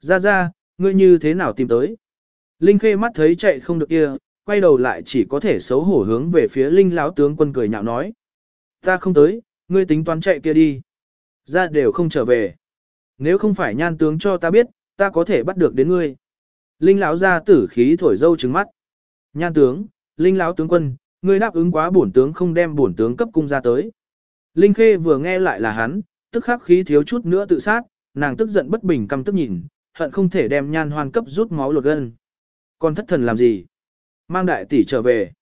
Ra ra, ngươi như thế nào tìm tới? Linh Khê mắt thấy chạy không được kia, quay đầu lại chỉ có thể xấu hổ hướng về phía Linh lão tướng quân cười nhạo nói. Ta không tới, ngươi tính toán chạy kia đi. Ra đều không trở về. Nếu không phải nhan tướng cho ta biết, ta có thể bắt được đến ngươi. Linh lão ra tử khí thổi dâu trừng mắt. Nhan tướng, Linh lão tướng quân, ngươi đáp ứng quá bổn tướng không đem bổn tướng cấp cung ra tới. Linh Khê vừa nghe lại là hắn, tức khắc khí thiếu chút nữa tự sát, nàng tức giận bất bình căm tức nhìn, hận không thể đem nhan hoan cấp rút máu lột gân. Còn thất thần làm gì? Mang đại tỷ trở về.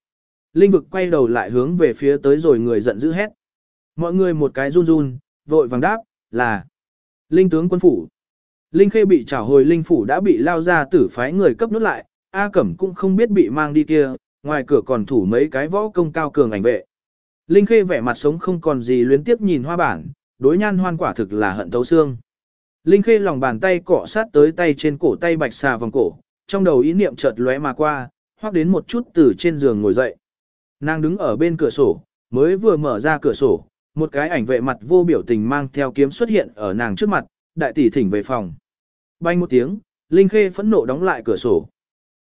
Linh vực quay đầu lại hướng về phía tới rồi người giận dữ hét. Mọi người một cái run run, vội vàng đáp, là Linh tướng quân phủ. Linh khê bị trả hồi Linh phủ đã bị lao ra tử phái người cấp nút lại, A Cẩm cũng không biết bị mang đi kia, ngoài cửa còn thủ mấy cái võ công cao cường ảnh vệ. Linh khê vẻ mặt sống không còn gì luyến tiếp nhìn hoa bản, đối nhan hoan quả thực là hận thấu xương. Linh khê lòng bàn tay cọ sát tới tay trên cổ tay bạch xà vòng cổ, trong đầu ý niệm chợt lóe mà qua, hoặc đến một chút từ trên giường ngồi dậy. Nàng đứng ở bên cửa sổ, mới vừa mở ra cửa sổ, một cái ảnh vệ mặt vô biểu tình mang theo kiếm xuất hiện ở nàng trước mặt, đại tỷ thỉnh về phòng. Bay một tiếng, Linh Khê phẫn nộ đóng lại cửa sổ.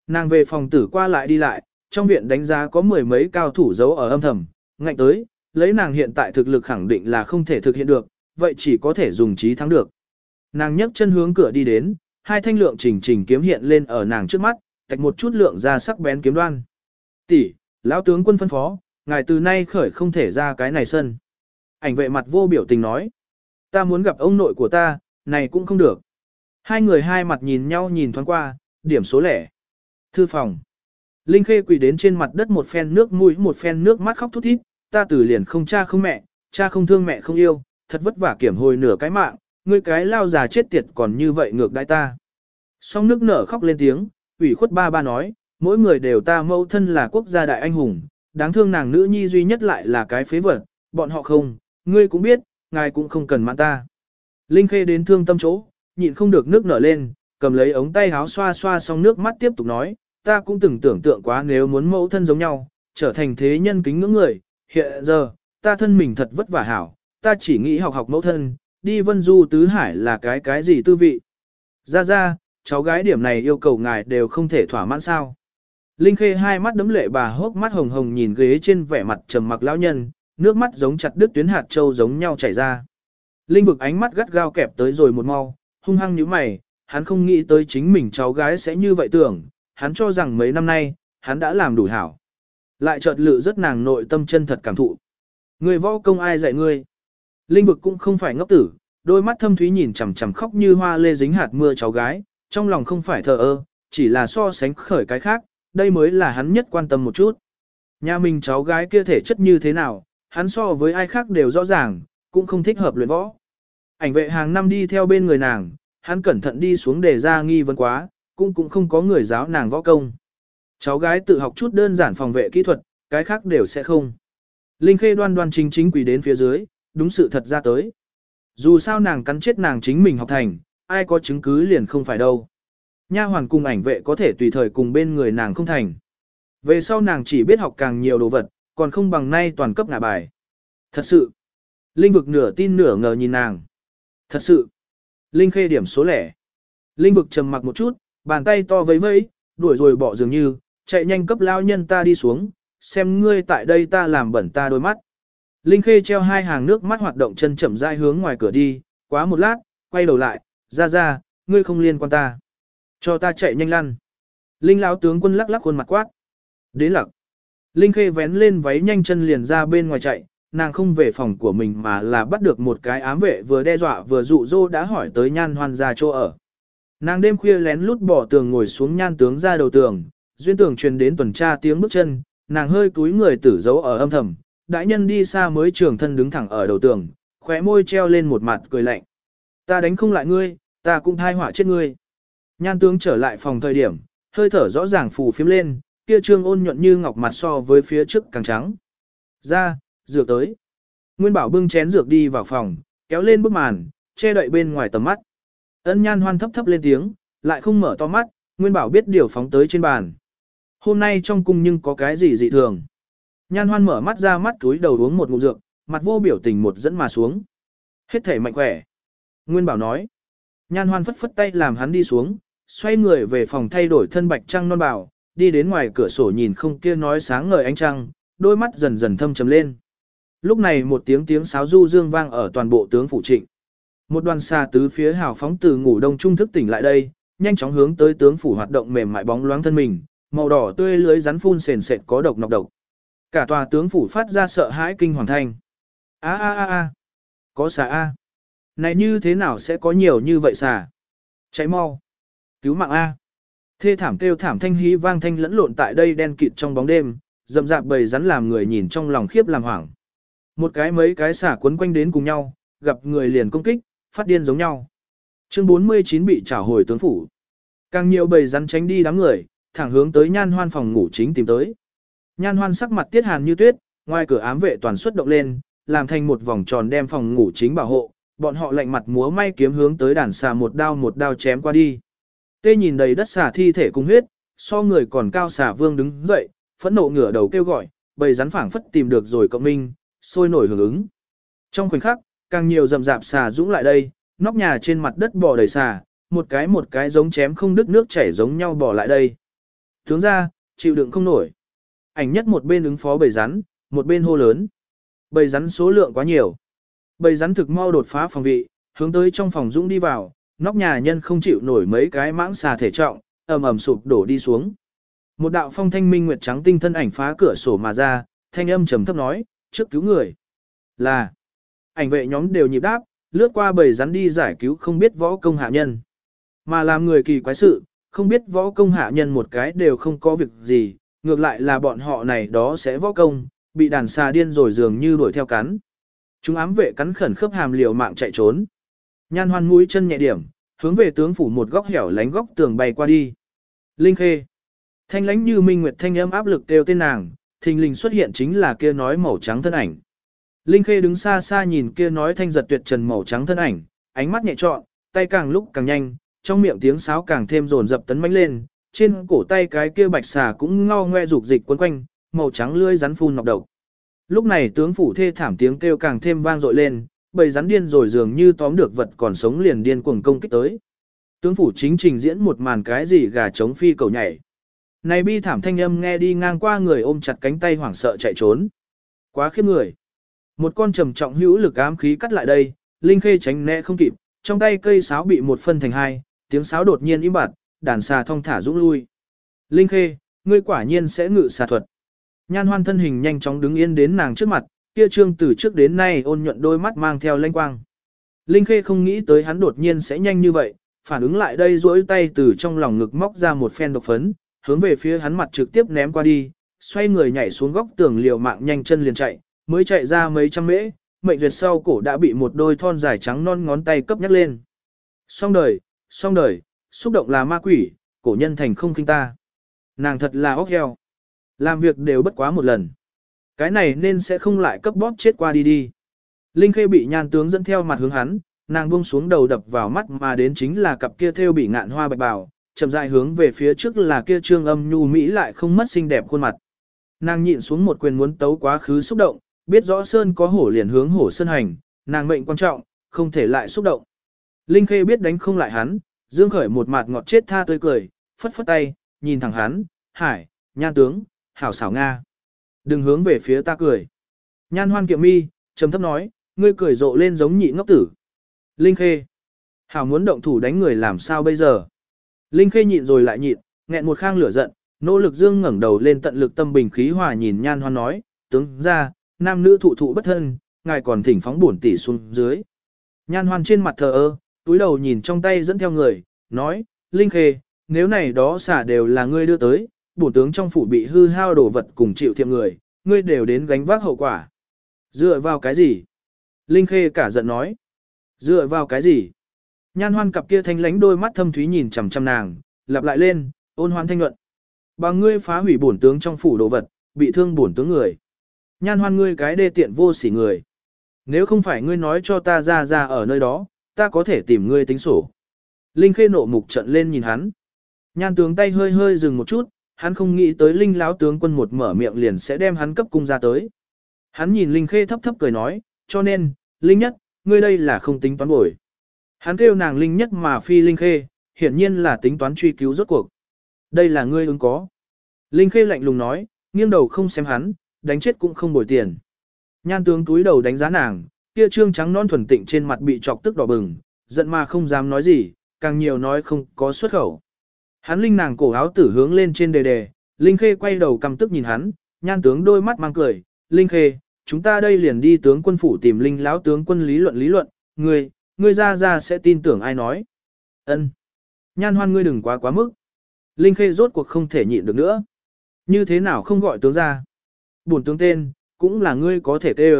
Nàng về phòng tử qua lại đi lại, trong viện đánh giá có mười mấy cao thủ giấu ở âm thầm, ngạnh tới, lấy nàng hiện tại thực lực khẳng định là không thể thực hiện được, vậy chỉ có thể dùng trí thắng được. Nàng nhấc chân hướng cửa đi đến, hai thanh lượng chỉnh chỉnh kiếm hiện lên ở nàng trước mắt, tạch một chút lượng ra sắc bén kiếm đoan. Tỷ, lão tướng quân phân phó, ngài từ nay khởi không thể ra cái này sân. Ảnh vệ mặt vô biểu tình nói, ta muốn gặp ông nội của ta, này cũng không được. Hai người hai mặt nhìn nhau nhìn thoáng qua, điểm số lẻ. Thư phòng. Linh Khê quỳ đến trên mặt đất một phen nước mũi một phen nước mắt khóc thút thít, ta từ liền không cha không mẹ, cha không thương mẹ không yêu, thật vất vả kiểm hồi nửa cái mạng, ngươi cái lao già chết tiệt còn như vậy ngược đãi ta. Song nước nở khóc lên tiếng, ủy khuất ba ba nói, mỗi người đều ta mẫu thân là quốc gia đại anh hùng, đáng thương nàng nữ nhi duy nhất lại là cái phế vật, bọn họ không, ngươi cũng biết, ngài cũng không cần mãn ta. Linh Khê đến thương tâm chỗ, nhịn không được nước nở lên, cầm lấy ống tay áo xoa xoa xong nước mắt tiếp tục nói, ta cũng từng tưởng tượng quá nếu muốn mẫu thân giống nhau, trở thành thế nhân kính ngưỡng người, hiện giờ, ta thân mình thật vất vả hảo, ta chỉ nghĩ học học mẫu thân, đi vân du tứ hải là cái cái gì tư vị. Ra ra, cháu gái điểm này yêu cầu ngài đều không thể thỏa mãn sao. Linh Khê hai mắt đấm lệ bà hốc mắt hồng hồng nhìn ghế trên vẻ mặt trầm mặc lão nhân, nước mắt giống chặt đứt tuyến hạt châu giống nhau chảy ra. Linh vực ánh mắt gắt gao kẹp tới rồi một mau, hung hăng như mày, hắn không nghĩ tới chính mình cháu gái sẽ như vậy tưởng, hắn cho rằng mấy năm nay, hắn đã làm đủ hảo. Lại chợt lự rất nàng nội tâm chân thật cảm thụ. Người võ công ai dạy ngươi? Linh vực cũng không phải ngốc tử, đôi mắt thâm thúy nhìn chằm chằm khóc như hoa lê dính hạt mưa cháu gái, trong lòng không phải thờ ơ, chỉ là so sánh khởi cái khác, đây mới là hắn nhất quan tâm một chút. Nhà mình cháu gái kia thể chất như thế nào, hắn so với ai khác đều rõ ràng, cũng không thích hợp luyện võ. Ảnh vệ hàng năm đi theo bên người nàng, hắn cẩn thận đi xuống để ra nghi vấn quá, cũng cũng không có người giáo nàng võ công. Cháu gái tự học chút đơn giản phòng vệ kỹ thuật, cái khác đều sẽ không. Linh Khê đoan đoan chính chính quỳ đến phía dưới, đúng sự thật ra tới. Dù sao nàng cắn chết nàng chính mình học thành, ai có chứng cứ liền không phải đâu. Nha hoàn cùng ảnh vệ có thể tùy thời cùng bên người nàng không thành. Về sau nàng chỉ biết học càng nhiều đồ vật, còn không bằng nay toàn cấp ngả bài. Thật sự. Linh vực nửa tin nửa ngờ nhìn nàng. Thật sự. Linh khê điểm số lẻ. Linh vực trầm mặc một chút, bàn tay to vấy vấy, đuổi rồi bỏ dường như, chạy nhanh cấp lao nhân ta đi xuống, xem ngươi tại đây ta làm bẩn ta đôi mắt. Linh khê treo hai hàng nước mắt hoạt động chân chậm rãi hướng ngoài cửa đi, quá một lát, quay đầu lại, ra ra, ngươi không liên quan ta. Cho ta chạy nhanh lăn. Linh lão tướng quân lắc lắc khuôn mặt quát. Đến lặc. Linh khê vén lên váy nhanh chân liền ra bên ngoài chạy, nàng không về phòng của mình mà là bắt được một cái ám vệ vừa đe dọa vừa dụ dỗ đã hỏi tới nhan hoan ra chỗ ở. Nàng đêm khuya lén lút bỏ tường ngồi xuống nhan tướng ra đầu tường, duyên tường truyền đến tuần tra tiếng bước chân, nàng hơi cúi người tử giấu ở âm thầm, đại nhân đi xa mới trường thân đứng thẳng ở đầu tường, khóe môi treo lên một mặt cười lạnh. Ta đánh không lại ngươi, ta cũng thai họa chết ngươi. Nhan tướng trở lại phòng thời điểm, hơi thở rõ ràng phù phiếm lên, kia trương ôn nhuận như ngọc mặt so với phía trước càng trắng. Ra, dược tới. Nguyên bảo bưng chén dược đi vào phòng, kéo lên bức màn, che đậy bên ngoài tầm mắt. Ân nhan hoan thấp thấp lên tiếng, lại không mở to mắt, Nguyên bảo biết điều phóng tới trên bàn. Hôm nay trong cung nhưng có cái gì dị thường. Nhan hoan mở mắt ra mắt túi đầu uống một ngụm dược, mặt vô biểu tình một dẫn mà xuống. Hết thể mạnh khỏe. Nguyên bảo nói. Nhan hoan phất phất tay làm hắn đi xuống, xoay người về phòng thay đổi thân bạch trăng non Bảo, đi đến ngoài cửa sổ nhìn không kia nói sáng ngời ánh trăng, đôi mắt dần dần thâm trầm lên. Lúc này một tiếng tiếng sáo du dương vang ở toàn bộ tướng phủ trịnh. Một đoàn xa tứ phía hào phóng từ ngủ đông trung thức tỉnh lại đây, nhanh chóng hướng tới tướng phủ hoạt động mềm mại bóng loáng thân mình, màu đỏ tươi lưới rắn phun sền sệt có độc nọc độc. Cả tòa tướng phủ phát ra sợ hãi kinh hoàng thanh. A a a a, có xà a. Này như thế nào sẽ có nhiều như vậy xà? Cháy mau. Cứu mạng a. Thê thảm kêu thảm thanh hí vang thanh lẫn lộn tại đây đen kịt trong bóng đêm, rậm rạp bầy rắn làm người nhìn trong lòng khiếp làm hoảng. Một cái mấy cái xả quấn quanh đến cùng nhau, gặp người liền công kích, phát điên giống nhau. Chương 49 bị trả hồi tướng phủ. Càng nhiều bầy rắn tránh đi đám người, thẳng hướng tới nhan hoan phòng ngủ chính tìm tới. Nhan hoan sắc mặt tiết hàn như tuyết, ngoài cửa ám vệ toàn xuất động lên, làm thành một vòng tròn đem phòng ngủ chính bảo hộ, bọn họ lạnh mặt múa may kiếm hướng tới đàn xà một đao một đao chém qua đi. Tê nhìn đầy đất xà thi thể cùng huyết, so người còn cao xà vương đứng dậy, phẫn nộ ngửa đầu kêu gọi, bầy rắn phảng phất tìm được rồi cộng minh, sôi nổi hưởng ứng. Trong khoảnh khắc, càng nhiều rầm rạp xà dũng lại đây, nóc nhà trên mặt đất bò đầy xà, một cái một cái giống chém không đứt nước chảy giống nhau bò lại đây. Tướng ra, chịu đựng không nổi. Ảnh nhất một bên ứng phó bầy rắn, một bên hô lớn. Bầy rắn số lượng quá nhiều. Bầy rắn thực mau đột phá phòng vị, hướng tới trong phòng dũng đi vào, nóc nhà nhân không chịu nổi mấy cái mãng xà thể trọng, ầm ầm sụp đổ đi xuống. Một đạo phong thanh minh nguyệt trắng tinh thân ảnh phá cửa sổ mà ra, thanh âm trầm thấp nói, trước cứu người. Là, ảnh vệ nhóm đều nhịp đáp, lướt qua bầy rắn đi giải cứu không biết võ công hạ nhân. Mà làm người kỳ quái sự, không biết võ công hạ nhân một cái đều không có việc gì, ngược lại là bọn họ này đó sẽ võ công, bị đàn xà điên rồi dường như đuổi theo cắn. Chúng ám vệ cắn khẩn khớp hàm liều mạng chạy trốn. Nhan hoan mũi chân nhẹ điểm, hướng về tướng phủ một góc hẻo lánh góc tường bay qua đi. Linh khê. Thanh lánh như minh nguyệt thanh âm áp lực đều tên nàng, thình lình xuất hiện chính là kia nói màu trắng thân ảnh. Linh khê đứng xa xa nhìn kia nói thanh giật tuyệt trần màu trắng thân ảnh, ánh mắt nhẹ trọn, tay càng lúc càng nhanh, trong miệng tiếng sáo càng thêm rồn dập tấn mãnh lên, trên cổ tay cái kia bạch xà cũng ngao ngoe dục dịch quấn quanh, màu trắng lưỡi rắn phun nọc độc. Lúc này tướng phủ thê thảm tiếng kêu càng thêm vang dội lên, bầy rắn điên rồi dường như tóm được vật còn sống liền điên cuồng công kích tới. Tướng phủ chính trình diễn một màn cái gì gà trống phi cầu nhảy. Này bi thảm thanh âm nghe đi ngang qua người ôm chặt cánh tay hoảng sợ chạy trốn. Quá khiếp người. Một con trầm trọng hữu lực ám khí cắt lại đây, Linh Khê tránh né không kịp, trong tay cây sáo bị một phân thành hai, tiếng sáo đột nhiên im bặt, đàn xà thong thả rũ lui. Linh Khê, ngươi quả nhiên sẽ ngự xà thuật. Nhan hoan thân hình nhanh chóng đứng yên đến nàng trước mặt, kia trương từ trước đến nay ôn nhuận đôi mắt mang theo lanh quang. Linh Khê không nghĩ tới hắn đột nhiên sẽ nhanh như vậy, phản ứng lại đây duỗi tay từ trong lòng ngực móc ra một phen độc phấn, hướng về phía hắn mặt trực tiếp ném qua đi, xoay người nhảy xuống góc tường liều mạng nhanh chân liền chạy, mới chạy ra mấy trăm mễ, mệnh duyệt sau cổ đã bị một đôi thon dài trắng non ngón tay cấp nhắc lên. Xong đời, xong đời, xúc động là ma quỷ, cổ nhân thành không kinh ta. Nàng thật là ốc heo. Làm việc đều bất quá một lần. Cái này nên sẽ không lại cấp bóp chết qua đi đi. Linh Khê bị nhan tướng dẫn theo mặt hướng hắn, nàng buông xuống đầu đập vào mắt mà đến chính là cặp kia theo bị ngạn hoa bạch bào, chậm rãi hướng về phía trước là kia trương âm nhu mỹ lại không mất xinh đẹp khuôn mặt. Nàng nhịn xuống một quyền muốn tấu quá khứ xúc động, biết rõ sơn có hổ liền hướng hổ sơn hành, nàng mệnh quan trọng, không thể lại xúc động. Linh Khê biết đánh không lại hắn, dương khởi một mặt ngọt chết tha tươi cười, phất phất tay, nhìn thẳng hắn, hải, nhan tướng, hảo xảo Nga. Đừng hướng về phía ta cười. Nhan hoan kiệm mi, trầm thấp nói, ngươi cười rộ lên giống nhị ngốc tử. Linh Khê. Hảo muốn động thủ đánh người làm sao bây giờ? Linh Khê nhịn rồi lại nhịn, nghẹn một khang lửa giận, nỗ lực dương ngẩng đầu lên tận lực tâm bình khí hòa nhìn nhan hoan nói, tướng ra, nam nữ thụ thụ bất thân, ngài còn thỉnh phóng bổn tỷ xuống dưới. Nhan hoan trên mặt thờ ơ, túi đầu nhìn trong tay dẫn theo người, nói, Linh Khê, nếu này đó xả đều là ngươi đưa tới, bổ tướng trong phủ bị hư hao đồ vật cùng chịu thiệm người, ngươi đều đến gánh vác hậu quả. Dựa vào cái gì? Linh Khê cả giận nói. Dựa vào cái gì? Nhan hoan cặp kia thanh lánh đôi mắt thâm thúy nhìn chằm chằm nàng, lặp lại lên, ôn hoan thanh luận. Bà ngươi phá hủy bổn tướng trong phủ đồ vật, bị thương bổn tướng người. Nhan hoan ngươi cái đê tiện vô sỉ người. Nếu không phải ngươi nói cho ta ra ra ở nơi đó, ta có thể tìm ngươi tính sổ. Linh Khê nộ mục trận lên nhìn hắn. Nhan tướng tay hơi hơi dừng một chút, hắn không nghĩ tới Linh lão tướng quân một mở miệng liền sẽ đem hắn cấp cung ra tới. Hắn nhìn Linh Khê thấp thấp cười nói, cho nên, Linh nhất, ngươi đây là không tính toán bồi. Hắn kêu nàng linh nhất mà phi linh khê, hiển nhiên là tính toán truy cứu rốt cuộc. Đây là ngươi ứng có. Linh khê lạnh lùng nói, nghiêng đầu không xem hắn, đánh chết cũng không bồi tiền. Nhan tướng túi đầu đánh giá nàng, kia trương trắng non thuần tịnh trên mặt bị chọc tức đỏ bừng, giận mà không dám nói gì, càng nhiều nói không có xuất khẩu. Hắn linh nàng cổ áo tử hướng lên trên đề đề, Linh Khê quay đầu căm tức nhìn hắn, nhan tướng đôi mắt mang cười, Linh Khê, chúng ta đây liền đi tướng quân phủ tìm Linh lão tướng quân lý luận lý luận, ngươi, ngươi ra ra sẽ tin tưởng ai nói. Ân. Nhan hoan ngươi đừng quá quá mức. Linh Khê rốt cuộc không thể nhịn được nữa. Như thế nào không gọi tướng ra? Bổn tướng tên, cũng là ngươi có thể tê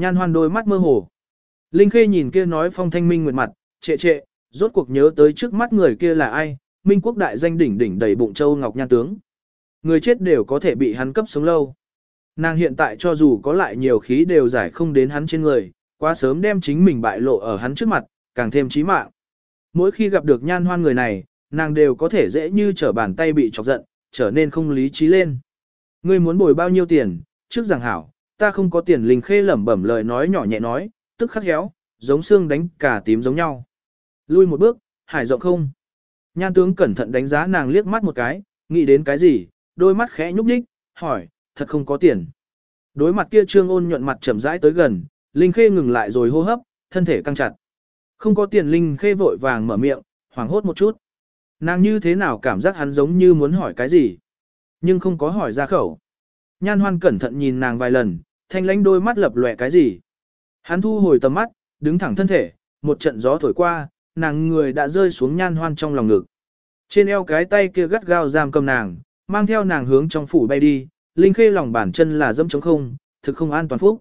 Nhan hoan đôi mắt mơ hồ. Linh Khê nhìn kia nói phong thanh minh nguyệt mặt, trệ trệ, rốt cuộc nhớ tới trước mắt người kia là ai, minh quốc đại danh đỉnh đỉnh đầy bụng châu ngọc nhan tướng. Người chết đều có thể bị hắn cấp sống lâu. Nàng hiện tại cho dù có lại nhiều khí đều giải không đến hắn trên người, quá sớm đem chính mình bại lộ ở hắn trước mặt, càng thêm chí mạng. Mỗi khi gặp được nhan hoan người này, nàng đều có thể dễ như trở bàn tay bị chọc giận, trở nên không lý trí lên. Ngươi muốn bồi bao nhiêu tiền, trước giảng hảo, ta không có tiền linh khê lẩm bẩm lời nói nhỏ nhẹ nói, tức khắc héo, giống xương đánh cả tím giống nhau. Lui một bước, hải rộng không. Nhan tướng cẩn thận đánh giá nàng liếc mắt một cái, nghĩ đến cái gì, đôi mắt khẽ nhúc nhích, hỏi, thật không có tiền. Đối mặt kia trương ôn nhuận mặt chậm rãi tới gần, Linh Khê ngừng lại rồi hô hấp, thân thể căng chặt. Không có tiền Linh Khê vội vàng mở miệng, hoảng hốt một chút. Nàng như thế nào cảm giác hắn giống như muốn hỏi cái gì, nhưng không có hỏi ra khẩu. Nhan hoan cẩn thận nhìn nàng vài lần, thanh lãnh đôi mắt lập lòe cái gì. Hắn thu hồi tầm mắt, đứng thẳng thân thể, một trận gió thổi qua, nàng người đã rơi xuống nhan hoan trong lòng ngực. Trên eo cái tay kia gắt gao giam cầm nàng, mang theo nàng hướng trong phủ bay đi, Linh Khê lòng bản chân là dẫm trống không, thực không an toàn phúc.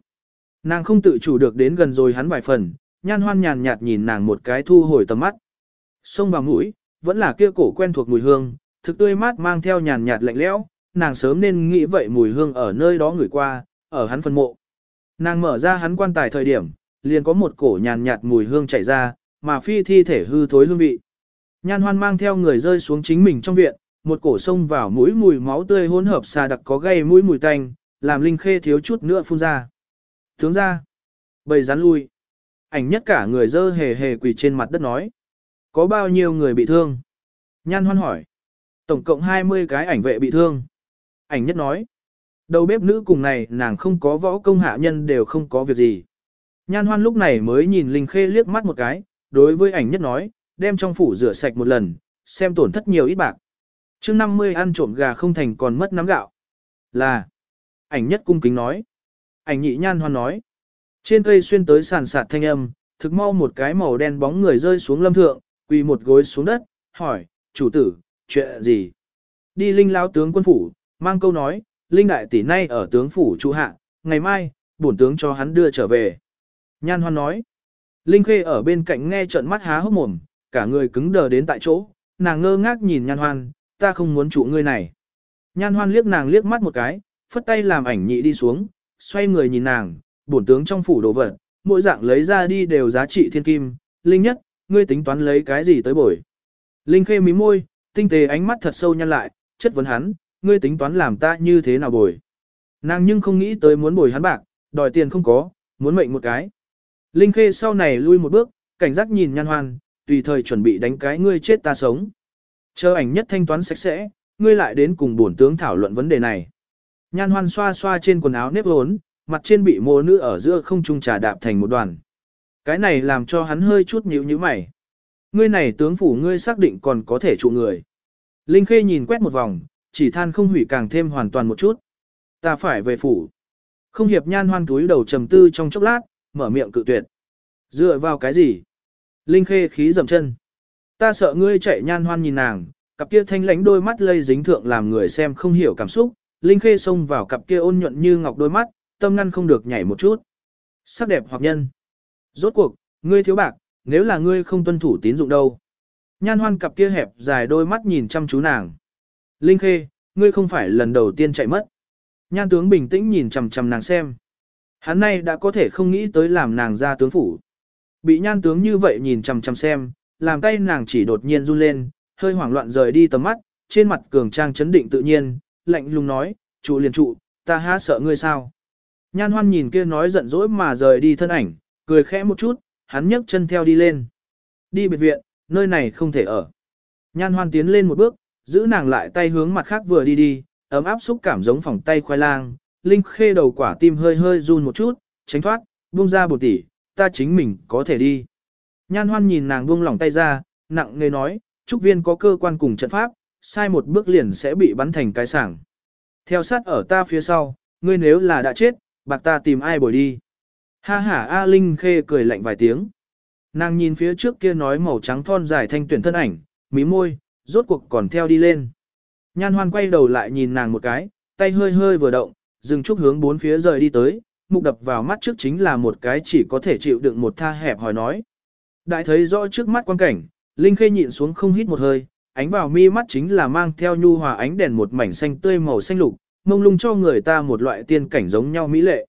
Nàng không tự chủ được đến gần rồi hắn vài phần, nhan hoan nhàn nhạt nhìn nàng một cái thu hồi tầm mắt. Xông vào mũi, vẫn là kia cổ quen thuộc mùi hương, thực tươi mát mang theo nhàn nhạt lạnh lẽo, nàng sớm nên nghĩ vậy mùi hương ở nơi đó người qua, ở hắn phân mộ. Nàng mở ra hắn quan tài thời điểm, liền có một cổ nhàn nhạt mùi hương chảy ra, mà phi thi thể hư thối hương vị. Nhan hoan mang theo người rơi xuống chính mình trong viện, một cổ sông vào mũi mùi máu tươi hỗn hợp xà đặc có gây mũi mùi tanh, làm Linh Khê thiếu chút nữa phun ra. Tướng ra, bầy rắn lui. Ảnh nhất cả người dơ hề hề quỳ trên mặt đất nói. Có bao nhiêu người bị thương? Nhan hoan hỏi. Tổng cộng 20 cái ảnh vệ bị thương. Ảnh nhất nói. Đầu bếp nữ cùng này nàng không có võ công hạ nhân đều không có việc gì. Nhan hoan lúc này mới nhìn Linh Khê liếc mắt một cái, đối với ảnh nhất nói, đem trong phủ rửa sạch một lần, xem tổn thất nhiều ít bạc Trước 50 ăn trộm gà không thành còn mất nắm gạo. Là, ảnh nhất cung kính nói. Ảnh nhị nhan hoan nói. Trên cây xuyên tới sàn sạt thanh âm, thực mau một cái màu đen bóng người rơi xuống lâm thượng, quỳ một gối xuống đất, hỏi, chủ tử, chuyện gì? Đi linh lao tướng quân phủ, mang câu nói, linh đại tỷ nay ở tướng phủ trụ hạ, ngày mai, bổn tướng cho hắn đưa trở về. Nhan hoan nói. Linh khê ở bên cạnh nghe trợn mắt há hốc mồm, cả người cứng đờ đến tại chỗ, nàng ngơ ngác nhìn nhan hoan, ta không muốn trụ ngươi này. Nhan hoan liếc nàng liếc mắt một cái, phất tay làm ảnh nhị đi xuống, xoay người nhìn nàng, bổn tướng trong phủ đồ vật, mỗi dạng lấy ra đi đều giá trị thiên kim, linh nhất, ngươi tính toán lấy cái gì tới bồi. Linh khê mí môi, tinh tế ánh mắt thật sâu nhăn lại, chất vấn hắn, ngươi tính toán làm ta như thế nào bồi. Nàng nhưng không nghĩ tới muốn bồi hắn bạc, đòi tiền không có, muốn mệnh một cái. Linh khê sau này lui một bước, cảnh giác nhìn nhan hoan, tùy thời chuẩn bị đánh cái ngươi chết ta sống. Chờ ảnh nhất thanh toán sạch sẽ, ngươi lại đến cùng bổn tướng thảo luận vấn đề này. Nhan hoan xoa xoa trên quần áo nếp hốn, mặt trên bị mồ nữ ở giữa không trung trà đạp thành một đoàn. Cái này làm cho hắn hơi chút nhíu nhíu mày. Ngươi này tướng phủ ngươi xác định còn có thể trụ người. Linh Khê nhìn quét một vòng, chỉ than không hủy càng thêm hoàn toàn một chút. Ta phải về phủ. Không hiệp nhan hoan túi đầu trầm tư trong chốc lát, mở miệng cự tuyệt. Dựa vào cái gì? Linh Khê khí dầm chân. Ta sợ ngươi chạy nhan hoan nhìn nàng, cặp kia thanh lánh đôi mắt lây dính thượng làm người xem không hiểu cảm xúc, Linh Khê xông vào cặp kia ôn nhuận như ngọc đôi mắt, tâm ngăn không được nhảy một chút. Sắc đẹp hoặc nhân. Rốt cuộc, ngươi thiếu bạc, nếu là ngươi không tuân thủ tín dụng đâu. Nhan hoan cặp kia hẹp dài đôi mắt nhìn chăm chú nàng. Linh Khê, ngươi không phải lần đầu tiên chạy mất. Nhan tướng bình tĩnh nhìn chằm chằm nàng xem. Hắn nay đã có thể không nghĩ tới làm nàng ra tướng phủ. Bị nhan tướng như vậy nhìn chằm chằm xem, làm tay nàng chỉ đột nhiên run lên, hơi hoảng loạn rời đi tầm mắt, trên mặt cường trang chấn định tự nhiên, lạnh lùng nói, trụ liền trụ, ta há sợ ngươi sao. Nhan hoan nhìn kia nói giận dỗi mà rời đi thân ảnh, cười khẽ một chút, hắn nhấc chân theo đi lên. Đi biệt viện, nơi này không thể ở. Nhan hoan tiến lên một bước, giữ nàng lại tay hướng mặt khác vừa đi đi, ấm áp xúc cảm giống phòng tay khoai lang, Linh Khê đầu quả tim hơi hơi run một chút, tránh thoát, buông ra bột tỉ, ta chính mình có thể đi. Nhan hoan nhìn nàng buông lỏng tay ra, nặng nề nói, trúc viên có cơ quan cùng trận pháp, sai một bước liền sẽ bị bắn thành cái sảng. Theo sát ở ta phía sau, ngươi nếu là đã chết, bạc ta tìm ai bồi đi. Ha ha A Linh Khê cười lạnh vài tiếng. Nàng nhìn phía trước kia nói màu trắng thon dài thanh tuyển thân ảnh, mí môi, rốt cuộc còn theo đi lên. Nhan hoan quay đầu lại nhìn nàng một cái, tay hơi hơi vừa động, dừng chút hướng bốn phía rời đi tới, mục đập vào mắt trước chính là một cái chỉ có thể chịu đựng một tha hẹp hỏi nói. Đại thấy rõ trước mắt quan cảnh, Linh Khê nhịn xuống không hít một hơi, ánh vào mi mắt chính là mang theo nhu hòa ánh đèn một mảnh xanh tươi màu xanh lục, mông lung cho người ta một loại tiên cảnh giống nhau mỹ lệ.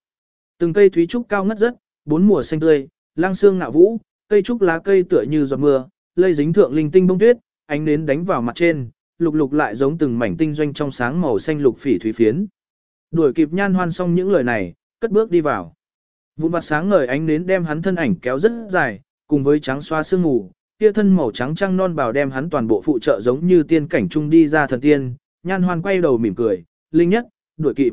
Từng cây thúy trúc cao ngất rất, bốn mùa xanh tươi, lang xương ngạ vũ, cây trúc lá cây tựa như giọt mưa, lây dính thượng linh tinh bông tuyết, ánh nến đánh vào mặt trên, lục lục lại giống từng mảnh tinh doanh trong sáng màu xanh lục phỉ thúy phiến. Đuổi kịp nhan hoan xong những lời này, cất bước đi vào. Vụn vặt sáng ngời ánh nến đem hắn thân ảnh kéo rất dài, cùng với trắng xoa sương mù, kia thân màu trắng trăng non bào đem hắn toàn bộ phụ trợ giống như tiên cảnh trung đi ra thần tiên, nhan hoan quay đầu mỉm cười, linh nhất, đuổi kịp.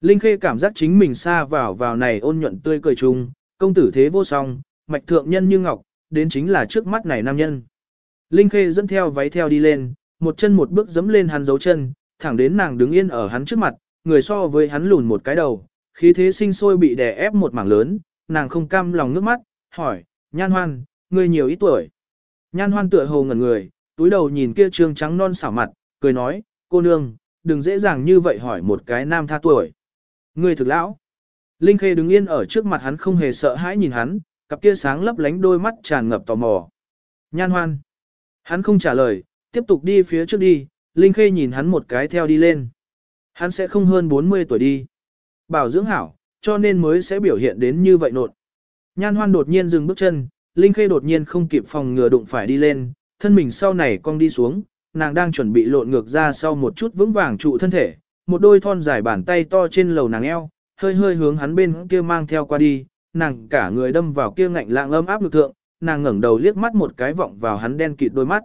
Linh khê cảm giác chính mình xa vào vào này ôn nhuận tươi cười chung, công tử thế vô song, mạch thượng nhân như ngọc, đến chính là trước mắt này nam nhân. Linh khê dẫn theo váy theo đi lên, một chân một bước dẫm lên hắn dấu chân, thẳng đến nàng đứng yên ở hắn trước mặt, người so với hắn lùn một cái đầu, khí thế sinh sôi bị đè ép một mảng lớn, nàng không cam lòng nước mắt, hỏi, nhan hoan, ngươi nhiều ít tuổi. Nhan hoan tựa hồ ngẩn người, túi đầu nhìn kia trương trắng non xảo mặt, cười nói, cô nương, đừng dễ dàng như vậy hỏi một cái nam tha tuổi. Ngươi thực lão. Linh Khê đứng yên ở trước mặt hắn không hề sợ hãi nhìn hắn, cặp kia sáng lấp lánh đôi mắt tràn ngập tò mò. Nhan hoan. Hắn không trả lời, tiếp tục đi phía trước đi, Linh Khê nhìn hắn một cái theo đi lên. Hắn sẽ không hơn 40 tuổi đi. Bảo dưỡng hảo, cho nên mới sẽ biểu hiện đến như vậy nột. Nhan hoan đột nhiên dừng bước chân, Linh Khê đột nhiên không kịp phòng ngừa đụng phải đi lên, thân mình sau này cong đi xuống, nàng đang chuẩn bị lộn ngược ra sau một chút vững vàng trụ thân thể, một đôi thon dài bàn tay to trên lầu nàng eo, hơi hơi hướng hắn bên kia mang theo qua đi, nàng cả người đâm vào kia ngạnh lạng âm áp lực thượng, nàng ngẩng đầu liếc mắt một cái vọng vào hắn đen kịt đôi mắt.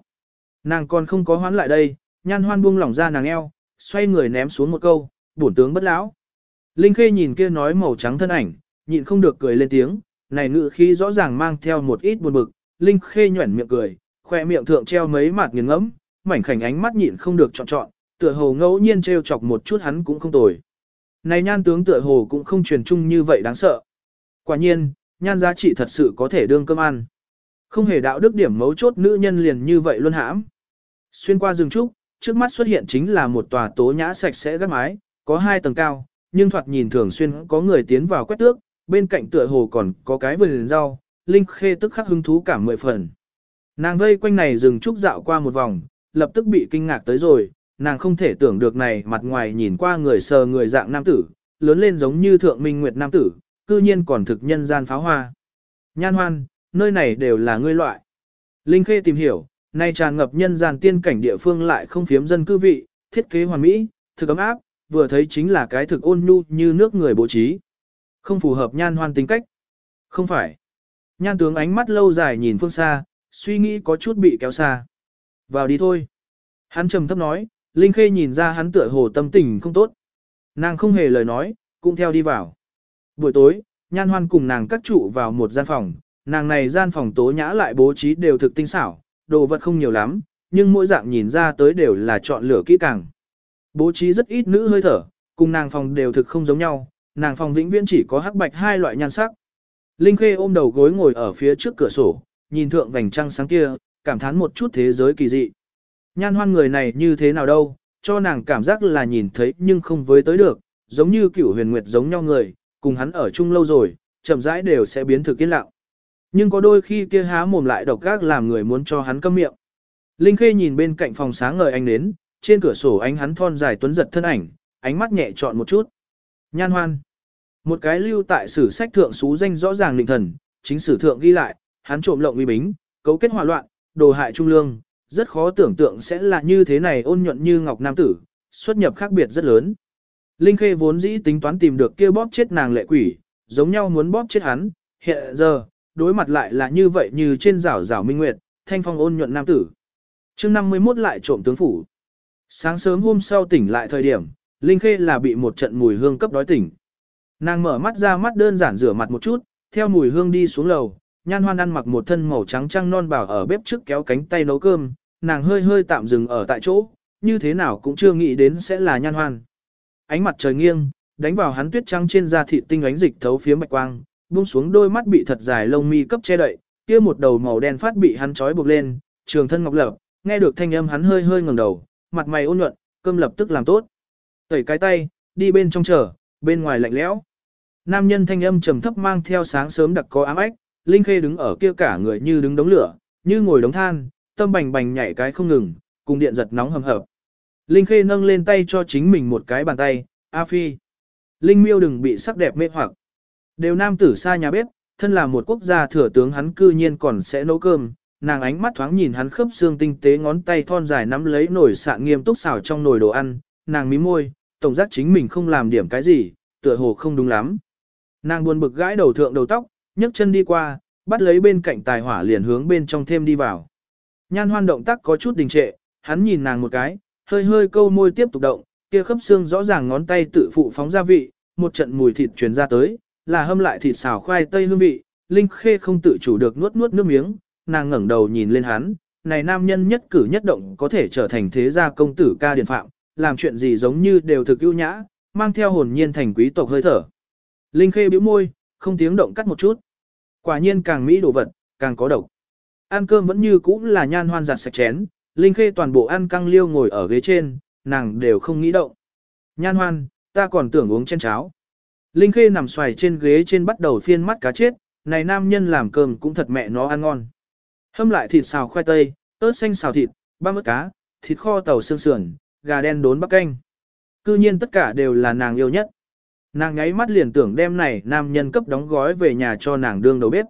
Nàng còn không có hoán lại đây, nhan hoan buông lỏng ra nàng eo, xoay người ném xuống một câu, bổn tướng bất lão. Linh Khê nhìn kia nói màu trắng thân ảnh, nhịn không được cười lên tiếng, này ngự khí rõ ràng mang theo một ít buồn bực, Linh Khê nhuẩn miệng cười, khoe miệng thượng treo mấy mạt nghiền ngẫm, mảnh khảnh ánh mắt nhịn không được chọn chọn, tựa hồ ngẫu nhiên trêu chọc một chút hắn cũng không tồi. Này nhan tướng tựa hồ cũng không truyền chung như vậy đáng sợ. Quả nhiên, nhan giá trị thật sự có thể đương cơm ăn. Không hề đạo đức điểm mấu chốt nữ nhân liền như vậy luôn hãm. Xuyên qua rừng trúc, trước mắt xuất hiện chính là một tòa tố nhã sạch sẽ gác mái, có hai tầng cao, nhưng thoạt nhìn thường xuyên có người tiến vào quét tước, bên cạnh tựa hồ còn có cái vườn rau, Linh Khê tức khắc hứng thú cả mười phần. Nàng vây quanh này rừng trúc dạo qua một vòng, lập tức bị kinh ngạc tới rồi, nàng không thể tưởng được này mặt ngoài nhìn qua người sờ người dạng nam tử, lớn lên giống như thượng minh nguyệt nam tử, cư nhiên còn thực nhân gian pháo hoa. Nhan hoan, nơi này đều là ngươi loại. Linh Khê tìm hiểu, nay tràn ngập nhân gian tiên cảnh địa phương lại không phiếm dân cư vị, thiết kế hoàn mỹ, thực ấm áp, vừa thấy chính là cái thực ôn nhu như nước người bố trí. Không phù hợp nhan hoan tính cách. Không phải. Nhan tướng ánh mắt lâu dài nhìn phương xa, suy nghĩ có chút bị kéo xa. Vào đi thôi. Hắn trầm thấp nói, Linh Khê nhìn ra hắn tựa hồ tâm tình không tốt. Nàng không hề lời nói, cũng theo đi vào. Buổi tối, nhan hoan cùng nàng cắt trụ vào một gian phòng, nàng này gian phòng tố nhã lại bố trí đều thực tinh xảo, đồ vật không nhiều lắm, nhưng mỗi dạng nhìn ra tới đều là chọn lựa kỹ càng. Bố trí rất ít nữ hơi thở, cùng nàng phòng đều thực không giống nhau, nàng phòng vĩnh viễn chỉ có hắc bạch hai loại nhan sắc. Linh Khê ôm đầu gối ngồi ở phía trước cửa sổ, nhìn thượng vành trăng sáng kia, cảm thán một chút thế giới kỳ dị. Nhan hoan người này như thế nào đâu, cho nàng cảm giác là nhìn thấy nhưng không với tới được, giống như cửu huyền nguyệt giống nhau người, cùng hắn ở chung lâu rồi, chậm rãi đều sẽ biến thực yên lặng. Nhưng có đôi khi kia há mồm lại độc gác làm người muốn cho hắn câm miệng. Linh Khê nhìn bên cạnh phòng sáng ngời ánh nến, trên cửa sổ ánh hắn thon dài tuấn giật thân ảnh, ánh mắt nhẹ trọn một chút. Nhan hoan. Một cái lưu tại sử sách thượng xú danh rõ ràng định thần, chính sử thượng ghi lại, hắn trộm lộng uy bính, cấu kết hòa loạn, đồ hại trung lương, rất khó tưởng tượng sẽ là như thế này ôn nhuận như ngọc nam tử, xuất nhập khác biệt rất lớn. Linh Khê vốn dĩ tính toán tìm được kia bóp chết nàng lệ quỷ, giống nhau muốn bóp chết hắn, hiện giờ, đối mặt lại là như vậy như trên rảo rảo minh nguyệt, thanh phong ôn nhuận nam tử. chương 51 lại trộm tướng phủ. Sáng sớm hôm sau tỉnh lại thời điểm, Linh Khê là bị một trận mùi hương cấp đói tỉnh. Nàng mở mắt ra mắt đơn giản rửa mặt một chút, theo mùi hương đi xuống lầu, nhan hoan ăn mặc một thân màu trắng trăng non bảo ở bếp trước kéo cánh tay nấu cơm, nàng hơi hơi tạm dừng ở tại chỗ, như thế nào cũng chưa nghĩ đến sẽ là nhan hoan. Ánh mặt trời nghiêng, đánh vào hắn tuyết trắng trên da thịt tinh ánh dịch thấu phía mạch quang, buông xuống đôi mắt bị thật dài lông mi cấp che đậy, kia một đầu màu đen phát bị hắn trói buộc lên, trường thân ngọc lập, nghe được thanh âm hắn hơi hơi ngẩng đầu, mặt mày ôn nhuận, cơm lập tức làm tốt. Tẩy cái tay, đi bên trong chờ, bên ngoài lạnh lẽo. Nam nhân thanh âm trầm thấp mang theo sáng sớm đặc có ám ách, Linh Khê đứng ở kia cả người như đứng đống lửa, như ngồi đống than, tâm bành bành nhảy cái không ngừng, cùng điện giật nóng hầm hập. Linh Khê nâng lên tay cho chính mình một cái bàn tay, A Phi. Linh miêu đừng bị sắc đẹp mê hoặc. Đều nam tử xa nhà bếp, thân là một quốc gia thừa tướng hắn cư nhiên còn sẽ nấu cơm, nàng ánh mắt thoáng nhìn hắn khớp xương tinh tế ngón tay thon dài nắm lấy nồi sạn nghiêm túc xào trong nồi đồ ăn, nàng mím môi, tổng giác chính mình không làm điểm cái gì, tựa hồ không đúng lắm. Nàng buồn bực gãi đầu thượng đầu tóc, nhấc chân đi qua, bắt lấy bên cạnh tài hỏa liền hướng bên trong thêm đi vào. Nhan hoan động tác có chút đình trệ, hắn nhìn nàng một cái, hơi hơi câu môi tiếp tục động, kia khớp xương rõ ràng ngón tay tự phụ phóng gia vị, một trận mùi thịt truyền ra tới, là hâm lại thịt xào khoai tây hương vị, Linh Khê không tự chủ được nuốt nuốt nước miếng, nàng ngẩng đầu nhìn lên hắn, này nam nhân nhất cử nhất động có thể trở thành thế gia công tử ca điển phạm, làm chuyện gì giống như đều thực ưu nhã, mang theo hồn nhiên thành quý tộc hơi thở. Linh Khê bĩu môi, không tiếng động cắt một chút. Quả nhiên càng mỹ đồ vật, càng có độc. Ăn cơm vẫn như cũ là nhan hoan giặt sạch chén, Linh Khê toàn bộ ăn căng liêu ngồi ở ghế trên, nàng đều không nghĩ động. Nhan hoan, ta còn tưởng uống chén cháo. Linh Khê nằm xoài trên ghế trên bắt đầu phiên mắt cá chết, này nam nhân làm cơm cũng thật mẹ nó ăn ngon. Hâm lại thịt xào khoai tây, ớt xanh xào thịt, ba mứt cá, thịt kho tàu xương sườn, gà đen đốn bắc canh. Cư nhiên tất cả đều là nàng yêu nhất. Nàng nháy mắt liền tưởng đem này nam nhân cấp đóng gói về nhà cho nàng đương đầu bếp.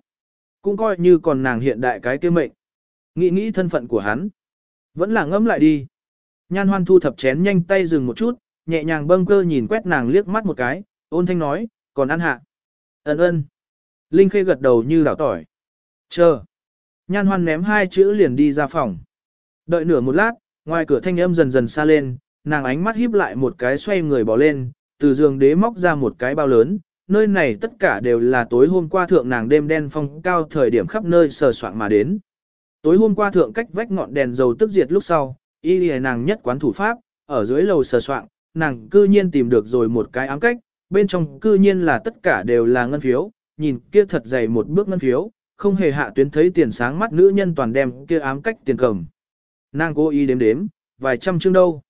Cũng coi như còn nàng hiện đại cái kia mệnh. Nghĩ nghĩ thân phận của hắn. Vẫn là ngẫm lại đi. Nhan hoan thu thập chén nhanh tay dừng một chút, nhẹ nhàng bâng cơ nhìn quét nàng liếc mắt một cái, ôn thanh nói, còn ăn hạ. Ấn ơn. Linh khê gật đầu như đảo tỏi. Chờ. Nhan hoan ném hai chữ liền đi ra phòng. Đợi nửa một lát, ngoài cửa thanh âm dần dần xa lên, nàng ánh mắt híp lại một cái xoay người bỏ lên, từ giường đế móc ra một cái bao lớn, nơi này tất cả đều là tối hôm qua thượng nàng đêm đen phong cao thời điểm khắp nơi sờ soạn mà đến. Tối hôm qua thượng cách vách ngọn đèn dầu tức diệt lúc sau, y lìa nàng nhất quán thủ pháp, ở dưới lầu sờ soạn, nàng cư nhiên tìm được rồi một cái ám cách, bên trong cư nhiên là tất cả đều là ngân phiếu, nhìn kia thật dày một bước ngân phiếu, không hề hạ tuyến thấy tiền sáng mắt nữ nhân toàn đem kia ám cách tiền cầm. Nàng cố ý đếm đếm, vài trăm chương đâu.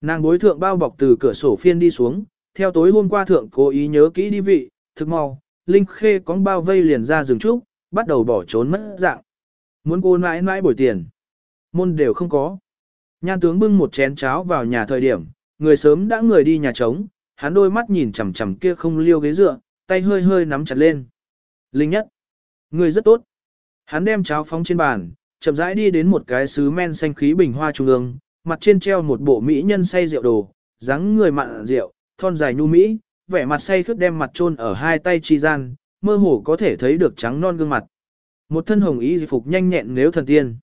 Nàng bối thượng bao bọc từ cửa sổ phiên đi xuống, theo tối hôm qua thượng cố ý nhớ kỹ đi vị, thực mau, Linh Khê cóng bao vây liền ra rừng trúc, bắt đầu bỏ trốn mất dạng. Muốn cô mãi mãi bồi tiền. Môn đều không có. Nhan tướng bưng một chén cháo vào nhà thời điểm, người sớm đã người đi nhà trống, hắn đôi mắt nhìn chằm chằm kia không liêu ghế dựa, tay hơi hơi nắm chặt lên. Linh nhất. Người rất tốt. Hắn đem cháo phóng trên bàn, chậm rãi đi đến một cái sứ men xanh khí bình hoa trung ương, mặt trên treo một bộ mỹ nhân say rượu đồ, dáng người mặn rượu, thon dài nhu mỹ, vẻ mặt say khướt đem mặt chôn ở hai tay chi gian, mơ hồ có thể thấy được trắng non gương mặt. Một thân hồng y phục nhanh nhẹn nếu thần tiên.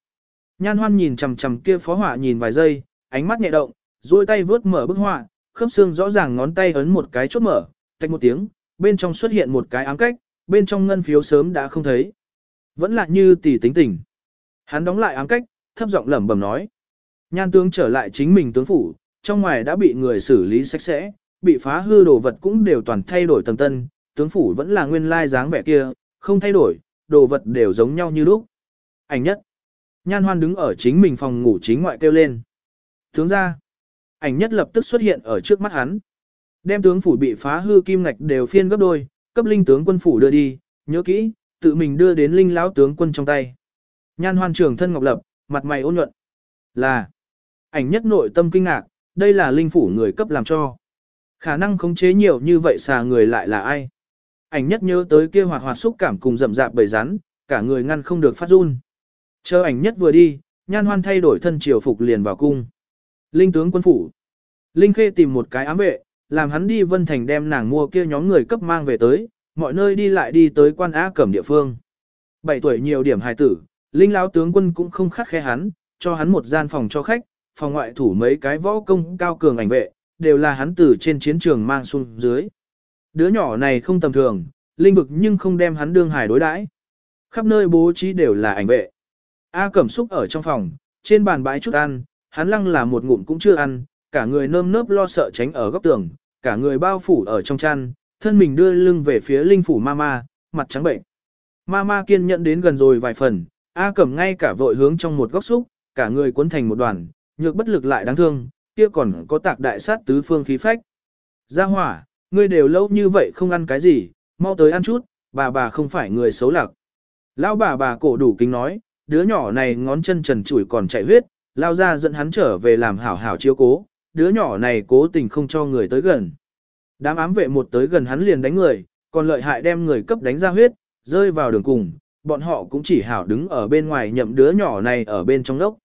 Nhan hoan nhìn chằm chằm kia phó họa nhìn vài giây, ánh mắt nhẹ động, duỗi tay vướt mở bức họa, khớp xương rõ ràng ngón tay ấn một cái chốt mở, tách một tiếng, bên trong xuất hiện một cái ám cách, bên trong ngân phiếu sớm đã không thấy. Vẫn là như tỷ tính tình. Hắn đóng lại ám cách, thấp giọng lẩm bẩm nói. Nhan tướng trở lại chính mình tướng phủ, trong ngoài đã bị người xử lý sạch sẽ, bị phá hư đồ vật cũng đều toàn thay đổi tầng tân, tướng phủ vẫn là nguyên lai dáng vẻ kia, không thay đổi, đồ vật đều giống nhau như lúc. Ảnh nhất. Nhan hoan đứng ở chính mình phòng ngủ chính ngoại kêu lên. Tướng ra. Ảnh nhất lập tức xuất hiện ở trước mắt hắn. Đem tướng phủ bị phá hư kim ngạch đều phiên gấp đôi, cấp linh tướng quân phủ đưa đi, nhớ kỹ, tự mình đưa đến linh lão tướng quân trong tay. Nhan hoan trường thân ngọc lập, mặt mày ôn nhuận. Là. Ảnh nhất nội tâm kinh ngạc, đây là linh phủ người cấp làm cho. Khả năng khống chế nhiều như vậy xà người lại là ai? Ảnh nhất nhớ tới kia hoạt hoạt xúc cảm cùng rậm rạp bầy rắn, cả người ngăn không được phát run. Chờ ảnh nhất vừa đi, nhan hoan thay đổi thân triều phục liền vào cung. Linh tướng quân phủ. Linh khê tìm một cái ám vệ, làm hắn đi vân thành đem nàng mua kia nhóm người cấp mang về tới, mọi nơi đi lại đi tới quan á cẩm địa phương. Bảy tuổi nhiều điểm hài tử, Linh lão tướng quân cũng không khắc khe hắn, cho hắn một gian phòng cho khách, phòng ngoại thủ mấy cái võ công cao cường ảnh vệ, đều là hắn từ trên chiến trường mang xuống dưới. Đứa nhỏ này không tầm thường, linh vực nhưng không đem hắn đương hài đối đãi. Khắp nơi bố trí đều là ảnh vệ. A Cẩm Súc ở trong phòng, trên bàn bãi chút ăn, hắn lăng là một ngụm cũng chưa ăn, cả người nơm nớp lo sợ tránh ở góc tường, cả người bao phủ ở trong chăn, thân mình đưa lưng về phía linh phủ mama, mặt trắng bệnh. Mama kiên nhẫn đến gần rồi vài phần, A Cẩm ngay cả vội hướng trong một góc xúc, cả người cuốn thành một đoàn, nhược bất lực lại đáng thương, kia còn có tạc đại sát tứ phương khí phách. Gia hỏa, ngươi đều lâu như vậy không ăn cái gì, mau tới ăn chút, bà bà không phải người xấu lạc. Lão bà bà cổ đủ kính nói, đứa nhỏ này ngón chân trần trụi còn chạy huyết, lao ra dẫn hắn trở về làm hảo hảo chiếu cố, đứa nhỏ này cố tình không cho người tới gần. Đám ám vệ một tới gần hắn liền đánh người, còn lợi hại đem người cấp đánh ra huyết, rơi vào đường cùng, bọn họ cũng chỉ hảo đứng ở bên ngoài nhậm đứa nhỏ này ở bên trong đốc.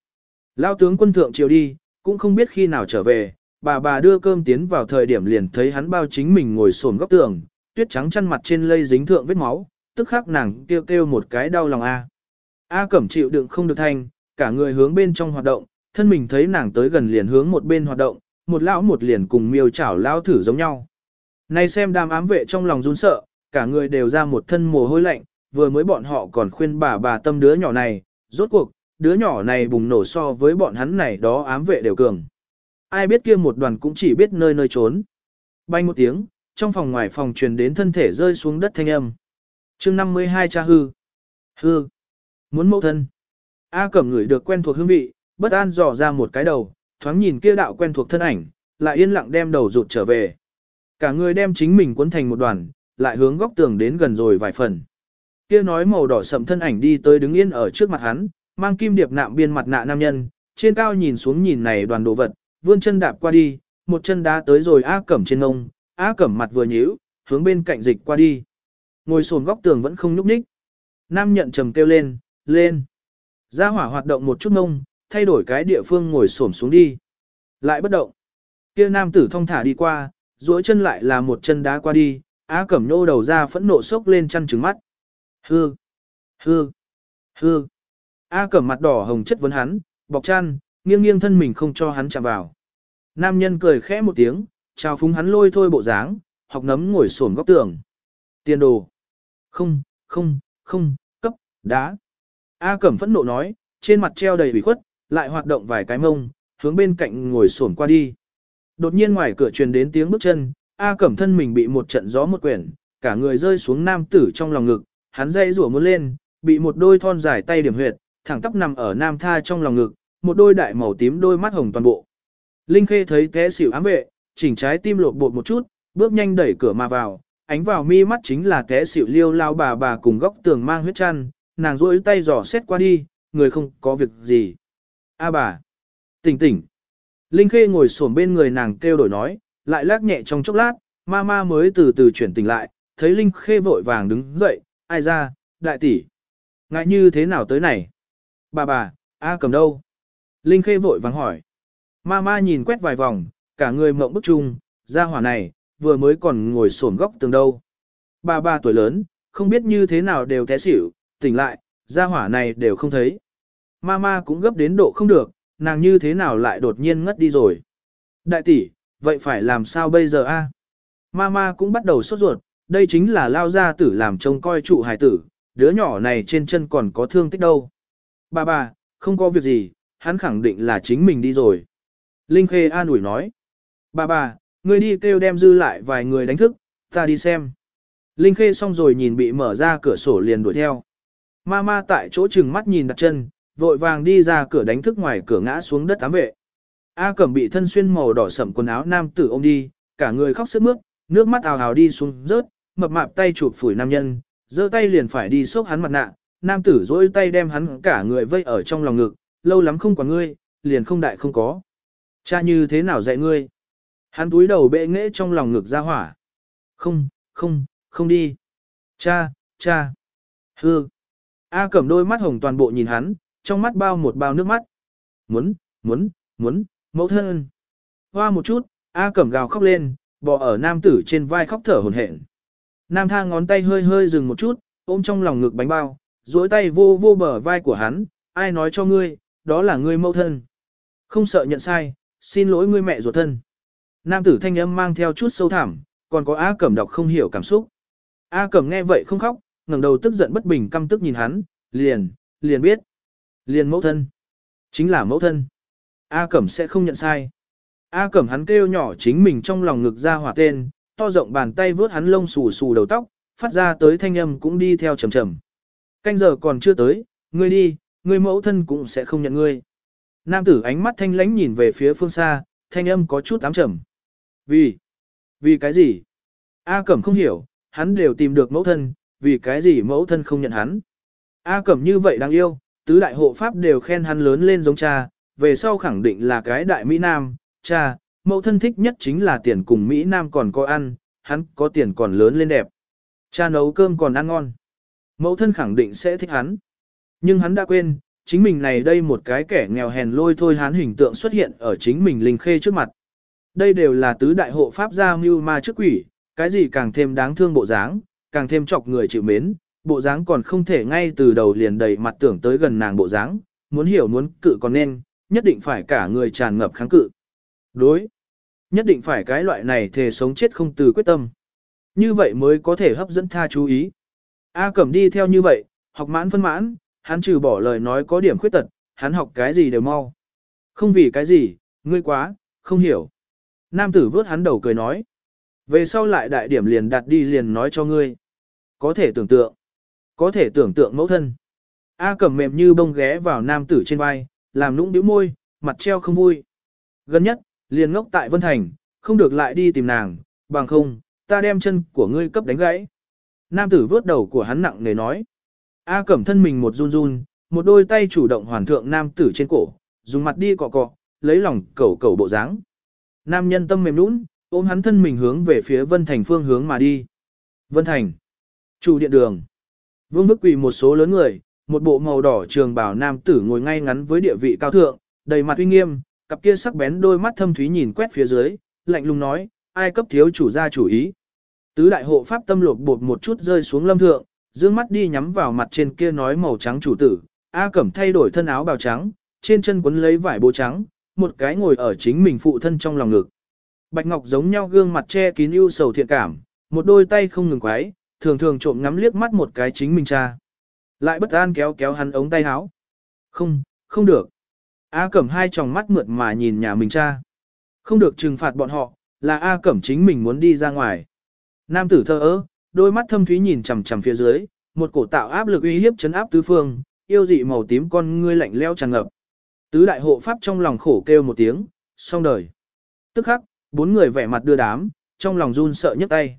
Lao tướng quân thượng chiều đi, cũng không biết khi nào trở về, bà bà đưa cơm tiến vào thời điểm liền thấy hắn bao chính mình ngồi sồn góc tường, tuyết trắng chăn mặt trên lây dính thượng vết máu, tức khắc nàng kêu kêu một cái đau lòng a. A Cẩm chịu đựng không được thanh, cả người hướng bên trong hoạt động, thân mình thấy nàng tới gần liền hướng một bên hoạt động, một lão một liền cùng miêu chảo lao thử giống nhau. Này xem đám ám vệ trong lòng run sợ, cả người đều ra một thân mồ hôi lạnh, vừa mới bọn họ còn khuyên bà bà tâm đứa nhỏ này, rốt cuộc, đứa nhỏ này bùng nổ so với bọn hắn này đó ám vệ đều cường. Ai biết kia một đoàn cũng chỉ biết nơi nơi trốn. Bay một tiếng, trong phòng ngoài phòng truyền đến thân thể rơi xuống đất thanh âm. chương 52 cha hư. Hư. Muốn mẫu thân. A cẩm người được quen thuộc hương vị, bất an dò ra một cái đầu, thoáng nhìn kia đạo quen thuộc thân ảnh, lại yên lặng đem đầu rụt trở về. Cả người đem chính mình cuốn thành một đoàn, lại hướng góc tường đến gần rồi vài phần. Kia nói màu đỏ sậm thân ảnh đi tới đứng yên ở trước mặt hắn, mang kim điệp nạm biên mặt nạ nam nhân, trên cao nhìn xuống nhìn này đoàn đồ vật, vươn chân đạp qua đi, một chân đá tới rồi A Cẩm trên ngông, A Cẩm mặt vừa nhíu, hướng bên cạnh dịch qua đi. Ngồi sồn góc tường vẫn không nhúc nhích. Nam nhận trầm kêu lên, lên. Gia hỏa hoạt động một chút ngông, thay đổi cái địa phương ngồi xổm xuống đi. Lại bất động. Kia nam tử thông thả đi qua, duỗi chân lại là một chân đá qua đi, A Cẩm nô đầu ra phẫn nộ sốc lên chăn trừng mắt. Hư, hư, hư. A Cẩm mặt đỏ hồng chất vấn hắn, bọc chăn, nghiêng nghiêng thân mình không cho hắn chạm vào. Nam nhân cười khẽ một tiếng, chào phúng hắn lôi thôi bộ dáng, học nấm ngồi xổm góc tường. Tiền đồ. Không, không, không, cấp, đá. A Cẩm phẫn nộ nói, trên mặt treo đầy ủy khuất, lại hoạt động vài cái mông, hướng bên cạnh ngồi xổm qua đi. Đột nhiên ngoài cửa truyền đến tiếng bước chân, A Cẩm thân mình bị một trận gió một quyển, cả người rơi xuống nam tử trong lòng ngực, hắn dây rủa muốn lên, bị một đôi thon dài tay điểm huyệt, thẳng tắp nằm ở nam tha trong lòng ngực, một đôi đại màu tím đôi mắt hồng toàn bộ. Linh Khê thấy té xỉu ám vệ, chỉnh trái tim lột bột một chút, bước nhanh đẩy cửa mà vào, ánh vào mi mắt chính là té xỉu liêu lao bà bà cùng góc tường mang huyết chăn, nàng rỗi tay dò xét qua đi, người không có việc gì. A bà, tỉnh tỉnh. Linh Khê ngồi xổm bên người nàng kêu đổi nói, lại lắc nhẹ trong chốc lát, ma ma mới từ từ chuyển tỉnh lại, thấy Linh Khê vội vàng đứng dậy, ai ra, đại tỷ. Ngại như thế nào tới này? Bà bà, A cầm đâu? Linh Khê vội vàng hỏi. Ma ma nhìn quét vài vòng, cả người mộng bức chung, ra hỏa này, vừa mới còn ngồi xổm góc tường đâu. Bà bà tuổi lớn, không biết như thế nào đều té xỉu, tỉnh lại, gia hỏa này đều không thấy. Mama cũng gấp đến độ không được, nàng như thế nào lại đột nhiên ngất đi rồi. Đại tỷ, vậy phải làm sao bây giờ a? Mama cũng bắt đầu sốt ruột, đây chính là lao gia tử làm trông coi trụ hài tử, đứa nhỏ này trên chân còn có thương tích đâu. Bà bà, không có việc gì, hắn khẳng định là chính mình đi rồi. Linh Khê an ủi nói. Bà bà, người đi kêu đem dư lại vài người đánh thức, ta đi xem. Linh Khê xong rồi nhìn bị mở ra cửa sổ liền đuổi theo. Mama tại chỗ chừng mắt nhìn đặt chân, vội vàng đi ra cửa đánh thức ngoài cửa ngã xuống đất ám vệ. A Cẩm bị thân xuyên màu đỏ sậm quần áo nam tử ôm đi, cả người khóc sướt mướt, nước mắt ào ào đi xuống rớt, mập mạp tay chụp phủi nam nhân, giơ tay liền phải đi xốc hắn mặt nạ, nam tử dỗi tay đem hắn cả người vây ở trong lòng ngực, lâu lắm không quả ngươi, liền không đại không có. Cha như thế nào dạy ngươi? Hắn túi đầu bệ nghễ trong lòng ngực ra hỏa. Không, không, không đi. Cha, cha. Hương. A cẩm đôi mắt hồng toàn bộ nhìn hắn, trong mắt bao một bao nước mắt. Muốn, muốn, muốn, mẫu thân. Hoa một chút, A cẩm gào khóc lên, bò ở nam tử trên vai khóc thở hổn hển. Nam tha ngón tay hơi hơi dừng một chút, ôm trong lòng ngực bánh bao, duỗi tay vô vô bờ vai của hắn, ai nói cho ngươi, đó là ngươi mẫu thân. Không sợ nhận sai, xin lỗi ngươi mẹ ruột thân. Nam tử thanh âm mang theo chút sâu thẳm, còn có A Cẩm đọc không hiểu cảm xúc. A Cẩm nghe vậy không khóc, ngẩng đầu tức giận bất bình căm tức nhìn hắn, liền, liền biết. Liền mẫu thân. Chính là mẫu thân. A Cẩm sẽ không nhận sai. A Cẩm hắn kêu nhỏ chính mình trong lòng ngực ra hỏa tên, to rộng bàn tay vướt hắn lông xù xù đầu tóc, phát ra tới thanh âm cũng đi theo trầm trầm. Canh giờ còn chưa tới, ngươi đi, ngươi mẫu thân cũng sẽ không nhận ngươi. Nam tử ánh mắt thanh lánh nhìn về phía phương xa, thanh âm có chút ám trầm. Vì? Vì cái gì? A Cẩm không hiểu, hắn đều tìm được mẫu thân, vì cái gì mẫu thân không nhận hắn. A Cẩm như vậy đáng yêu, tứ đại hộ pháp đều khen hắn lớn lên giống cha, về sau khẳng định là cái đại Mỹ Nam, cha, mẫu thân thích nhất chính là tiền cùng Mỹ Nam còn có ăn, hắn có tiền còn lớn lên đẹp. Cha nấu cơm còn ăn ngon. Mẫu thân khẳng định sẽ thích hắn. Nhưng hắn đã quên, chính mình này đây một cái kẻ nghèo hèn lôi thôi hắn hình tượng xuất hiện ở chính mình linh khê trước mặt. Đây đều là tứ đại hộ pháp gia mưu ma trước quỷ, cái gì càng thêm đáng thương bộ dáng, càng thêm chọc người chịu mến, bộ dáng còn không thể ngay từ đầu liền đầy mặt tưởng tới gần nàng bộ dáng, muốn hiểu muốn cự còn nên, nhất định phải cả người tràn ngập kháng cự. Đối, nhất định phải cái loại này thề sống chết không từ quyết tâm. Như vậy mới có thể hấp dẫn tha chú ý. A Cẩm đi theo như vậy, học mãn phân mãn, hắn trừ bỏ lời nói có điểm khuyết tật, hắn học cái gì đều mau. Không vì cái gì, ngươi quá, không hiểu. Nam tử vớt hắn đầu cười nói. Về sau lại đại điểm liền đặt đi liền nói cho ngươi. Có thể tưởng tượng. Có thể tưởng tượng mẫu thân. A cẩm mềm như bông ghé vào nam tử trên vai, làm nũng bĩu môi, mặt treo không vui. Gần nhất, liền ngốc tại Vân Thành, không được lại đi tìm nàng, bằng không, ta đem chân của ngươi cấp đánh gãy. Nam tử vớt đầu của hắn nặng nề nói. A cẩm thân mình một run run, một đôi tay chủ động hoàn thượng nam tử trên cổ, dùng mặt đi cọ cọ, lấy lòng cẩu cẩu bộ dáng. Nam nhân tâm mềm nũng, ôm hắn thân mình hướng về phía Vân Thành phương hướng mà đi. Vân Thành. Chủ điện đường. Vương vức quỳ một số lớn người, một bộ màu đỏ trường bảo nam tử ngồi ngay ngắn với địa vị cao thượng, đầy mặt uy nghiêm, cặp kia sắc bén đôi mắt thâm thúy nhìn quét phía dưới, lạnh lùng nói, ai cấp thiếu chủ gia chủ ý. Tứ đại hộ pháp tâm lột bột một chút rơi xuống lâm thượng, dương mắt đi nhắm vào mặt trên kia nói màu trắng chủ tử, A Cẩm thay đổi thân áo bào trắng, trên chân quấn lấy vải bố trắng, một cái ngồi ở chính mình phụ thân trong lòng ngực. Bạch Ngọc giống nhau gương mặt che kín ưu sầu thiện cảm, một đôi tay không ngừng quái, thường thường trộm ngắm liếc mắt một cái chính mình cha. Lại bất an kéo kéo hắn ống tay áo. Không, không được. A Cẩm hai tròng mắt mượt mà nhìn nhà mình cha. Không được trừng phạt bọn họ, là A Cẩm chính mình muốn đi ra ngoài. Nam tử thơ ơ, đôi mắt thâm thúy nhìn chằm chằm phía dưới, một cổ tạo áp lực uy hiếp chấn áp tứ phương, yêu dị màu tím con ngươi lạnh leo tràn ngập. Tứ đại hộ pháp trong lòng khổ kêu một tiếng, xong đời. Tức khắc, bốn người vẻ mặt đưa đám, trong lòng run sợ nhấc tay.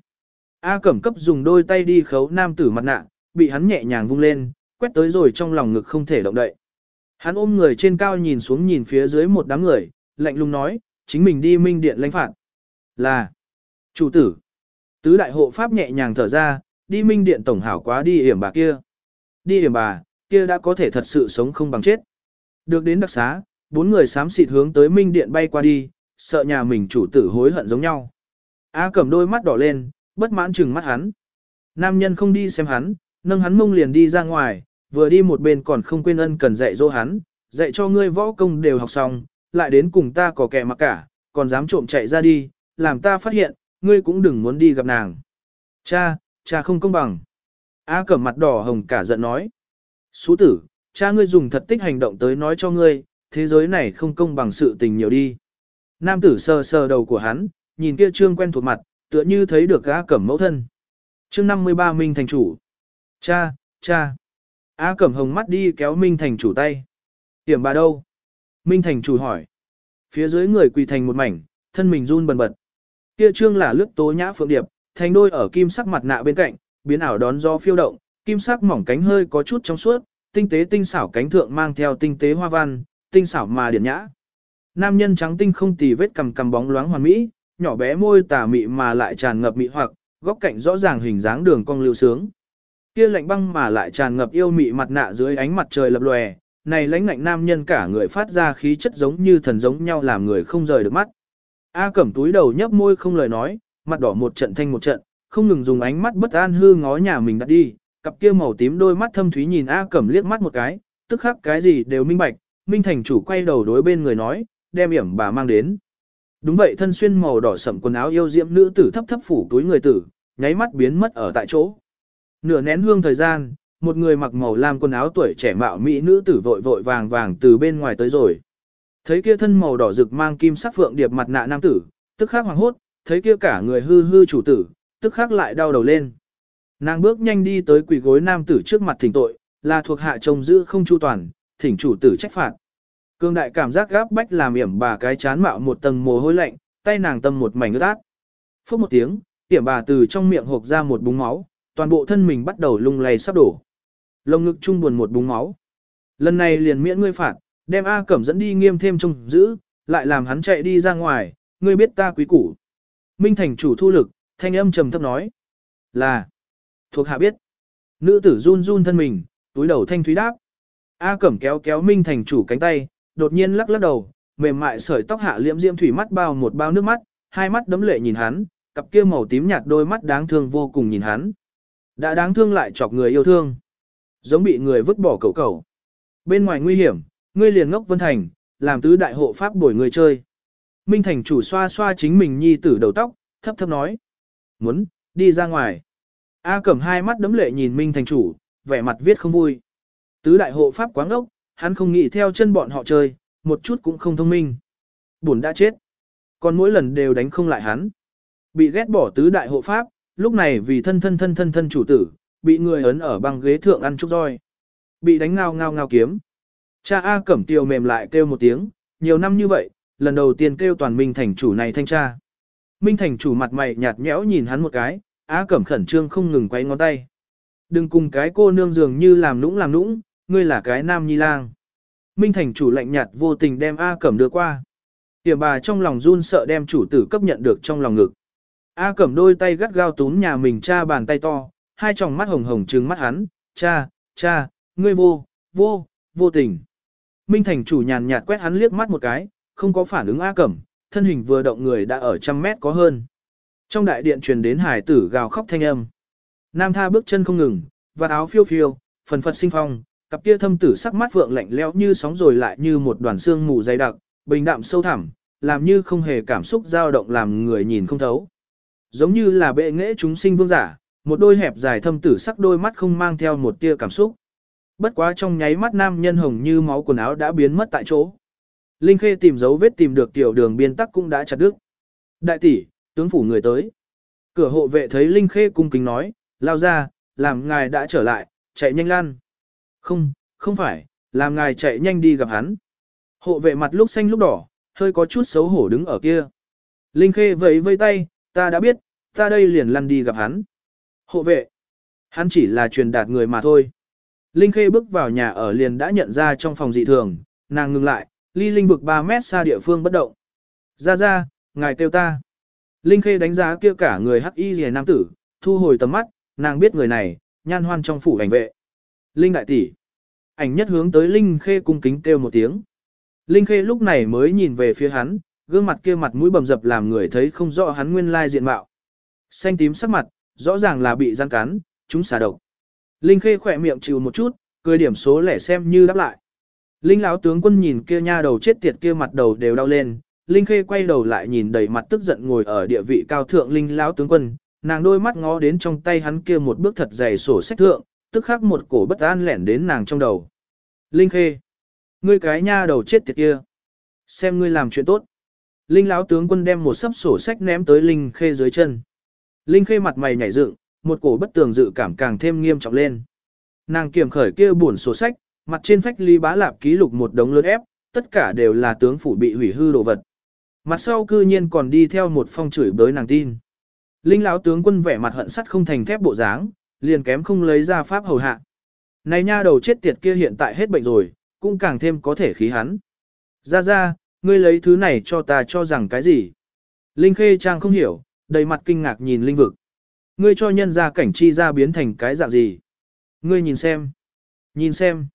A Cẩm cấp dùng đôi tay đi khấu nam tử mặt nạ, bị hắn nhẹ nhàng vung lên, quét tới rồi trong lòng ngực không thể động đậy. Hắn ôm người trên cao nhìn xuống nhìn phía dưới một đám người, lạnh lùng nói, chính mình đi minh điện lãnh phạt. Là, chủ tử, tứ đại hộ pháp nhẹ nhàng thở ra, đi minh điện tổng hảo quá đi hiểm bà kia. Đi hiểm bà, kia đã có thể thật sự sống không bằng chết. Được đến đặc xá, bốn người xám xịt hướng tới minh điện bay qua đi, sợ nhà mình chủ tử hối hận giống nhau. A cầm đôi mắt đỏ lên, bất mãn chừng mắt hắn. Nam nhân không đi xem hắn, nâng hắn mông liền đi ra ngoài, vừa đi một bên còn không quên ân cần dạy dỗ hắn, dạy cho ngươi võ công đều học xong, lại đến cùng ta có kẻ mặc cả, còn dám trộm chạy ra đi, làm ta phát hiện, ngươi cũng đừng muốn đi gặp nàng. Cha, cha không công bằng. A cẩm mặt đỏ hồng cả giận nói. Sú tử, cha ngươi dùng thật tích hành động tới nói cho ngươi, thế giới này không công bằng sự tình nhiều đi. Nam tử sờ sờ đầu của hắn, nhìn kia trương quen thuộc mặt, tựa như thấy được A Cẩm mẫu thân. Chương 53 Minh thành chủ. Cha, cha. A Cẩm hồng mắt đi kéo Minh thành chủ tay. Tiểm bà đâu? Minh thành chủ hỏi. Phía dưới người quỳ thành một mảnh, thân mình run bần bật. Kia trương là lướt tố nhã phượng điệp, thành đôi ở kim sắc mặt nạ bên cạnh, biến ảo đón gió phiêu động, kim sắc mỏng cánh hơi có chút trong suốt, tinh tế tinh xảo cánh thượng mang theo tinh tế hoa văn, tinh xảo mà điển nhã. Nam nhân trắng tinh không tì vết cầm cầm bóng loáng hoàn mỹ, nhỏ bé môi tà mị mà lại tràn ngập mị hoặc, góc cạnh rõ ràng hình dáng đường cong lưu sướng. Kia lạnh băng mà lại tràn ngập yêu mị mặt nạ dưới ánh mặt trời lập lòe, này lãnh lạnh nam nhân cả người phát ra khí chất giống như thần giống nhau làm người không rời được mắt. A cẩm túi đầu nhấp môi không lời nói, mặt đỏ một trận thanh một trận, không ngừng dùng ánh mắt bất an hư ngó nhà mình đã đi, cặp kia màu tím đôi mắt thâm thúy nhìn A Cẩm liếc mắt một cái, tức khắc cái gì đều minh bạch, Minh Thành chủ quay đầu đối bên người nói, đem yểm bà mang đến. Đúng vậy thân xuyên màu đỏ sậm quần áo yêu diễm nữ tử thấp thấp phủ túi người tử, nháy mắt biến mất ở tại chỗ. Nửa nén hương thời gian, một người mặc màu lam quần áo tuổi trẻ mạo mỹ nữ tử vội vội vàng vàng từ bên ngoài tới rồi. Thấy kia thân màu đỏ rực mang kim sắc phượng điệp mặt nạ nam tử, tức khắc hoàng hốt, thấy kia cả người hư hư chủ tử, tức khắc lại đau đầu lên. Nàng bước nhanh đi tới quỳ gối nam tử trước mặt thỉnh tội, là thuộc hạ trông giữ không chu toàn, thỉnh chủ tử trách phạt. Cương đại cảm giác gáp bách làm yểm bà cái chán mạo một tầng mồ hôi lạnh, tay nàng tâm một mảnh ướt át. Phốc một tiếng, yểm bà từ trong miệng hộc ra một búng máu, toàn bộ thân mình bắt đầu lung lay sắp đổ. Lồng ngực trung buồn một búng máu. Lần này liền miễn ngươi phạt, đem A Cẩm dẫn đi nghiêm thêm trông giữ, lại làm hắn chạy đi ra ngoài, ngươi biết ta quý củ. Minh thành chủ thu lực, thanh âm trầm thấp nói. Là, thuộc hạ biết. Nữ tử run run thân mình, túi đầu thanh thúy đáp. A Cẩm kéo kéo Minh thành chủ cánh tay, đột nhiên lắc lắc đầu, mềm mại sợi tóc hạ liễm diễm thủy mắt bao một bao nước mắt, hai mắt đấm lệ nhìn hắn, cặp kia màu tím nhạt đôi mắt đáng thương vô cùng nhìn hắn. Đã đáng thương lại chọc người yêu thương. Giống bị người vứt bỏ cậu cậu. Bên ngoài nguy hiểm, ngươi liền ngốc vân thành, làm tứ đại hộ pháp bồi người chơi. Minh thành chủ xoa xoa chính mình nhi tử đầu tóc, thấp thấp nói. Muốn, đi ra ngoài. A cẩm hai mắt đấm lệ nhìn Minh thành chủ, vẻ mặt viết không vui. Tứ đại hộ pháp quáng ngốc, hắn không nghĩ theo chân bọn họ chơi, một chút cũng không thông minh. Buồn đã chết. Còn mỗi lần đều đánh không lại hắn. Bị ghét bỏ tứ đại hộ pháp, lúc này vì thân thân thân thân thân chủ tử, bị người ấn ở băng ghế thượng ăn chút roi. Bị đánh ngao ngao ngao kiếm. Cha A Cẩm tiều mềm lại kêu một tiếng, nhiều năm như vậy, lần đầu tiên kêu toàn Minh Thành chủ này thanh tra. Minh Thành chủ mặt mày nhạt nhẽo nhìn hắn một cái, A Cẩm khẩn trương không ngừng quay ngón tay. Đừng cùng cái cô nương dường như làm nũng làm nũng, ngươi là cái nam nhi lang. Minh Thành chủ lạnh nhạt vô tình đem A Cẩm đưa qua. Tiềm bà trong lòng run sợ đem chủ tử cấp nhận được trong lòng ngực. A Cẩm đôi tay gắt gao túm nhà mình cha bàn tay to, hai tròng mắt hồng hồng trừng mắt hắn, cha, cha, ngươi vô, vô, vô tình. Minh Thành chủ nhàn nhạt quét hắn liếc mắt một cái, không có phản ứng A Cẩm, thân hình vừa động người đã ở trăm mét có hơn. Trong đại điện truyền đến hải tử gào khóc thanh âm. Nam tha bước chân không ngừng, và áo phiêu phiêu, phần phật sinh phong, cặp kia thâm tử sắc mắt vượng lạnh lẽo như sóng rồi lại như một đoàn xương mù dày đặc, bình đạm sâu thẳm, làm như không hề cảm xúc dao động làm người nhìn không thấu. Giống như là bệ nghệ chúng sinh vương giả, một đôi hẹp dài thâm tử sắc đôi mắt không mang theo một tia cảm xúc. Bất quá trong nháy mắt nam nhân hồng như máu quần áo đã biến mất tại chỗ. Linh Khê tìm dấu vết tìm được tiểu đường biên tắc cũng đã chặt đứt. Đại tỷ, tướng phủ người tới. Cửa hộ vệ thấy Linh Khê cung kính nói, lao ra, làm ngài đã trở lại, chạy nhanh lan. Không, không phải, làm ngài chạy nhanh đi gặp hắn. Hộ vệ mặt lúc xanh lúc đỏ, hơi có chút xấu hổ đứng ở kia. Linh Khê vẫy vây tay, ta đã biết, ta đây liền lăn đi gặp hắn. Hộ vệ, hắn chỉ là truyền đạt người mà thôi. Linh Khê bước vào nhà ở liền đã nhận ra trong phòng dị thường, nàng ngừng lại, ly linh vực 3 mét xa địa phương bất động. Ra ra, ngài kêu ta. Linh Khê đánh giá kia cả người hắc y rìa nam tử, thu hồi tầm mắt, nàng biết người này, nhan hoan trong phủ ảnh vệ. Linh đại tỷ. Ảnh nhất hướng tới Linh Khê cung kính kêu một tiếng. Linh Khê lúc này mới nhìn về phía hắn, gương mặt kia mặt mũi bầm dập làm người thấy không rõ hắn nguyên lai diện mạo. Xanh tím sắc mặt, rõ ràng là bị gian cắn, chúng xả độc. Linh Khê khỏe miệng chịu một chút, cười điểm số lẻ xem như đáp lại. Linh lão tướng quân nhìn kia nha đầu chết tiệt kia mặt đầu đều đau lên, Linh Khê quay đầu lại nhìn đầy mặt tức giận ngồi ở địa vị cao thượng Linh lão tướng quân, nàng đôi mắt ngó đến trong tay hắn kia một bước thật dày sổ sách thượng, tức khắc một cổ bất an lẻn đến nàng trong đầu. Linh Khê, ngươi cái nha đầu chết tiệt kia, xem ngươi làm chuyện tốt. Linh lão tướng quân đem một sấp sổ sách ném tới Linh Khê dưới chân. Linh Khê mặt mày nhảy dựng, một cổ bất tường dự cảm càng thêm nghiêm trọng lên. Nàng kiểm khởi kia buồn sổ sách, mặt trên phách ly bá lạp ký lục một đống lớn ép, tất cả đều là tướng phủ bị hủy hư đồ vật. Mặt sau cư nhiên còn đi theo một phong chửi bới nàng tin. Linh lão tướng quân vẻ mặt hận sắt không thành thép bộ dáng, liền kém không lấy ra pháp hầu hạ. Này nha đầu chết tiệt kia hiện tại hết bệnh rồi, cũng càng thêm có thể khí hắn. Ra ra, ngươi lấy thứ này cho ta cho rằng cái gì? Linh khê trang không hiểu, đầy mặt kinh ngạc nhìn linh vực. Ngươi cho nhân ra cảnh chi ra biến thành cái dạng gì? Ngươi nhìn xem. Nhìn xem.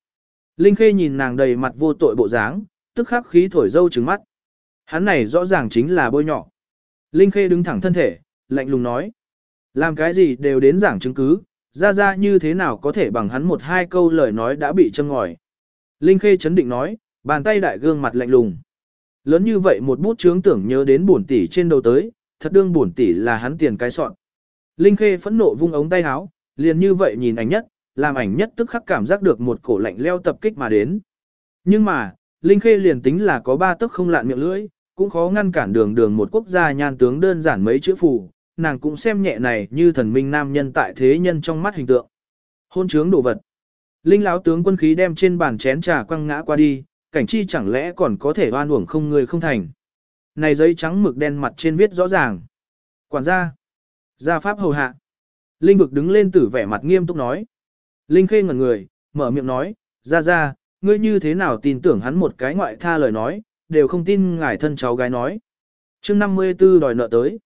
Linh khê nhìn nàng đầy mặt vô tội bộ dáng, tức khắc khí thổi dâu trứng mắt. Hắn này rõ ràng chính là bôi nhỏ. Linh khê đứng thẳng thân thể, lạnh lùng nói. Làm cái gì đều đến giảng chứng cứ, ra ra như thế nào có thể bằng hắn một hai câu lời nói đã bị châm ngòi. Linh Khê chấn định nói, bàn tay đại gương mặt lạnh lùng. Lớn như vậy một bút chướng tưởng nhớ đến bổn tỷ trên đầu tới, thật đương bổn tỷ là hắn tiền cái soạn. Linh Khê phẫn nộ vung ống tay háo, liền như vậy nhìn ảnh nhất, làm ảnh nhất tức khắc cảm giác được một cổ lạnh leo tập kích mà đến. Nhưng mà, Linh Khê liền tính là có ba tức không lạn miệng lưỡi, cũng khó ngăn cản đường đường một quốc gia nhan tướng đơn giản mấy chữ phù, nàng cũng xem nhẹ này như thần minh nam nhân tại thế nhân trong mắt hình tượng. Hôn trướng đồ vật. Linh láo tướng quân khí đem trên bàn chén trà quăng ngã qua đi, cảnh chi chẳng lẽ còn có thể oan uổng không người không thành. Này giấy trắng mực đen mặt trên viết rõ ràng. Quản gia. Gia pháp hầu hạ. Linh vực đứng lên tử vẻ mặt nghiêm túc nói. Linh khê ngẩn người, mở miệng nói, ra ra, ngươi như thế nào tin tưởng hắn một cái ngoại tha lời nói, đều không tin ngài thân cháu gái nói. Trước 54 đòi nợ tới.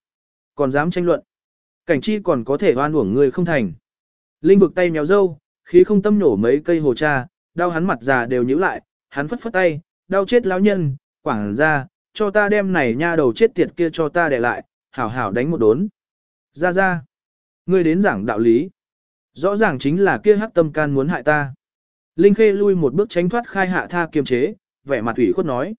Còn dám tranh luận. Cảnh chi còn có thể oan uổng ngươi không thành. Linh vực tay méo dâu, khí không tâm nổ mấy cây hồ cha, đau hắn mặt già đều nhíu lại, hắn phất phất tay, đau chết lão nhân, quảng ra, cho ta đem này nha đầu chết tiệt kia cho ta để lại, hảo hảo đánh một đốn. Ra ra, ngươi đến giảng đạo lý. Rõ ràng chính là kia hắc tâm can muốn hại ta. Linh Khê lui một bước tránh thoát khai hạ tha kiềm chế, vẻ mặt ủy khuất nói.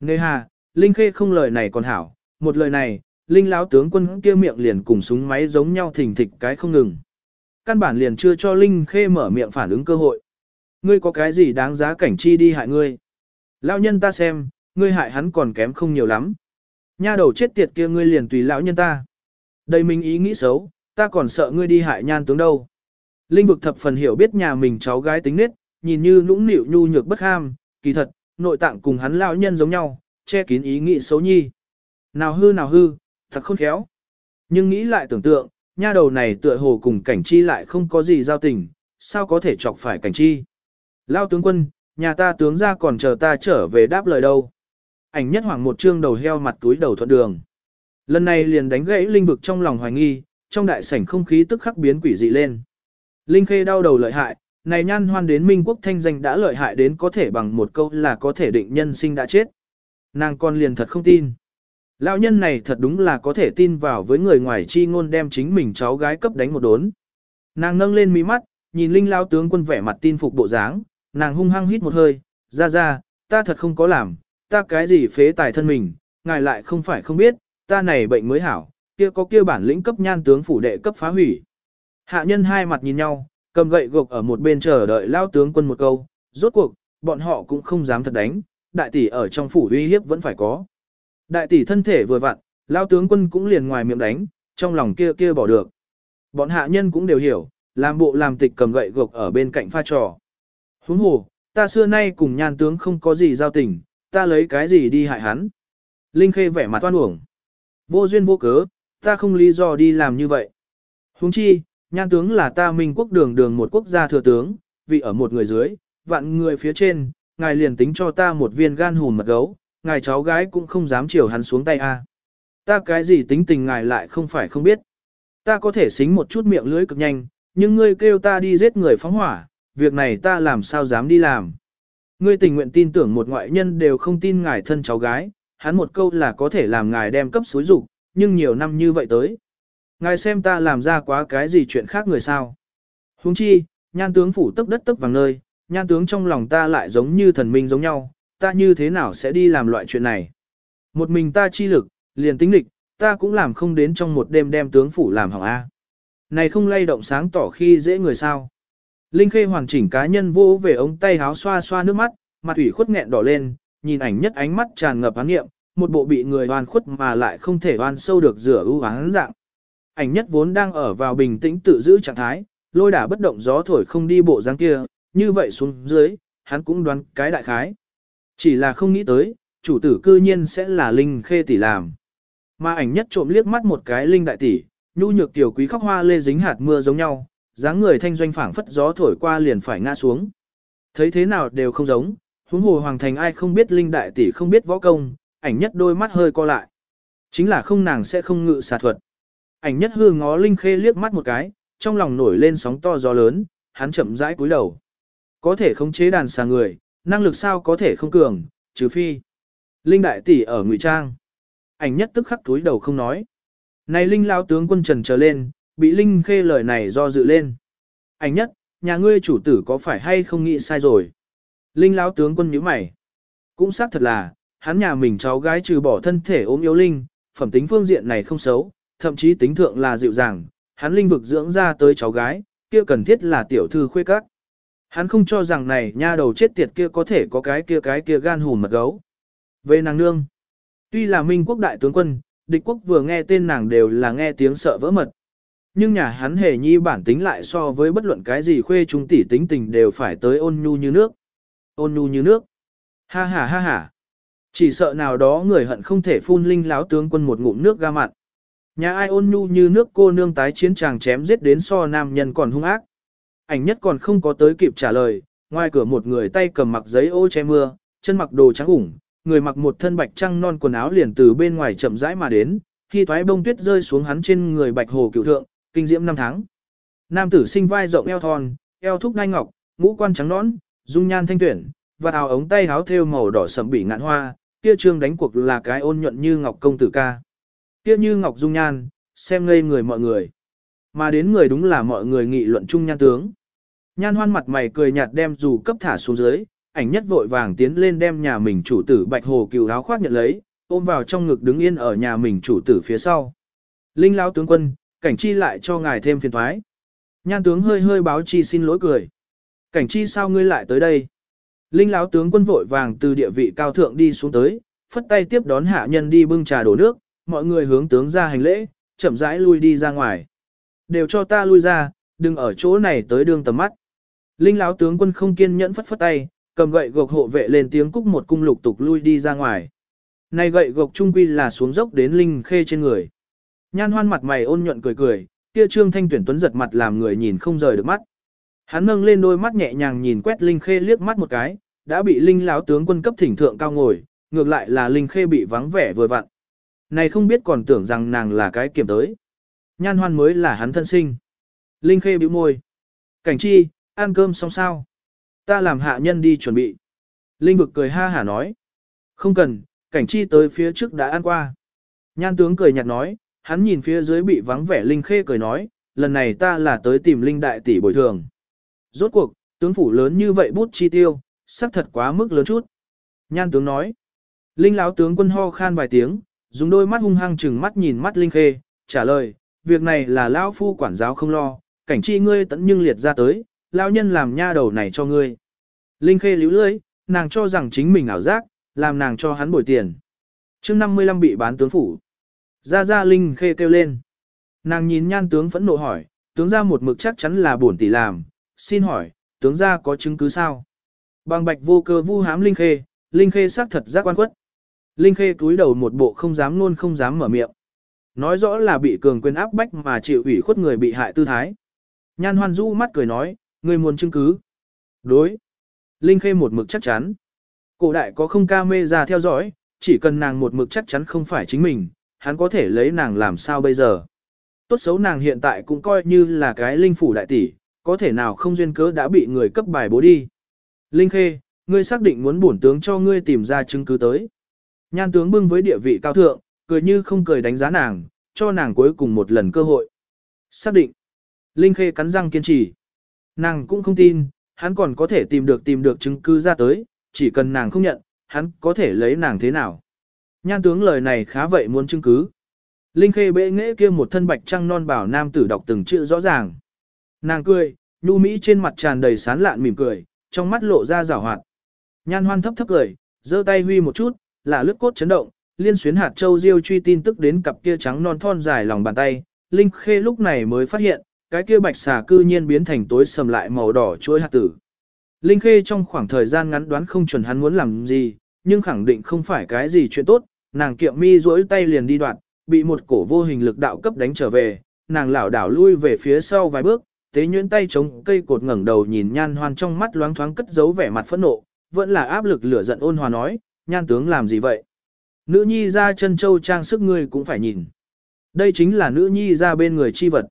Nê hà, Linh Khê không lời này còn hảo, một lời này, Linh lão tướng quân kia miệng liền cùng súng máy giống nhau thình thịch cái không ngừng. Căn bản liền chưa cho Linh Khê mở miệng phản ứng cơ hội. Ngươi có cái gì đáng giá cảnh chi đi hại ngươi? Lão nhân ta xem, ngươi hại hắn còn kém không nhiều lắm. Nha đầu chết tiệt kia ngươi liền tùy lão nhân ta. Đây mình ý nghĩ xấu, ta còn sợ ngươi đi hại nhan tướng đâu. Linh vực thập phần hiểu biết nhà mình cháu gái tính nết, nhìn như nũng nịu nhu nhược bất ham, kỳ thật, nội tạng cùng hắn lão nhân giống nhau, che kín ý nghĩ xấu nhi. Nào hư nào hư, thật khôn khéo. Nhưng nghĩ lại tưởng tượng, nha đầu này tựa hồ cùng cảnh chi lại không có gì giao tình, sao có thể chọc phải cảnh chi. Lao tướng quân, nhà ta tướng ra còn chờ ta trở về đáp lời đâu. Ảnh nhất hoàng một trương đầu heo mặt túi đầu thuận đường. Lần này liền đánh gãy linh vực trong lòng hoài nghi, trong đại sảnh không khí tức khắc biến quỷ dị lên. Linh khê đau đầu lợi hại, này nhan hoan đến minh quốc thanh danh đã lợi hại đến có thể bằng một câu là có thể định nhân sinh đã chết. Nàng con liền thật không tin. Lão nhân này thật đúng là có thể tin vào với người ngoài chi ngôn đem chính mình cháu gái cấp đánh một đốn. Nàng nâng lên mí mắt, nhìn linh lao tướng quân vẻ mặt tin phục bộ dáng, nàng hung hăng hít một hơi, ra ra, ta thật không có làm, ta cái gì phế tài thân mình, ngài lại không phải không biết, ta này bệnh mới hảo, kia có kia bản lĩnh cấp nhan tướng phủ đệ cấp phá hủy. Hạ nhân hai mặt nhìn nhau, cầm gậy gộc ở một bên chờ đợi lao tướng quân một câu, rốt cuộc, bọn họ cũng không dám thật đánh, đại tỷ ở trong phủ uy hiếp vẫn phải có. Đại tỷ thân thể vừa vặn, lao tướng quân cũng liền ngoài miệng đánh, trong lòng kia kia bỏ được. Bọn hạ nhân cũng đều hiểu, làm bộ làm tịch cầm gậy gộc ở bên cạnh pha trò. Huống hồ, ta xưa nay cùng nhan tướng không có gì giao tình, ta lấy cái gì đi hại hắn. Linh Khê vẻ mặt toan uổng. Vô duyên vô cớ, ta không lý do đi làm như vậy. Huống chi, nhan tướng là ta minh quốc đường đường một quốc gia thừa tướng, vị ở một người dưới, vạn người phía trên, ngài liền tính cho ta một viên gan hùn mật gấu, ngài cháu gái cũng không dám chiều hắn xuống tay a. Ta cái gì tính tình ngài lại không phải không biết. Ta có thể xính một chút miệng lưỡi cực nhanh, nhưng ngươi kêu ta đi giết người phóng hỏa, việc này ta làm sao dám đi làm. Ngươi tình nguyện tin tưởng một ngoại nhân đều không tin ngài thân cháu gái, hắn một câu là có thể làm ngài đem cấp xúi dục, nhưng nhiều năm như vậy tới. Ngài xem ta làm ra quá cái gì chuyện khác người sao. Huống chi, nhan tướng phủ tức đất tức vàng nơi, nhan tướng trong lòng ta lại giống như thần minh giống nhau, ta như thế nào sẽ đi làm loại chuyện này. Một mình ta chi lực, liền tính địch, ta cũng làm không đến trong một đêm đem tướng phủ làm hỏng A. Này không lay động sáng tỏ khi dễ người sao. Linh Khê hoàn chỉnh cá nhân vô về ống tay háo xoa xoa nước mắt, mặt ủy khuất nghẹn đỏ lên, nhìn ảnh nhất ánh mắt tràn ngập án nghiệm, một bộ bị người oan khuất mà lại không thể oan sâu được rửa ưu án dạng. Ảnh nhất vốn đang ở vào bình tĩnh tự giữ trạng thái, lôi đả bất động gió thổi không đi bộ dáng kia, như vậy xuống dưới, hắn cũng đoán cái đại khái. Chỉ là không nghĩ tới, chủ tử cư nhiên sẽ là Linh Khê tỷ làm. Mà ảnh nhất trộm liếc mắt một cái Linh đại tỷ, nhu nhược tiểu quý khóc hoa lê dính hạt mưa giống nhau, dáng người thanh doanh phảng phất gió thổi qua liền phải ngã xuống. Thấy thế nào đều không giống, huống hồ hoàng thành ai không biết Linh đại tỷ không biết võ công, ảnh nhất đôi mắt hơi co lại. Chính là không nàng sẽ không ngự xà thuật. Ảnh nhất hư ngó Linh Khê liếc mắt một cái, trong lòng nổi lên sóng to gió lớn, hắn chậm rãi cúi đầu. Có thể khống chế đàn xà người, năng lực sao có thể không cường, trừ phi. Linh đại tỷ ở ngụy trang. Ảnh nhất tức khắc túi đầu không nói. Này Linh lao tướng quân trần trở lên, bị Linh Khê lời này do dự lên. Ảnh nhất, nhà ngươi chủ tử có phải hay không nghĩ sai rồi? Linh lão tướng quân nhíu mày. Cũng xác thật là, hắn nhà mình cháu gái trừ bỏ thân thể ốm yếu linh, phẩm tính phương diện này không xấu, thậm chí tính thượng là dịu dàng, hắn linh vực dưỡng ra tới cháu gái, kia cần thiết là tiểu thư khuê các. Hắn không cho rằng này nha đầu chết tiệt kia có thể có cái kia cái kia gan hùn mật gấu. Về nàng nương, tuy là minh quốc đại tướng quân, địch quốc vừa nghe tên nàng đều là nghe tiếng sợ vỡ mật. Nhưng nhà hắn hề nhi bản tính lại so với bất luận cái gì khuê chúng tỷ tính tình đều phải tới ôn nhu như nước. Ôn nhu như nước. Ha ha ha ha. Chỉ sợ nào đó người hận không thể phun linh láo tướng quân một ngụm nước ga mặn. Nhà ai ôn nhu như nước cô nương tái chiến chàng chém giết đến so nam nhân còn hung ác. Ảnh nhất còn không có tới kịp trả lời, ngoài cửa một người tay cầm mặc giấy ô che mưa, chân mặc đồ trắng ủng, người mặc một thân bạch trăng non quần áo liền từ bên ngoài chậm rãi mà đến, khi thoái bông tuyết rơi xuống hắn trên người bạch hồ cửu thượng, kinh diễm năm tháng. Nam tử sinh vai rộng eo thon, eo thúc ngai ngọc, ngũ quan trắng nõn, dung nhan thanh tuyển, và áo ống tay áo thêu màu đỏ sẫm bị ngạn hoa, kia trương đánh cuộc là cái ôn nhuận như ngọc công tử ca. Kia như ngọc dung nhan, xem ngây người mọi người. Mà đến người đúng là mọi người nghị luận chung nhan tướng. Nhan hoan mặt mày cười nhạt đem dù cấp thả xuống dưới, ảnh nhất vội vàng tiến lên đem nhà mình chủ tử bạch hồ cừu áo khoác nhận lấy, ôm vào trong ngực đứng yên ở nhà mình chủ tử phía sau. Linh lão tướng quân, cảnh chi lại cho ngài thêm phiền thoái. Nhan tướng hơi hơi báo chi xin lỗi cười. Cảnh chi sao ngươi lại tới đây? Linh lão tướng quân vội vàng từ địa vị cao thượng đi xuống tới, phất tay tiếp đón hạ nhân đi bưng trà đổ nước, mọi người hướng tướng ra hành lễ, chậm rãi lui đi ra ngoài. Đều cho ta lui ra, đừng ở chỗ này tới đường tầm mắt. Linh lão tướng quân không kiên nhẫn phất phất tay, cầm gậy gộc hộ vệ lên tiếng cúc một cung lục tục lui đi ra ngoài. Này gậy gộc trung quy là xuống dốc đến linh khê trên người. Nhan hoan mặt mày ôn nhuận cười cười, kia trương thanh tuyển tuấn giật mặt làm người nhìn không rời được mắt. Hắn nâng lên đôi mắt nhẹ nhàng nhìn quét linh khê liếc mắt một cái, đã bị linh lão tướng quân cấp thỉnh thượng cao ngồi, ngược lại là linh khê bị vắng vẻ vừa vặn. Này không biết còn tưởng rằng nàng là cái kiểm tới. Nhan hoan mới là hắn thân sinh. Linh khê bĩu môi. Cảnh chi, ăn cơm xong sao? Ta làm hạ nhân đi chuẩn bị. Linh vực cười ha hả nói. Không cần, cảnh chi tới phía trước đã ăn qua. Nhan tướng cười nhạt nói, hắn nhìn phía dưới bị vắng vẻ Linh khê cười nói, lần này ta là tới tìm Linh đại tỷ bồi thường. Rốt cuộc, tướng phủ lớn như vậy bút chi tiêu, xác thật quá mức lớn chút. Nhan tướng nói. Linh lão tướng quân ho khan vài tiếng, dùng đôi mắt hung hăng chừng mắt nhìn mắt Linh khê, trả lời, việc này là lão phu quản giáo không lo, cảnh chi ngươi tận nhưng liệt ra tới, lão nhân làm nha đầu này cho ngươi. Linh Khê líu lưỡi, nàng cho rằng chính mình ảo giác, làm nàng cho hắn bồi tiền. Trước 55 bị bán tướng phủ. Ra ra Linh Khê kêu lên. Nàng nhìn nhan tướng phẫn nộ hỏi, tướng ra một mực chắc chắn là bổn tỷ làm, xin hỏi, tướng ra có chứng cứ sao? Bằng bạch vô cơ vu hám Linh Khê, Linh Khê xác thật giác quan quất. Linh Khê cúi đầu một bộ không dám luôn không dám mở miệng. Nói rõ là bị cường quyền áp bách mà chịu ủy khuất người bị hại tư thái. Nhan hoan du mắt cười nói, Ngươi muốn chứng cứ. Đối. Linh Khê một mực chắc chắn. Cổ đại có không ca mê ra theo dõi, chỉ cần nàng một mực chắc chắn không phải chính mình, hắn có thể lấy nàng làm sao bây giờ. Tốt xấu nàng hiện tại cũng coi như là cái linh phủ đại tỷ, có thể nào không duyên cớ đã bị người cấp bài bố đi. Linh Khê, ngươi xác định muốn bổn tướng cho ngươi tìm ra chứng cứ tới. Nhan tướng bưng với địa vị cao thượng, cười như không cười đánh giá nàng, cho nàng cuối cùng một lần cơ hội. Xác định. Linh Khê cắn răng kiên trì. Nàng cũng không tin, hắn còn có thể tìm được tìm được chứng cứ ra tới, chỉ cần nàng không nhận, hắn có thể lấy nàng thế nào. Nhan tướng lời này khá vậy muốn chứng cứ. Linh Khê bệ nghệ kia một thân bạch trăng non bảo nam tử đọc từng chữ rõ ràng. Nàng cười, nhu mỹ trên mặt tràn đầy sán lạn mỉm cười, trong mắt lộ ra rào hoạt. Nhan hoan thấp thấp cười, giơ tay huy một chút, là lướt cốt chấn động, liên xuyến hạt châu diêu truy tin tức đến cặp kia trắng non thon dài lòng bàn tay. Linh Khê lúc này mới phát hiện, cái kia bạch xà cư nhiên biến thành tối sầm lại màu đỏ chuỗi hạt tử. Linh Khê trong khoảng thời gian ngắn đoán không chuẩn hắn muốn làm gì, nhưng khẳng định không phải cái gì chuyện tốt, nàng kiệm mi duỗi tay liền đi đoạn, bị một cổ vô hình lực đạo cấp đánh trở về, nàng lảo đảo lui về phía sau vài bước, tế nhuyễn tay chống cây cột ngẩng đầu nhìn nhan hoan trong mắt loáng thoáng cất giấu vẻ mặt phẫn nộ, vẫn là áp lực lửa giận ôn hòa nói, nhan tướng làm gì vậy? Nữ nhi ra chân châu trang sức ngươi cũng phải nhìn. Đây chính là nữ nhi ra bên người chi vật.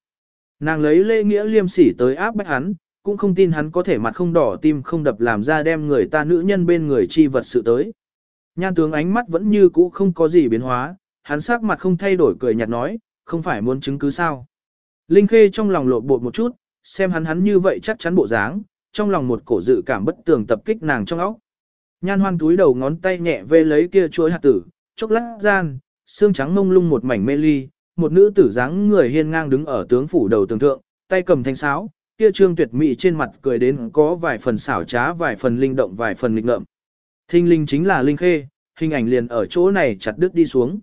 Nàng lấy lễ nghĩa liêm sỉ tới áp bách hắn, cũng không tin hắn có thể mặt không đỏ tim không đập làm ra đem người ta nữ nhân bên người chi vật sự tới. Nhan tướng ánh mắt vẫn như cũ không có gì biến hóa, hắn sắc mặt không thay đổi cười nhạt nói, không phải muốn chứng cứ sao. Linh Khê trong lòng lộn bột một chút, xem hắn hắn như vậy chắc chắn bộ dáng, trong lòng một cổ dự cảm bất tường tập kích nàng trong óc. Nhan hoan túi đầu ngón tay nhẹ vê lấy kia chuối hạt tử, chốc lát gian, xương trắng mông lung một mảnh mê ly, một nữ tử dáng người hiên ngang đứng ở tướng phủ đầu tường thượng, tay cầm thanh sáo, kia trương tuyệt mỹ trên mặt cười đến có vài phần xảo trá vài phần linh động vài phần nghịch ngợm. Thinh linh chính là linh khê, hình ảnh liền ở chỗ này chặt đứt đi xuống.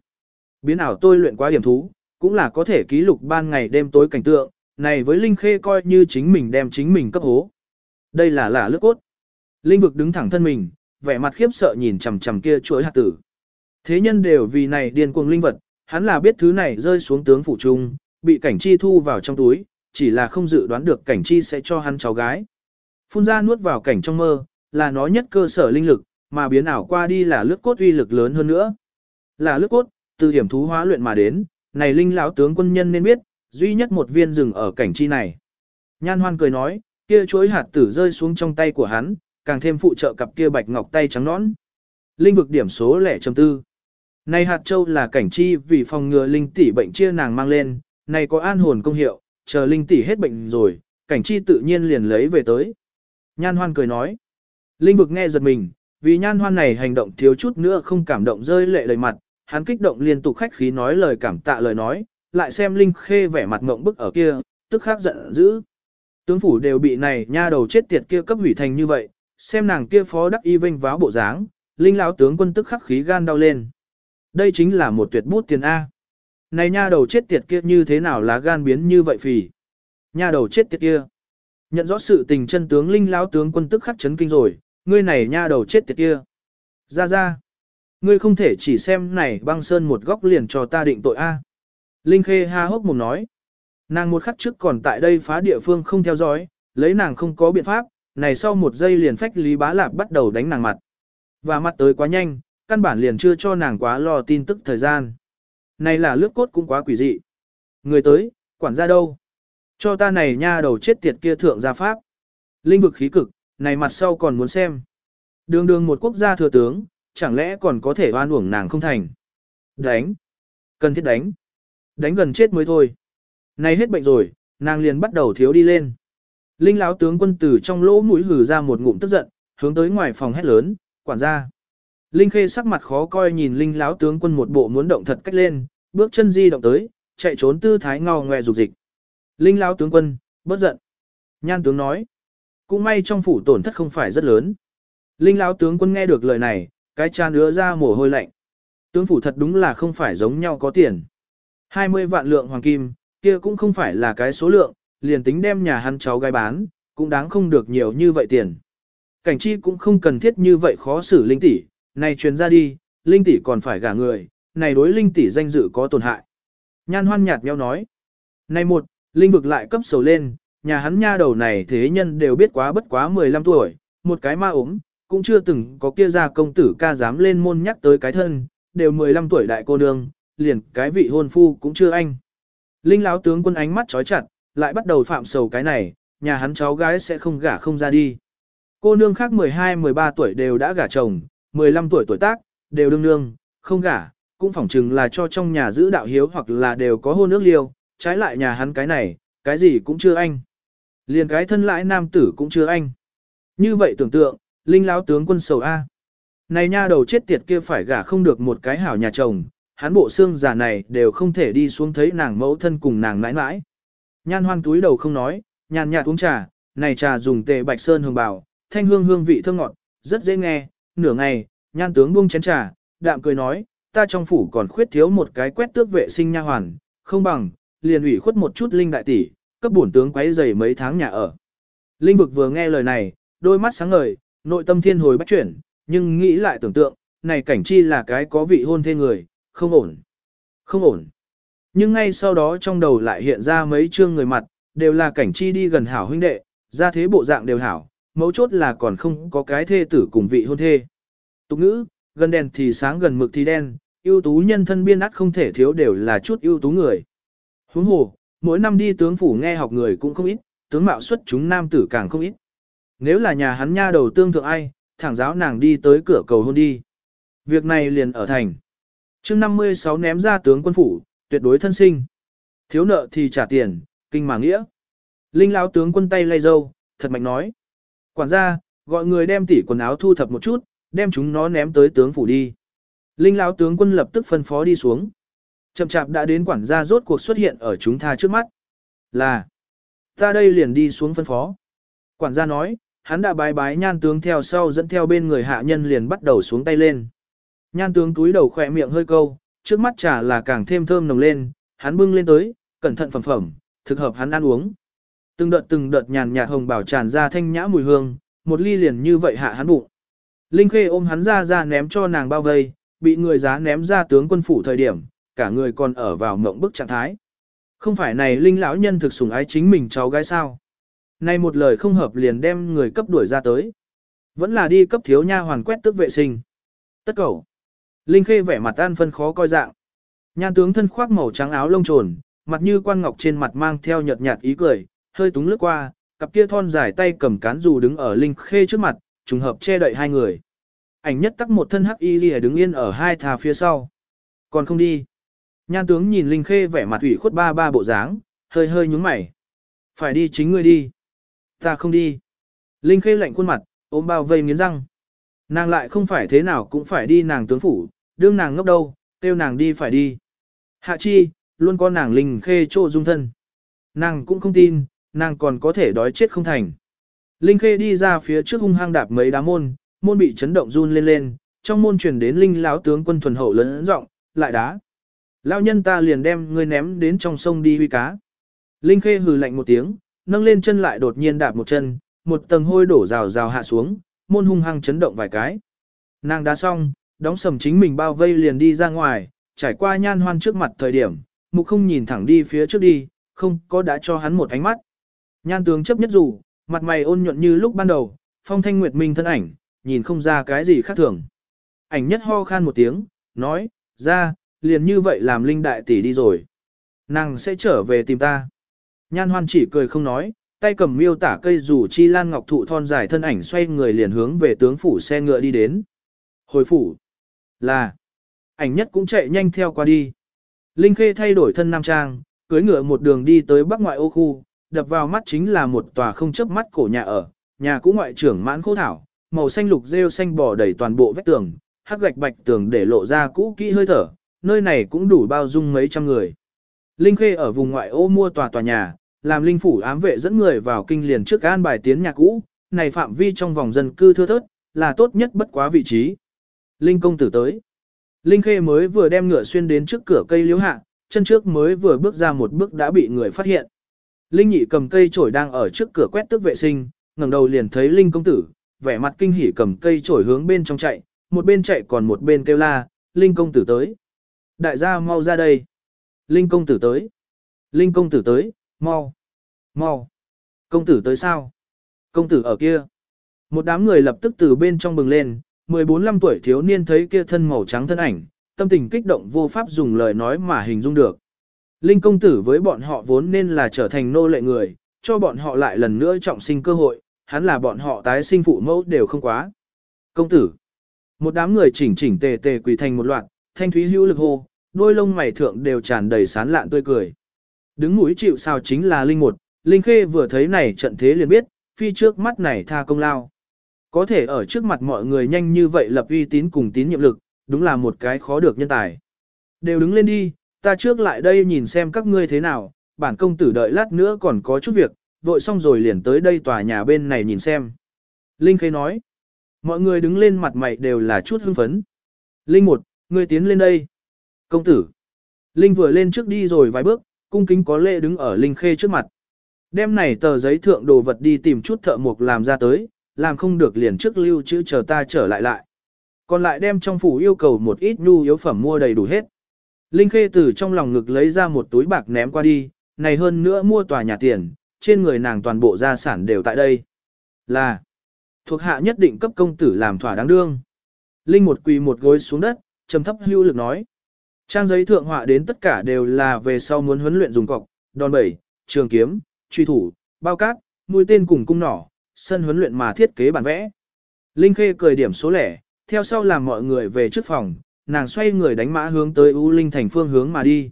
Biến ảo tôi luyện quá điểm thú, cũng là có thể ký lục ban ngày đêm tối cảnh tượng, này với linh khê coi như chính mình đem chính mình cấp hố. Đây là lạ lướt cốt. Linh vực đứng thẳng thân mình, vẻ mặt khiếp sợ nhìn chằm chằm kia chuỗi hạt tử. Thế nhân đều vì này điên cuồng linh vật, hắn là biết thứ này rơi xuống tướng phủ trung, bị cảnh chi thu vào trong túi, chỉ là không dự đoán được cảnh chi sẽ cho hắn cháu gái. Phun ra nuốt vào cảnh trong mơ, là nó nhất cơ sở linh lực, mà biến ảo qua đi là lướt cốt uy lực lớn hơn nữa. Là lướt cốt, từ hiểm thú hóa luyện mà đến, này linh lão tướng quân nhân nên biết, duy nhất một viên rừng ở cảnh chi này. Nhan hoan cười nói, kia chuối hạt tử rơi xuống trong tay của hắn, càng thêm phụ trợ cặp kia bạch ngọc tay trắng nõn. Linh vực điểm số lẻ chấm tư. Này hạt châu là cảnh chi vì phòng ngừa linh tỷ bệnh chia nàng mang lên, này có an hồn công hiệu, chờ linh tỷ hết bệnh rồi, cảnh chi tự nhiên liền lấy về tới. Nhan hoan cười nói. Linh vực nghe giật mình, vì nhan hoan này hành động thiếu chút nữa không cảm động rơi lệ đầy mặt, hắn kích động liên tục khách khí nói lời cảm tạ lời nói, lại xem Linh Khê vẻ mặt ngộng bức ở kia, tức khắc giận dữ. Tướng phủ đều bị này nha đầu chết tiệt kia cấp hủy thành như vậy, xem nàng kia phó đắc y vinh váo bộ dáng, Linh lão tướng quân tức khắc khí gan đau lên. Đây chính là một tuyệt bút tiền A. Này nha đầu chết tiệt kia như thế nào lá gan biến như vậy phì. Nha đầu chết tiệt kia. Nhận rõ sự tình chân tướng Linh lão tướng quân tức khắc chấn kinh rồi, ngươi này nha đầu chết tiệt kia. Ra ra. Ngươi không thể chỉ xem này băng sơn một góc liền cho ta định tội A. Linh Khê ha hốc mồm nói. Nàng một khắc trước còn tại đây phá địa phương không theo dõi, lấy nàng không có biện pháp, này sau một giây liền phách Lý Bá Lạp bắt đầu đánh nàng mặt. Và mặt tới quá nhanh, căn bản liền chưa cho nàng quá lo tin tức thời gian. Này là lướt cốt cũng quá quỷ dị. Người tới, quản gia đâu? Cho ta này nha đầu chết tiệt kia thượng gia pháp. Linh vực khí cực, này mặt sau còn muốn xem. Đường đường một quốc gia thừa tướng, chẳng lẽ còn có thể oan uổng nàng không thành. Đánh. Cần thiết đánh. Đánh gần chết mới thôi. Này hết bệnh rồi, nàng liền bắt đầu thiếu đi lên. Linh láo tướng quân tử trong lỗ mũi hử ra một ngụm tức giận, hướng tới ngoài phòng hét lớn, quản gia. Linh khê sắc mặt khó coi nhìn linh lão tướng quân một bộ muốn động thật cách lên, bước chân di động tới, chạy trốn tư thái ngao ngoe rụt dịch. Linh lão tướng quân, bất giận. Nhan tướng nói, cũng may trong phủ tổn thất không phải rất lớn. Linh lão tướng quân nghe được lời này, cái cha nữa ra mồ hôi lạnh. Tướng phủ thật đúng là không phải giống nhau có tiền. 20 vạn lượng hoàng kim, kia cũng không phải là cái số lượng, liền tính đem nhà hắn cháu gái bán, cũng đáng không được nhiều như vậy tiền. Cảnh chi cũng không cần thiết như vậy khó xử linh tỷ, này truyền ra đi, linh tỷ còn phải gả người, này đối linh tỷ danh dự có tổn hại. Nhan hoan nhạt nhau nói. Này một, linh vực lại cấp sầu lên, nhà hắn nha đầu này thế nhân đều biết quá bất quá 15 tuổi, một cái ma ốm, cũng chưa từng có kia ra công tử ca dám lên môn nhắc tới cái thân, đều 15 tuổi đại cô nương, liền cái vị hôn phu cũng chưa anh. Linh láo tướng quân ánh mắt chói chặt, lại bắt đầu phạm sầu cái này, nhà hắn cháu gái sẽ không gả không ra đi. Cô nương khác 12-13 tuổi đều đã gả chồng, 15 tuổi tuổi tác, đều đương nương, không gả, cũng phỏng chừng là cho trong nhà giữ đạo hiếu hoặc là đều có hôn ước liêu, trái lại nhà hắn cái này, cái gì cũng chưa anh. Liền cái thân lãi nam tử cũng chưa anh. Như vậy tưởng tượng, linh lão tướng quân sầu A. Này nha đầu chết tiệt kia phải gả không được một cái hảo nhà chồng, hắn bộ xương già này đều không thể đi xuống thấy nàng mẫu thân cùng nàng mãi mãi. Nhan hoan túi đầu không nói, nhàn nhạt uống trà, này trà dùng tề bạch sơn hương bảo, thanh hương hương vị thơm ngọt, rất dễ nghe, nửa ngày, nhan tướng buông chén trà, đạm cười nói, ta trong phủ còn khuyết thiếu một cái quét tước vệ sinh nha hoàn, không bằng, liền ủy khuất một chút linh đại tỷ, cấp bổn tướng quấy dày mấy tháng nhà ở. Linh vực vừa nghe lời này, đôi mắt sáng ngời, nội tâm thiên hồi bắt chuyển, nhưng nghĩ lại tưởng tượng, này cảnh chi là cái có vị hôn thê người, không ổn, không ổn. Nhưng ngay sau đó trong đầu lại hiện ra mấy chương người mặt, đều là cảnh chi đi gần hảo huynh đệ, ra thế bộ dạng đều hảo, mấu chốt là còn không có cái thê tử cùng vị hôn thê. Tục ngữ, gần đèn thì sáng gần mực thì đen, ưu tú nhân thân biên át không thể thiếu đều là chút ưu tú người. Huống hồ, mỗi năm đi tướng phủ nghe học người cũng không ít, tướng mạo xuất chúng nam tử càng không ít. Nếu là nhà hắn nha đầu tương thượng ai, thẳng giáo nàng đi tới cửa cầu hôn đi. Việc này liền ở thành. chương 56 ném ra tướng quân phủ, tuyệt đối thân sinh. Thiếu nợ thì trả tiền, kinh mà nghĩa. Linh lão tướng quân tay lay dâu, thật mạnh nói. Quản gia, gọi người đem tỉ quần áo thu thập một chút, đem chúng nó ném tới tướng phủ đi. Linh lão tướng quân lập tức phân phó đi xuống. Chậm chạp đã đến quản gia rốt cuộc xuất hiện ở chúng ta trước mắt. Là, ta đây liền đi xuống phân phó. Quản gia nói, hắn đã bái bái nhan tướng theo sau dẫn theo bên người hạ nhân liền bắt đầu xuống tay lên. Nhan tướng túi đầu khỏe miệng hơi câu, trước mắt trà là càng thêm thơm nồng lên, hắn bưng lên tới, cẩn thận phẩm phẩm, thực hợp hắn ăn uống. Từng đợt từng đợt nhàn nhạt hồng bảo tràn ra thanh nhã mùi hương, một ly liền như vậy hạ hắn bụng. Linh Khê ôm hắn ra ra ném cho nàng bao vây, bị người giá ném ra tướng quân phủ thời điểm, cả người còn ở vào mộng bức trạng thái. Không phải này Linh lão nhân thực sủng ái chính mình cháu gái sao? Nay một lời không hợp liền đem người cấp đuổi ra tới. Vẫn là đi cấp thiếu nha hoàn quét tước vệ sinh. Tất cầu. Linh Khê vẻ mặt an phân khó coi dạng. Nhan tướng thân khoác màu trắng áo lông trồn, mặt như quan ngọc trên mặt mang theo nhợt nhạt ý cười, hơi túng lướt qua, cặp kia thon dài tay cầm cán dù đứng ở Linh Khê trước mặt, trùng hợp che đậy hai người. Ảnh nhất tắc một thân hắc y lìa đứng yên ở hai thà phía sau. Còn không đi. Nhan tướng nhìn Linh Khê vẻ mặt ủy khuất ba ba bộ dáng, hơi hơi nhúng mày. Phải đi chính ngươi đi. Ta không đi. Linh Khê lạnh khuôn mặt, ôm bao vây nghiến răng. Nàng lại không phải thế nào cũng phải đi nàng tướng phủ, đương nàng ngốc đâu, kêu nàng đi phải đi. Hạ chi, luôn có nàng Linh Khê trô dung thân. Nàng cũng không tin, nàng còn có thể đói chết không thành. Linh Khê đi ra phía trước hung hăng đạp mấy đá môn, môn bị chấn động run lên lên, trong môn truyền đến Linh lão tướng quân thuần hậu lớn rộng, lại đá. Lão nhân ta liền đem ngươi ném đến trong sông đi huy cá. Linh Khê hừ lạnh một tiếng, nâng lên chân lại đột nhiên đạp một chân, một tầng hôi đổ rào rào hạ xuống, môn hung hăng chấn động vài cái. Nàng đá xong, đóng sầm chính mình bao vây liền đi ra ngoài, trải qua nhan hoan trước mặt thời điểm, mục không nhìn thẳng đi phía trước đi, không có đã cho hắn một ánh mắt. Nhan tướng chấp nhất dù, mặt mày ôn nhuận như lúc ban đầu, phong thanh nguyệt minh thân ảnh, nhìn không ra cái gì khác thường. Ảnh nhất ho khan một tiếng, nói, ra, liền như vậy làm linh đại tỷ đi rồi. Nàng sẽ trở về tìm ta. Nhan hoan chỉ cười không nói, tay cầm miêu tả cây rủ chi lan ngọc thụ thon dài thân ảnh xoay người liền hướng về tướng phủ xe ngựa đi đến. Hồi phủ. Là. Ảnh nhất cũng chạy nhanh theo qua đi. Linh Khê thay đổi thân nam trang, cưới ngựa một đường đi tới bắc ngoại ô khu, đập vào mắt chính là một tòa không chớp mắt cổ nhà ở, nhà cũ ngoại trưởng mãn khô thảo, màu xanh lục rêu xanh bò đầy toàn bộ vách tường, hắc gạch bạch tường để lộ ra cũ kỹ hơi thở, nơi này cũng đủ bao dung mấy trăm người. Linh Khê ở vùng ngoại ô mua tòa tòa nhà, làm linh phủ ám vệ dẫn người vào kinh liền trước an bài tiến nhà cũ, này phạm vi trong vòng dân cư thưa thớt, là tốt nhất bất quá vị trí. Linh công tử tới. Linh Khê mới vừa đem ngựa xuyên đến trước cửa cây liễu hạ, chân trước mới vừa bước ra một bước đã bị người phát hiện. Linh nhị cầm cây chổi đang ở trước cửa quét tước vệ sinh, ngẩng đầu liền thấy Linh công tử, vẻ mặt kinh hỉ cầm cây chổi hướng bên trong chạy, một bên chạy còn một bên kêu la, Linh công tử tới. Đại gia mau ra đây. Linh công tử tới. Linh công tử tới, mau. Mau. Công tử tới sao? Công tử ở kia. Một đám người lập tức từ bên trong bừng lên, 14-15 tuổi thiếu niên thấy kia thân màu trắng thân ảnh, tâm tình kích động vô pháp dùng lời nói mà hình dung được. Linh công tử với bọn họ vốn nên là trở thành nô lệ người, cho bọn họ lại lần nữa trọng sinh cơ hội, hắn là bọn họ tái sinh phụ mẫu đều không quá. Công tử. Một đám người chỉnh chỉnh tề tề quỳ thành một loạt, thanh thúy hữu lực hô, đôi lông mày thượng đều tràn đầy sán lạn tươi cười. Đứng mũi chịu sao chính là Linh một, Linh Khê vừa thấy này trận thế liền biết, phi trước mắt này tha công lao. Có thể ở trước mặt mọi người nhanh như vậy lập uy tín cùng tín nhiệm lực, đúng là một cái khó được nhân tài. Đều đứng lên đi, ta trước lại đây nhìn xem các ngươi thế nào, bản công tử đợi lát nữa còn có chút việc, vội xong rồi liền tới đây tòa nhà bên này nhìn xem. Linh Khê nói, mọi người đứng lên mặt mày đều là chút hưng phấn. Linh một, ngươi tiến lên đây. Công tử. Linh vừa lên trước đi rồi vài bước, cung kính có lệ đứng ở Linh Khê trước mặt. Đem này tờ giấy thượng đồ vật đi tìm chút thợ mộc làm ra tới, làm không được liền trước lưu chữ chờ ta trở lại lại. Còn lại đem trong phủ yêu cầu một ít nhu yếu phẩm mua đầy đủ hết. Linh Khê từ trong lòng ngực lấy ra một túi bạc ném qua đi, này hơn nữa mua tòa nhà tiền, trên người nàng toàn bộ gia sản đều tại đây. Là, thuộc hạ nhất định cấp công tử làm thỏa đáng đương. Linh một quỳ một gối xuống đất, trầm thấp hưu lực nói. Trang giấy thượng họa đến tất cả đều là về sau muốn huấn luyện dùng cọc, đòn bẩy, trường kiếm, truy thủ, bao cát, mũi tên cùng cung nỏ, sân huấn luyện mà thiết kế bản vẽ. Linh Khê cười điểm số lẻ, theo sau làm mọi người về trước phòng, nàng xoay người đánh mã hướng tới U Linh thành phương hướng mà đi.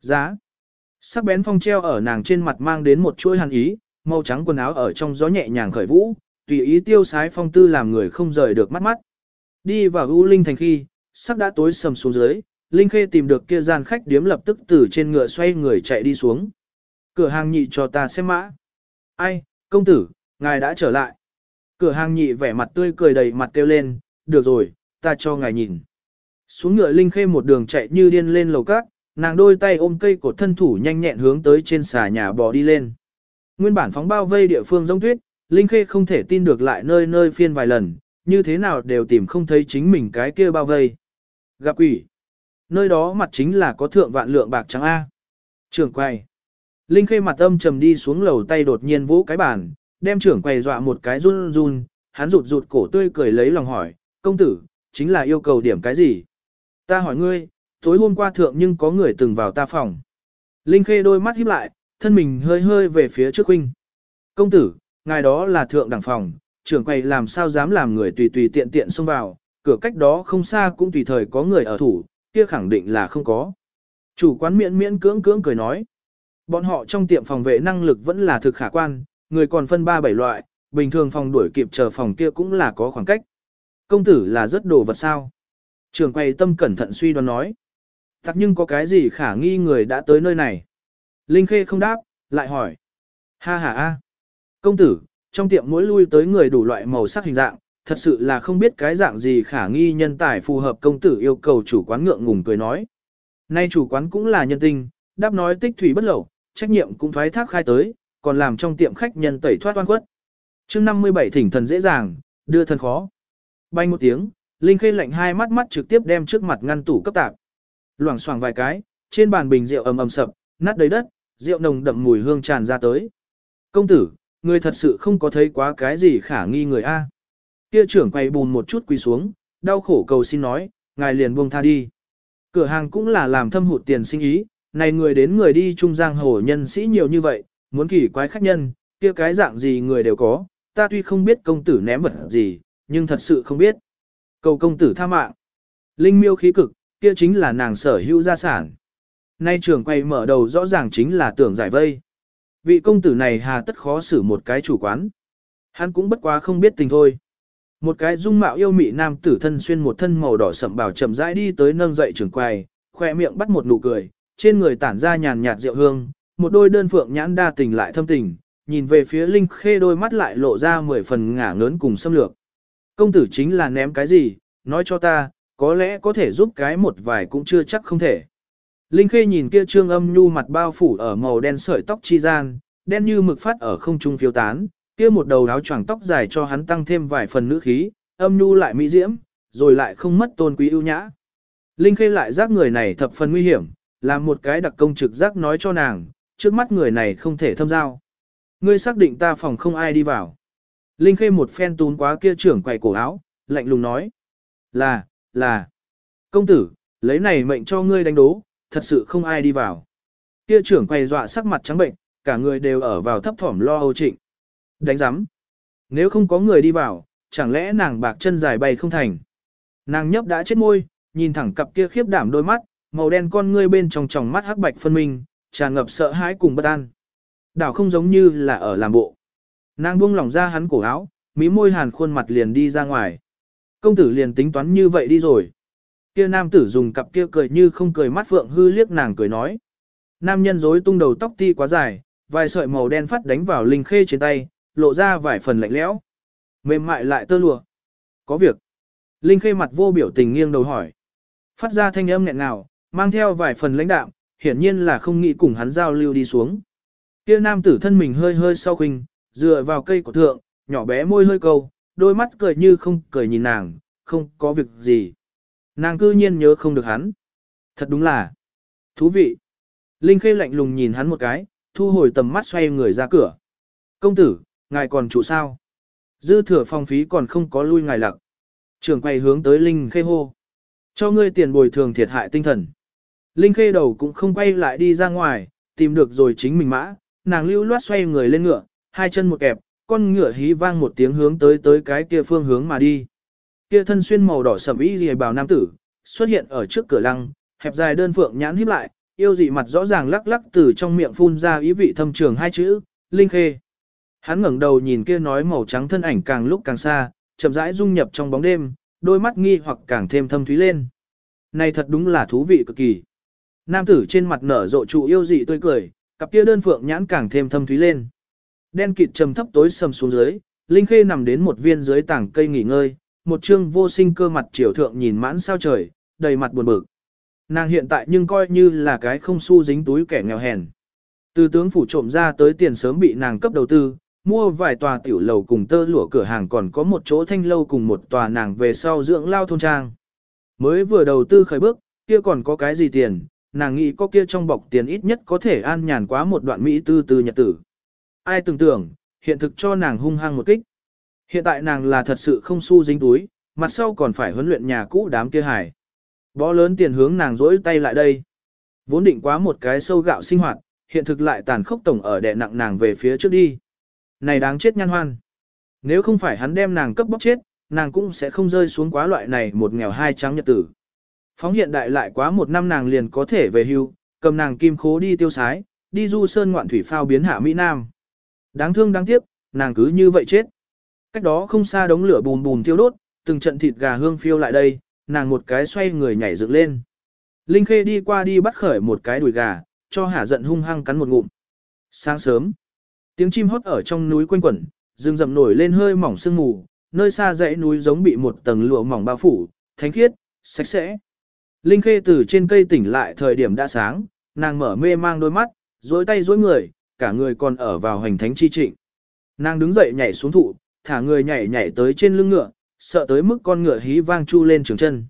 Giá. Sắc bén phong treo ở nàng trên mặt mang đến một chuỗi hàn ý, màu trắng quần áo ở trong gió nhẹ nhàng khởi vũ, tùy ý tiêu sái phong tư làm người không rời được mắt mắt. Đi vào U Linh thành khi, sắc đã tối sầm xuống dưới, Linh Khê tìm được kia gian khách điếm lập tức từ trên ngựa xoay người chạy đi xuống. Cửa hàng nhị cho ta xem mã. Ai, công tử, ngài đã trở lại. Cửa hàng nhị vẻ mặt tươi cười đầy mặt kêu lên, được rồi, ta cho ngài nhìn. Xuống ngựa Linh Khê một đường chạy như điên lên lầu cát, nàng đôi tay ôm cây cột thân thủ nhanh nhẹn hướng tới trên xà nhà bò đi lên. Nguyên bản phóng bao vây địa phương giống tuyết, Linh Khê không thể tin được lại nơi nơi phiên vài lần, như thế nào đều tìm không thấy chính mình cái kia bao vây. Gặp quỷ. Nơi đó mặt chính là có thượng vạn lượng bạc trắng A. Trưởng quầy Linh Khê mặt âm trầm đi xuống lầu tay đột nhiên vỗ cái bàn, đem trưởng quầy dọa một cái run run, hắn rụt rụt cổ tươi cười lấy lòng hỏi, công tử, chính là yêu cầu điểm cái gì? Ta hỏi ngươi, tối hôm qua thượng nhưng có người từng vào ta phòng. Linh Khê đôi mắt híp lại, thân mình hơi hơi về phía trước huynh. Công tử, ngài đó là thượng đẳng phòng, trưởng quầy làm sao dám làm người tùy tùy tiện tiện xông vào, cửa cách đó không xa cũng tùy thời có người ở thủ, kia khẳng định là không có. Chủ quán miễn miễn cưỡng cưỡng cười nói. Bọn họ trong tiệm phòng vệ năng lực vẫn là thực khả quan, người còn phân ba bảy loại, bình thường phòng đuổi kịp chờ phòng kia cũng là có khoảng cách. Công tử là rất đồ vật sao? Trường quay tâm cẩn thận suy đoán nói. Thật nhưng có cái gì khả nghi người đã tới nơi này? Linh Khê không đáp, lại hỏi. Ha ha a, Công tử, trong tiệm mỗi lui tới người đủ loại màu sắc hình dạng, thật sự là không biết cái dạng gì khả nghi nhân tài phù hợp công tử yêu cầu chủ quán ngượng ngùng cười nói. Nay chủ quán cũng là nhân tinh, đáp nói tích thủy bất lậu, trách nhiệm cũng thoái thác khai tới, còn làm trong tiệm khách nhân tẩy thoát oan khuất. chương 57 thỉnh thần dễ dàng, đưa thần khó. Bay một tiếng, Linh Khê lạnh hai mắt mắt trực tiếp đem trước mặt ngăn tủ cấp tạp. Loảng xoảng vài cái, trên bàn bình rượu ầm ầm sập, nát đầy đất, rượu nồng đậm mùi hương tràn ra tới. Công tử, người thật sự không có thấy quá cái gì khả nghi người A. Kia trưởng quay bùn một chút quỳ xuống, đau khổ cầu xin nói, ngài liền buông tha đi. Cửa hàng cũng là làm thâm hụt tiền sinh ý, này người đến người đi trung giang hồ nhân sĩ nhiều như vậy, muốn kỳ quái khách nhân, kia cái dạng gì người đều có, ta tuy không biết công tử ném vật gì, nhưng thật sự không biết. Cầu công tử tha mạng. Linh miêu khí cực, kia chính là nàng sở hữu gia sản. Nay trưởng quay mở đầu rõ ràng chính là tưởng giải vây. Vị công tử này hà tất khó xử một cái chủ quán. Hắn cũng bất quá không biết tình thôi. Một cái dung mạo yêu mị nam tử thân xuyên một thân màu đỏ sậm bảo chậm rãi đi tới nâng dậy trưởng quầy, khoe miệng bắt một nụ cười, trên người tản ra nhàn nhạt rượu hương, một đôi đơn phượng nhãn đa tình lại thâm tình, nhìn về phía Linh Khê đôi mắt lại lộ ra mười phần ngả ngớn cùng xâm lược. Công tử chính là ném cái gì, nói cho ta, có lẽ có thể giúp cái một vài cũng chưa chắc không thể. Linh Khê nhìn kia trương âm nhu mặt bao phủ ở màu đen sợi tóc chi gian, đen như mực phát ở không trung phiêu tán, kia một đầu áo choàng tóc dài cho hắn tăng thêm vài phần nữ khí, âm nhu lại mỹ diễm, rồi lại không mất tôn quý ưu nhã. Linh Khê lại giác người này thập phần nguy hiểm, làm một cái đặc công trực giác nói cho nàng, trước mắt người này không thể thâm giao. Ngươi xác định ta phòng không ai đi vào. Linh Khê một phen tún quá kia trưởng quầy cổ áo, lạnh lùng nói. Là, là. Công tử, lấy này mệnh cho ngươi đánh đố, thật sự không ai đi vào. Kia trưởng quầy dọa sắc mặt trắng bệnh, cả người đều ở vào thấp thỏm lo âu trịnh. Đánh giám. Nếu không có người đi vào, chẳng lẽ nàng bạc chân dài bay không thành. Nàng nhấp đã chết môi, nhìn thẳng cặp kia khiếp đảm đôi mắt, màu đen con ngươi bên trong tròng mắt hắc bạch phân minh, tràn ngập sợ hãi cùng bất an. Đảo không giống như là ở làm bộ. Nàng buông lỏng ra hắn cổ áo, mí môi hàn khuôn mặt liền đi ra ngoài. Công tử liền tính toán như vậy đi rồi. Kia nam tử dùng cặp kia cười như không cười mắt phượng hư liếc nàng cười nói. Nam nhân rối tung đầu tóc ti quá dài, vài sợi màu đen phát đánh vào linh khê trên tay, lộ ra vài phần lạnh lẽo. Mềm mại lại tơ lụa. Có việc. Linh khê mặt vô biểu tình nghiêng đầu hỏi. Phát ra thanh âm nghẹn ngào, mang theo vài phần lãnh đạm, hiển nhiên là không nghĩ cùng hắn giao lưu đi xuống. Kia nam tử thân mình hơi hơi sau khinh, dựa vào cây của thượng, nhỏ bé môi hơi câu, đôi mắt cười như không cười nhìn nàng, không có việc gì. Nàng cư nhiên nhớ không được hắn. Thật đúng là thú vị. Linh Khê lạnh lùng nhìn hắn một cái, thu hồi tầm mắt xoay người ra cửa. Công tử, ngài còn trụ sao? Dư thừa phong phí còn không có lui ngài lặc. Trường quay hướng tới Linh Khê hô. Cho ngươi tiền bồi thường thiệt hại tinh thần. Linh Khê đầu cũng không quay lại đi ra ngoài, tìm được rồi chính mình mã, nàng lưu loát xoay người lên ngựa, hai chân một kẹp, con ngựa hí vang một tiếng hướng tới tới cái kia phương hướng mà đi. Kia thân xuyên màu đỏ sẫm y liễu bào nam tử, xuất hiện ở trước cửa lăng, hẹp dài đơn phượng nhãn híp lại, yêu dị mặt rõ ràng lắc lắc từ trong miệng phun ra ý vị thâm trường hai chữ, Linh Khê. Hắn ngẩng đầu nhìn kia nói màu trắng thân ảnh càng lúc càng xa, chậm rãi dung nhập trong bóng đêm, đôi mắt nghi hoặc càng thêm thâm thúy lên. Này thật đúng là thú vị cực kỳ. Nam tử trên mặt nở rộ trụ yêu dị tươi cười, cặp kia đơn phượng nhãn càng thêm thâm thúy lên. Đen kịt trầm thấp tối sầm xuống dưới, Linh Khê nằm đến một viên dưới tảng cây nghỉ ngơi, một trương vô sinh cơ mặt triều thượng nhìn mãn sao trời, đầy mặt buồn bực. Nàng hiện tại nhưng coi như là cái không xu dính túi kẻ nghèo hèn. Từ tướng phủ trộm ra tới tiền sớm bị nàng cấp đầu tư, mua vài tòa tiểu lầu cùng tơ lụa cửa hàng còn có một chỗ thanh lâu cùng một tòa nàng về sau dưỡng lao thôn trang. Mới vừa đầu tư khởi bước, kia còn có cái gì tiền, nàng nghĩ có kia trong bọc tiền ít nhất có thể an nhàn quá một đoạn Mỹ tư tư nhật tử. Ai tưởng tưởng, hiện thực cho nàng hung hăng một kích. Hiện tại nàng là thật sự không xu dính túi, mặt sau còn phải huấn luyện nhà cũ đám kia hải. Bó lớn tiền hướng nàng rỗi tay lại đây. Vốn định quá một cái sâu gạo sinh hoạt, hiện thực lại tàn khốc tổng ở đè nặng nàng về phía trước đi. Này đáng chết nhan hoan. Nếu không phải hắn đem nàng cấp bóc chết, nàng cũng sẽ không rơi xuống quá loại này một nghèo hai trắng nhật tử. Phóng hiện đại lại quá một năm nàng liền có thể về hưu, cầm nàng kim khố đi tiêu sái, đi du sơn ngoạn thủy phao biến hạ Mỹ Nam. Đáng thương đáng tiếc, nàng cứ như vậy chết. Cách đó không xa đống lửa bùn bùn thiêu đốt, từng trận thịt gà hương phiêu lại đây, nàng một cái xoay người nhảy dựng lên. Linh Khê đi qua đi bắt khởi một cái đùi gà, cho hả giận hung hăng cắn một ngụm. Sáng sớm, tiếng chim hót ở trong núi quanh quẩn, rừng rậm nổi lên hơi mỏng sương mù, nơi xa dãy núi giống bị một tầng lụa mỏng bao phủ, thánh khiết, sạch sẽ. Linh Khê từ trên cây tỉnh lại thời điểm đã sáng, nàng mở mê mang đôi mắt, duỗi tay duỗi người, cả người còn ở vào hành thánh chi trịnh. Nàng đứng dậy nhảy xuống thụ, thả người nhảy nhảy tới trên lưng ngựa, sợ tới mức con ngựa hí vang chu lên trường chân.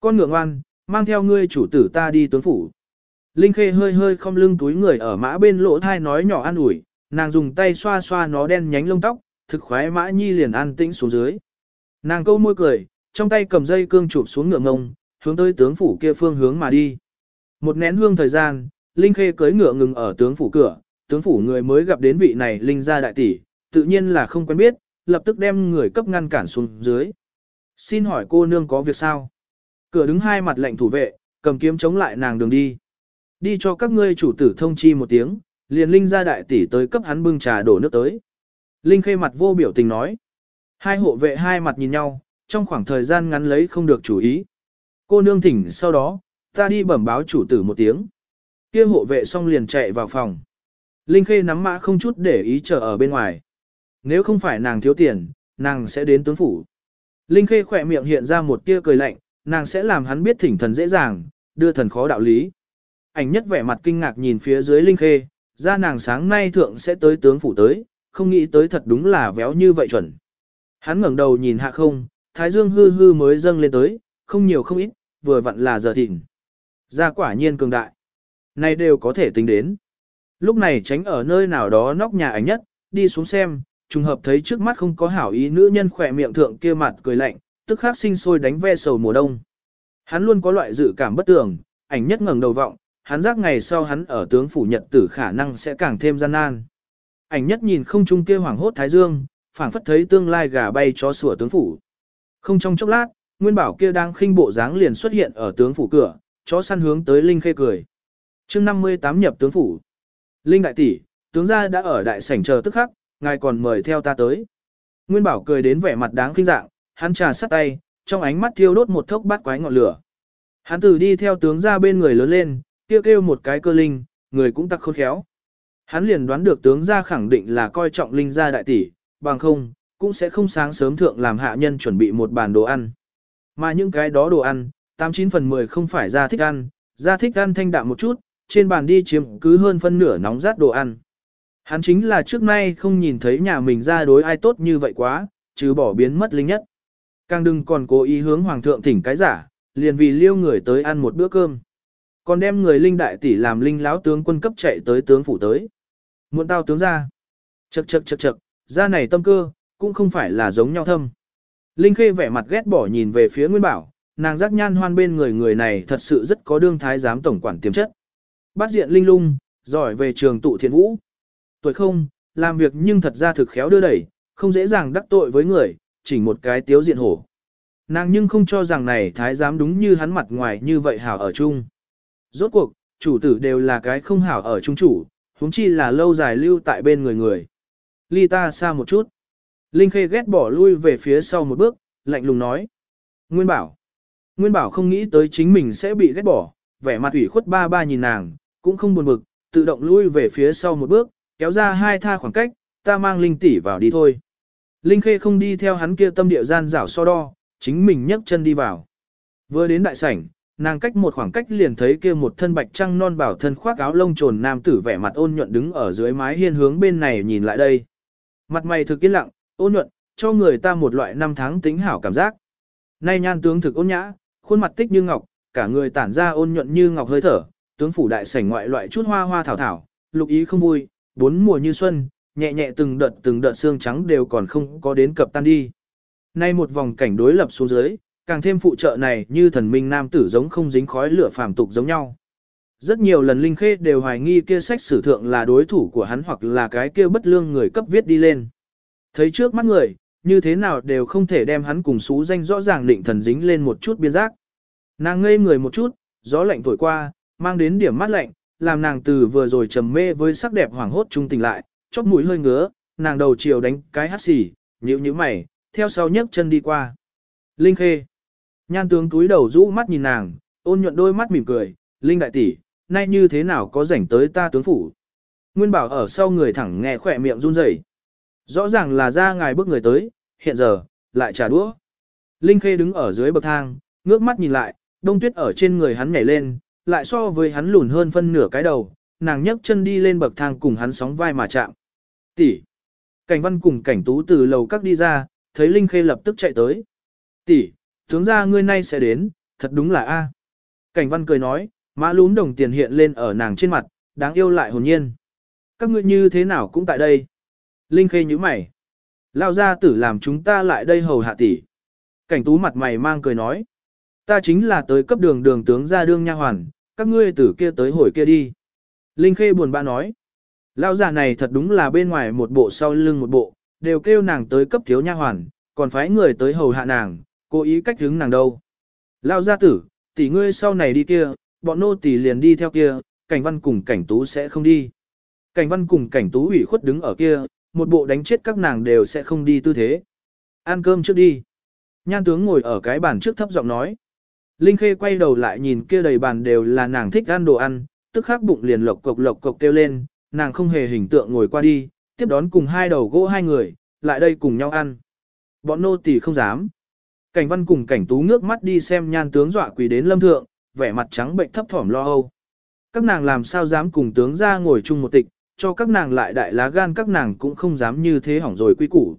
Con ngựa ngoan, mang theo ngươi chủ tử ta đi tướng phủ. Linh Khê hơi hơi không lưng túi người ở mã bên lỗ thai nói nhỏ an ủi, nàng dùng tay xoa xoa nó đen nhánh lông tóc, thực khoái mã nhi liền an tĩnh xuống dưới. Nàng câu môi cười, trong tay cầm dây cương chụp xuống ngựa ngông, hướng tới tướng phủ kia phương hướng mà đi. Một nén hương thời gian, Linh Khê cưỡi ngựa ngừng ở tướng phủ cửa, tướng phủ người mới gặp đến vị này Linh gia đại tỷ, tự nhiên là không quen biết, lập tức đem người cấp ngăn cản xuống dưới. Xin hỏi cô nương có việc sao? Cửa đứng hai mặt lệnh thủ vệ, cầm kiếm chống lại nàng đường đi. Đi cho các ngươi chủ tử thông chi một tiếng, liền Linh gia đại tỷ tới cấp hắn bưng trà đổ nước tới. Linh khê mặt vô biểu tình nói. Hai hộ vệ hai mặt nhìn nhau, trong khoảng thời gian ngắn lấy không được chủ ý. Cô nương thỉnh sau đó, ta đi bẩm báo chủ tử một tiếng. Kia hộ vệ xong liền chạy vào phòng. Linh khê nắm mã không chút để ý chờ ở bên ngoài. Nếu không phải nàng thiếu tiền, nàng sẽ đến tướng phủ. Linh khê khỏe miệng hiện ra một tia cười lạnh, nàng sẽ làm hắn biết thỉnh thần dễ dàng, đưa thần khó đạo lý. Ảnh nhất vẻ mặt kinh ngạc nhìn phía dưới Linh khê, ra nàng sáng nay thượng sẽ tới tướng phủ tới, không nghĩ tới thật đúng là véo như vậy chuẩn. Hắn ngẩng đầu nhìn hạ không, thái dương hư hư mới dâng lên tới, không nhiều không ít, vừa vặn là giờ thịnh. Ra quả nhiên cường đại. Này đều có thể tính đến. Lúc này tránh ở nơi nào đó nóc nhà ảnh nhất, đi xuống xem, trùng hợp thấy trước mắt không có hảo ý nữ nhân khỏe miệng thượng kia mặt cười lạnh, tức khắc sinh sôi đánh ve sầu mùa đông. Hắn luôn có loại dự cảm bất tường, ảnh nhất ngẩng đầu vọng, hắn giác ngày sau hắn ở tướng phủ nhật tử khả năng sẽ càng thêm gian nan. Ảnh nhất nhìn không trung kia hoàng hốt thái dương, phảng phất thấy tương lai gà bay chó sủa tướng phủ. Không trong chốc lát, Nguyên Bảo kia đang khinh bộ dáng liền xuất hiện ở tướng phủ cửa, chó săn hướng tới Linh Khê cười. Chương 58 nhập tướng phủ. Linh đại tỷ, tướng gia đã ở đại sảnh chờ tức khắc, ngài còn mời theo ta tới. Nguyên Bảo cười đến vẻ mặt đáng kinh dạng, hắn trà sắt tay, trong ánh mắt thiêu đốt một thốc bát quái ngọn lửa. Hắn từ đi theo tướng gia bên người lớn lên, kêu kêu một cái cơ linh, người cũng tắc khôn khéo. Hắn liền đoán được tướng gia khẳng định là coi trọng linh gia đại tỷ, bằng không, cũng sẽ không sáng sớm thượng làm hạ nhân chuẩn bị một bàn đồ ăn. Mà những cái đó đồ ăn, 89 phần 10 không phải gia thích ăn, gia thích ăn thanh đạm một chút, trên bàn đi chiếm cứ hơn phân nửa nóng rát đồ ăn. Hắn chính là trước nay không nhìn thấy nhà mình ra đối ai tốt như vậy quá, chứ bỏ biến mất linh nhất. Càng đừng còn cố ý hướng hoàng thượng thỉnh cái giả, liền vì liêu người tới ăn một bữa cơm. Còn đem người linh đại tỷ làm linh lão tướng quân cấp chạy tới tướng phủ tới. Muộn tao tướng ra. Chậc chậc chậc chậc, ra này tâm cơ, cũng không phải là giống nhau thâm. Linh khê vẻ mặt ghét bỏ nhìn về phía Nguyên Bảo, nàng giác nhan hoan bên người người này thật sự rất có đương thái giám tổng quản tiềm chất. Bát diện linh lung, giỏi về trường tụ thiện vũ. Tuổi không, làm việc nhưng thật ra thực khéo đưa đẩy, không dễ dàng đắc tội với người, chỉ một cái tiếu diện hổ. Nàng nhưng không cho rằng này thái giám đúng như hắn mặt ngoài như vậy hảo ở chung. Rốt cuộc, chủ tử đều là cái không hảo ở chung chủ, huống chi là lâu dài lưu tại bên người người. ly ta xa một chút. Linh Khê ghét bỏ lui về phía sau một bước, lạnh lùng nói. Nguyên bảo. Nguyên bảo không nghĩ tới chính mình sẽ bị ghét bỏ, vẻ mặt ủy khuất ba ba nhìn nàng, cũng không buồn bực, tự động lui về phía sau một bước, kéo ra hai tha khoảng cách, ta mang Linh tỷ vào đi thôi. Linh Khê không đi theo hắn kia tâm địa gian rảo so đo, chính mình nhấc chân đi vào. Vừa đến đại sảnh, nàng cách một khoảng cách liền thấy kia một thân bạch trăng non bảo thân khoác áo lông trồn nam tử vẻ mặt ôn nhuận đứng ở dưới mái hiên hướng bên này nhìn lại đây. Mặt mày thực yên lặng, ôn nhuận, cho người ta một loại năm tháng tính hảo cảm giác. Nay nhan tướng thực ôn nhã, khuôn mặt tích như ngọc, cả người tản ra ôn nhuận như ngọc hơi thở, tướng phủ đại sảnh ngoại loại chút hoa hoa thảo thảo, lục ý không vui, bốn mùa như xuân, nhẹ nhẹ từng đợt từng đợt xương trắng đều còn không có đến cập tan đi. Nay một vòng cảnh đối lập xuống dưới, càng thêm phụ trợ này như thần minh nam tử giống không dính khói lửa phàm tục giống nhau. Rất nhiều lần Linh Khê đều hoài nghi kia sách sử thượng là đối thủ của hắn hoặc là cái kia bất lương người cấp viết đi lên. Thấy trước mắt người, như thế nào đều không thể đem hắn cùng xú danh rõ ràng định thần dính lên một chút biên giác. Nàng ngây người một chút, gió lạnh thổi qua, mang đến điểm mát lạnh, làm nàng từ vừa rồi trầm mê với sắc đẹp hoàng hốt trung tỉnh lại, chóp mũi hơi ngứa, nàng đầu chiều đánh cái hắt xì, nhíu nhíu mày, theo sau nhấc chân đi qua. Linh Khê. Nhan tướng túi đầu rũ mắt nhìn nàng, ôn nhuận đôi mắt mỉm cười, Linh đại tỷ, nay như thế nào có rảnh tới ta tướng phủ. Nguyên bảo ở sau người thẳng nghe khỏe miệng run rẩy. Rõ ràng là ra ngài bước người tới, hiện giờ, lại trả đũa. Linh Khê đứng ở dưới bậc thang, ngước mắt nhìn lại, đông tuyết ở trên người hắn nhảy lên, lại so với hắn lùn hơn phân nửa cái đầu, nàng nhấc chân đi lên bậc thang cùng hắn sóng vai mà chạm. Tỷ. Cảnh văn cùng cảnh tú từ lầu các đi ra, thấy Linh Khê lập tức chạy tới. Tỷ, tướng ra ngươi nay sẽ đến, thật đúng là A. Cảnh văn cười nói, má lún đồng tiền hiện lên ở nàng trên mặt, đáng yêu lại hồn nhiên. Các ngươi như thế nào cũng tại đây. Linh Khê nhíu mày. Lao ra tử làm chúng ta lại đây hầu hạ tỷ. Cảnh tú mặt mày mang cười nói. Ta chính là tới cấp đường đường tướng ra đương nha hoàn, các ngươi tử kia tới hồi kia đi. Linh Khê buồn bã nói. lão già này thật đúng là bên ngoài một bộ sau lưng một bộ, đều kêu nàng tới cấp thiếu nha hoàn, còn phái người tới hầu hạ nàng, cố ý cách hướng nàng đâu. Lão gia tử, tỷ ngươi sau này đi kia, bọn nô tỷ liền đi theo kia, cảnh văn cùng cảnh tú sẽ không đi. Cảnh văn cùng cảnh tú ủy khuất đứng ở kia, một bộ đánh chết các nàng đều sẽ không đi tư thế. Ăn cơm trước đi. Nhan tướng ngồi ở cái bàn trước thấp giọng nói. Linh Khê quay đầu lại nhìn kia đầy bàn đều là nàng thích ăn đồ ăn, tức khắc bụng liền lộc cộc lộc cộc kêu lên, nàng không hề hình tượng ngồi qua đi, tiếp đón cùng hai đầu gỗ hai người, lại đây cùng nhau ăn. Bọn nô tỳ không dám. Cảnh văn cùng cảnh tú ngước mắt đi xem nhan tướng dọa quỳ đến lâm thượng, vẻ mặt trắng bệnh thấp thỏm lo âu. Các nàng làm sao dám cùng tướng ra ngồi chung một tịch, cho các nàng lại đại lá gan các nàng cũng không dám như thế hỏng rồi quy củ.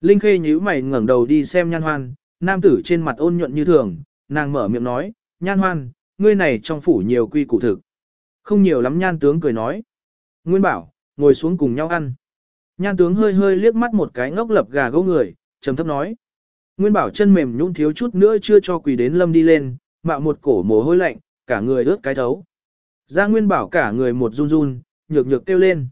Linh Khê nhíu mày ngẩng đầu đi xem nhan hoan, nam tử trên mặt ôn nhuận như thường, nàng mở miệng nói, nhan hoan, ngươi này trong phủ nhiều quy củ thực. Không nhiều lắm nhan tướng cười nói. Nguyên bảo, ngồi xuống cùng nhau ăn. Nhan tướng hơi hơi liếc mắt một cái ngốc lập gà gấu người, trầm thấp nói. Nguyên bảo chân mềm nhũn thiếu chút nữa chưa cho quỳ đến lâm đi lên, mạo một cổ mồ hôi lạnh, cả người ướt cái thấu. Ra nguyên bảo cả người một run run, nhược nhược kêu lên.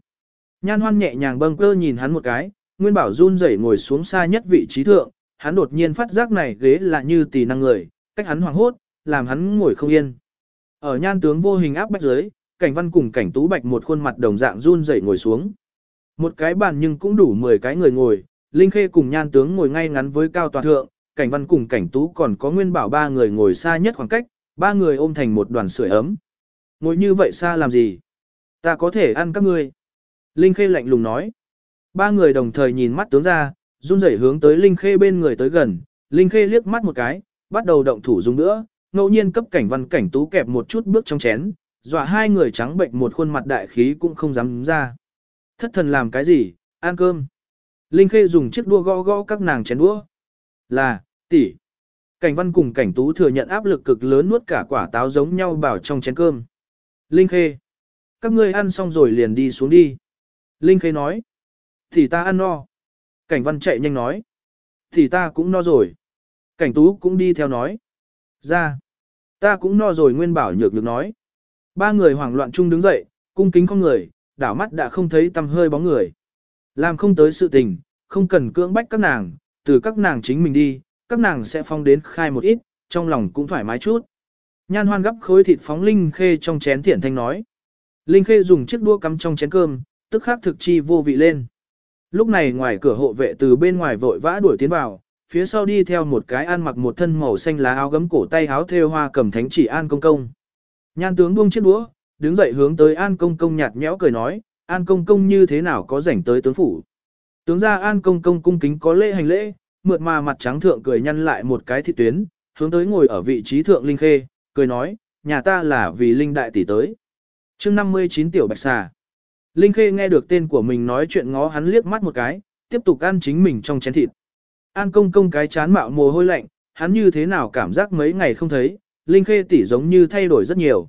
Nhan hoan nhẹ nhàng bâng cơ nhìn hắn một cái, nguyên bảo run rẩy ngồi xuống xa nhất vị trí thượng, hắn đột nhiên phát giác này ghế là như tỷ năng người, cách hắn hoảng hốt, làm hắn ngồi không yên. Ở nhan tướng vô hình áp bách dưới, cảnh văn cùng cảnh tú bạch một khuôn mặt đồng dạng run rẩy ngồi xuống. Một cái bàn nhưng cũng đủ 10 cái người ngồi, Linh Khê cùng nhan tướng ngồi ngay ngắn với cao toàn thượng, cảnh văn cùng cảnh tú còn có nguyên bảo ba người ngồi xa nhất khoảng cách, ba người ôm thành một đoàn sưởi ấm. Ngồi như vậy xa làm gì? Ta có thể ăn các ngươi. Linh Khê lạnh lùng nói. Ba người đồng thời nhìn mắt tướng ra, run rẩy hướng tới Linh Khê bên người tới gần. Linh Khê liếc mắt một cái, bắt đầu động thủ dùng nữa, ngẫu nhiên cấp cảnh văn cảnh tú kẹp một chút bước trong chén, dọa hai người trắng bệnh một khuôn mặt đại khí cũng không dám ra. Thất thần làm cái gì, ăn cơm. Linh Khê dùng chiếc đua gõ gõ các nàng chén đũa. Là, tỷ. Cảnh văn cùng cảnh tú thừa nhận áp lực cực lớn nuốt cả quả táo giống nhau bảo trong chén cơm. Linh Khê. Các ngươi ăn xong rồi liền đi xuống đi. Linh Khê nói. Thì ta ăn no. Cảnh văn chạy nhanh nói. Thì ta cũng no rồi. Cảnh tú cũng đi theo nói. Ra. Ta cũng no rồi nguyên bảo nhược nhược nói. Ba người hoảng loạn chung đứng dậy, cung kính con người, đảo mắt đã không thấy tầm hơi bóng người. Làm không tới sự tình, không cần cưỡng bách các nàng, từ các nàng chính mình đi, các nàng sẽ phong đến khai một ít, trong lòng cũng thoải mái chút. Nhan hoan gấp khối thịt phóng Linh Khê trong chén thiển thanh nói. Linh Khê dùng chiếc đũa cắm trong chén cơm, tức khắc thực chi vô vị lên. Lúc này ngoài cửa hộ vệ từ bên ngoài vội vã đuổi tiến vào, phía sau đi theo một cái ăn mặc một thân màu xanh lá áo gấm cổ tay áo thêu hoa cầm thánh chỉ An Công Công. Nhan tướng buông chiếc đũa, đứng dậy hướng tới An Công Công nhạt nhẽo cười nói, An Công Công như thế nào có rảnh tới tướng phủ. Tướng ra An Công Công cung kính có lễ hành lễ, mượt mà mặt trắng thượng cười nhăn lại một cái thị tuyến, hướng tới ngồi ở vị trí thượng Linh Khê, cười nói, nhà ta là vì Linh Đại tỷ tới. chương 59 tiểu bạch xà. Linh Khê nghe được tên của mình nói chuyện ngó hắn liếc mắt một cái, tiếp tục ăn chính mình trong chén thịt. An công công cái chán mạo mồ hôi lạnh, hắn như thế nào cảm giác mấy ngày không thấy, Linh Khê tỷ giống như thay đổi rất nhiều.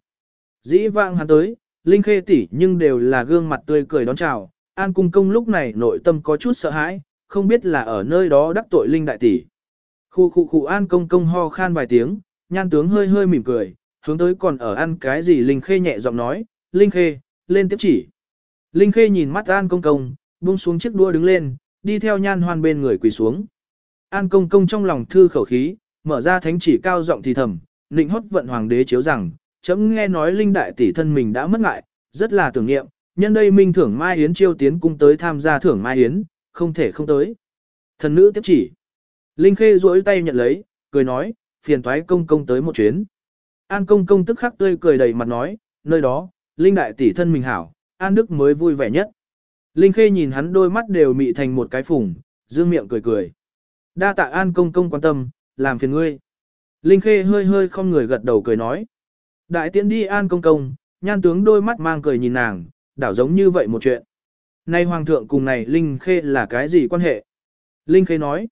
Dĩ vãng hắn tới, Linh Khê tỷ nhưng đều là gương mặt tươi cười đón chào, An cung công lúc này nội tâm có chút sợ hãi, không biết là ở nơi đó đắc tội Linh đại tỷ. Khu khu khu An công công ho khan vài tiếng, nhan tướng hơi hơi mỉm cười, hướng tới còn ở ăn cái gì Linh Khê nhẹ giọng nói, Linh Khê, lên tiếp chỉ. Linh Khê nhìn mắt An công công, buông xuống chiếc đua đứng lên, đi theo nhan hoan bên người quỳ xuống. An công công trong lòng thư khẩu khí, mở ra thánh chỉ cao giọng thì thầm, nịnh hót vận hoàng đế chiếu rằng, chấm nghe nói linh đại tỷ thân mình đã mất ngại, rất là tưởng niệm, nhân đây minh thưởng Mai Yến chiêu tiến cung tới tham gia thưởng Mai Yến, không thể không tới. Thần nữ tiếp chỉ. Linh khê duỗi tay nhận lấy, cười nói, phiền toái công công tới một chuyến. An công công tức khắc tươi cười đầy mặt nói, nơi đó, linh đại tỷ thân mình hảo, an đức mới vui vẻ nhất. Linh khê nhìn hắn đôi mắt đều mị thành một cái phùng, dương miệng cười cười. Đa tạ an công công quan tâm, làm phiền ngươi. Linh Khê hơi hơi không người gật đầu cười nói. Đại tiễn đi an công công, nhan tướng đôi mắt mang cười nhìn nàng, đảo giống như vậy một chuyện. Nay hoàng thượng cùng này Linh Khê là cái gì quan hệ? Linh Khê nói.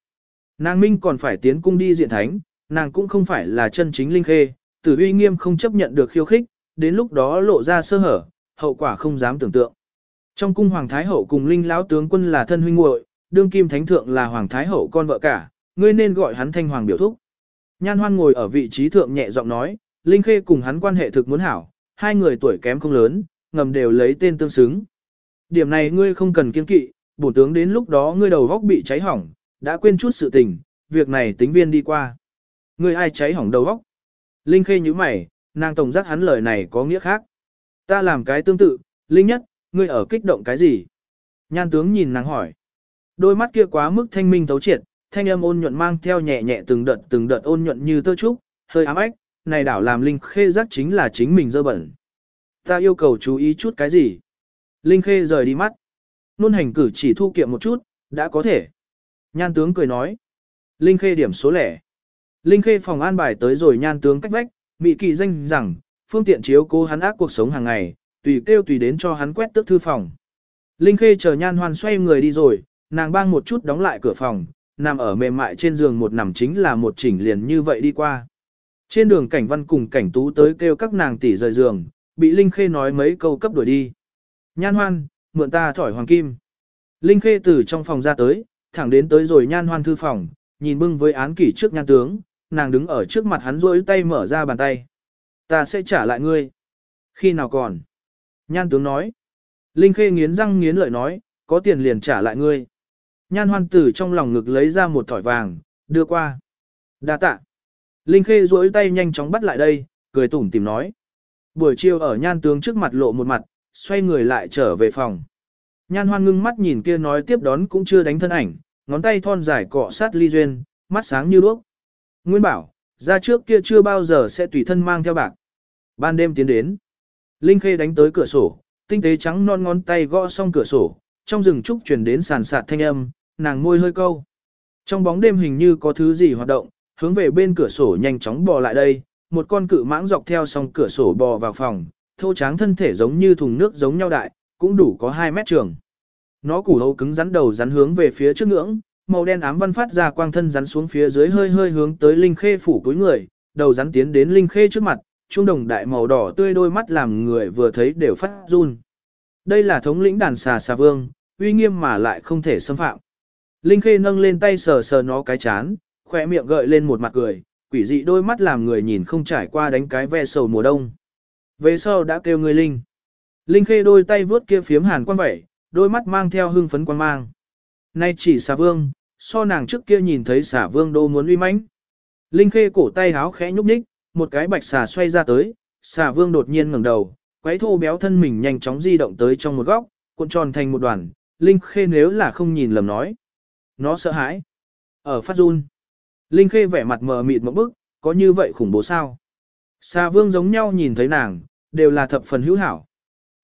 Nàng Minh còn phải tiến cung đi diện thánh, nàng cũng không phải là chân chính Linh Khê, tử uy nghiêm không chấp nhận được khiêu khích, đến lúc đó lộ ra sơ hở, hậu quả không dám tưởng tượng. Trong cung hoàng thái hậu cùng Linh lão tướng quân là thân huynh muội, đương kim thánh thượng là hoàng thái hậu con vợ cả, ngươi nên gọi hắn thanh hoàng biểu thúc. Nhan hoan ngồi ở vị trí thượng nhẹ giọng nói, Linh Khê cùng hắn quan hệ thực muốn hảo, hai người tuổi kém không lớn, ngầm đều lấy tên tương xứng. Điểm này ngươi không cần kiên kỵ, bổ tướng đến lúc đó ngươi đầu góc bị cháy hỏng, đã quên chút sự tình, việc này tính viên đi qua. Ngươi ai cháy hỏng đầu góc? Linh Khê như mày, nàng tổng giác hắn lời này có nghĩa khác. Ta làm cái tương tự, Linh nhất, ngươi ở kích động cái gì? Nhan tướng nhìn nàng hỏi. Đôi mắt kia quá mức thanh minh thấu triệt, thanh âm ôn nhuận mang theo nhẹ nhẹ từng đợt từng đợt ôn nhuận như tơ trúc, hơi ám ách, này đảo làm Linh Khê giác chính là chính mình dơ bẩn. Ta yêu cầu chú ý chút cái gì? Linh Khê rời đi mắt. Nôn hành cử chỉ thu kiệm một chút, đã có thể. Nhan tướng cười nói. Linh Khê điểm số lẻ. Linh Khê phòng an bài tới rồi nhan tướng cách vách, mị kỳ danh rằng, phương tiện chiếu cố hắn ác cuộc sống hàng ngày, tùy kêu tùy đến cho hắn quét tước thư phòng. Linh Khê chờ nhan hoan xoay người đi rồi, nàng bang một chút đóng lại cửa phòng, nằm ở mềm mại trên giường một nằm chính là một chỉnh liền như vậy đi qua. Trên đường cảnh văn cùng cảnh tú tới kêu các nàng tỷ rời giường, bị Linh Khê nói mấy câu cấp đuổi đi. Nhan hoan, mượn ta thỏi hoàng kim. Linh Khê từ trong phòng ra tới, thẳng đến tới rồi nhan hoan thư phòng, nhìn bưng với án kỷ trước nhan tướng, nàng đứng ở trước mặt hắn rỗi tay mở ra bàn tay. Ta sẽ trả lại ngươi. Khi nào còn? Nhan tướng nói. Linh Khê nghiến răng nghiến lợi nói, có tiền liền trả lại ngươi. Nhan hoan tử trong lòng ngực lấy ra một thỏi vàng, đưa qua. đa tạ. Linh Khê duỗi tay nhanh chóng bắt lại đây, cười tủm tìm nói. Buổi chiều ở nhan tướng trước mặt lộ một mặt, xoay người lại trở về phòng. Nhan hoan ngưng mắt nhìn kia nói tiếp đón cũng chưa đánh thân ảnh, ngón tay thon dài cọ sát ly duyên, mắt sáng như đuốc. Nguyên bảo, ra trước kia chưa bao giờ sẽ tùy thân mang theo bạc. Ban đêm tiến đến. Linh Khê đánh tới cửa sổ, tinh tế trắng non ngón tay gõ xong cửa sổ, trong rừng trúc truyền đến sàn sạt thanh âm, nàng môi hơi câu. Trong bóng đêm hình như có thứ gì hoạt động, hướng về bên cửa sổ nhanh chóng bò lại đây, một con cự mãng dọc theo song cửa sổ bò vào phòng, thô tráng thân thể giống như thùng nước giống nhau đại, cũng đủ có 2 mét trường. Nó củ hấu cứng rắn đầu rắn hướng về phía trước ngưỡng, màu đen ám văn phát ra quang thân rắn xuống phía dưới hơi hơi hướng tới linh khê phủ cuối người, đầu rắn tiến đến linh khê trước mặt, trung đồng đại màu đỏ tươi đôi mắt làm người vừa thấy đều phát run. Đây là thống lĩnh đàn xà xà vương, uy nghiêm mà lại không thể xâm phạm. Linh Khê nâng lên tay sờ sờ nó cái chán, khỏe miệng gợi lên một mặt cười, quỷ dị đôi mắt làm người nhìn không trải qua đánh cái ve sầu mùa đông. Về sau đã kêu người Linh. Linh Khê đôi tay vướt kia phiếm hàn quan vẩy, đôi mắt mang theo hưng phấn quan mang. Nay chỉ xà vương, so nàng trước kia nhìn thấy xà vương đô muốn uy mãnh. Linh Khê cổ tay háo khẽ nhúc nhích, một cái bạch xà xoay ra tới, xà vương đột nhiên ngẩng đầu, quấy thô béo thân mình nhanh chóng di động tới trong một góc, cuộn tròn thành một đoàn, Linh Khê nếu là không nhìn lầm nói. Nó sợ hãi. Ở phát run. Linh Khê vẻ mặt mờ mịt một bức, có như vậy khủng bố sao? Xà vương giống nhau nhìn thấy nàng, đều là thập phần hữu hảo.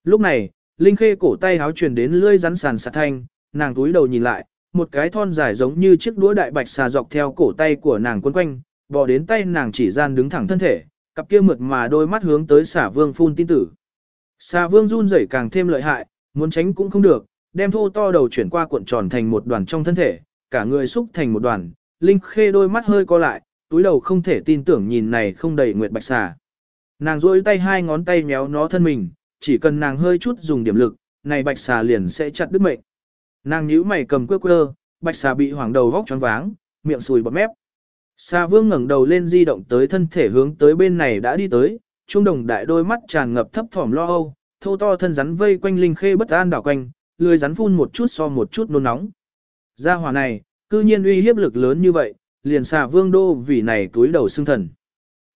Lúc này, Linh Khê cổ tay háo truyền đến lưỡi rắn sàn sạt thanh, nàng túi đầu nhìn lại, một cái thon dài giống như chiếc đũa đại bạch xà dọc theo cổ tay của nàng quấn quanh, bò đến tay nàng chỉ gian đứng thẳng thân thể, cặp kia mượt mà đôi mắt hướng tới xà vương phun tin tử. Xà vương run rẩy càng thêm lợi hại, muốn tránh cũng không được, đem thô to đầu chuyển qua cuộn tròn thành một đoàn trong thân thể, cả người xúc thành một đoàn, Linh Khê đôi mắt hơi co lại, túi đầu không thể tin tưởng nhìn này không đầy nguyệt bạch xà. Nàng duỗi tay hai ngón tay méo nó thân mình, chỉ cần nàng hơi chút dùng điểm lực, này bạch xà liền sẽ chặt đứt mệnh. Nàng nhíu mày cầm quơ quơ, bạch xà bị hoảng đầu vóc choáng váng, miệng sùi bọt mép. Xà vương ngẩng đầu lên di động tới thân thể hướng tới bên này đã đi tới, trung đồng đại đôi mắt tràn ngập thấp thỏm lo âu, thô to thân rắn vây quanh linh khê bất an đảo quanh, lười rắn phun một chút so một chút nôn nóng. Gia hỏa này, cư nhiên uy hiếp lực lớn như vậy, liền xà vương đô vì này túi đầu xương thần.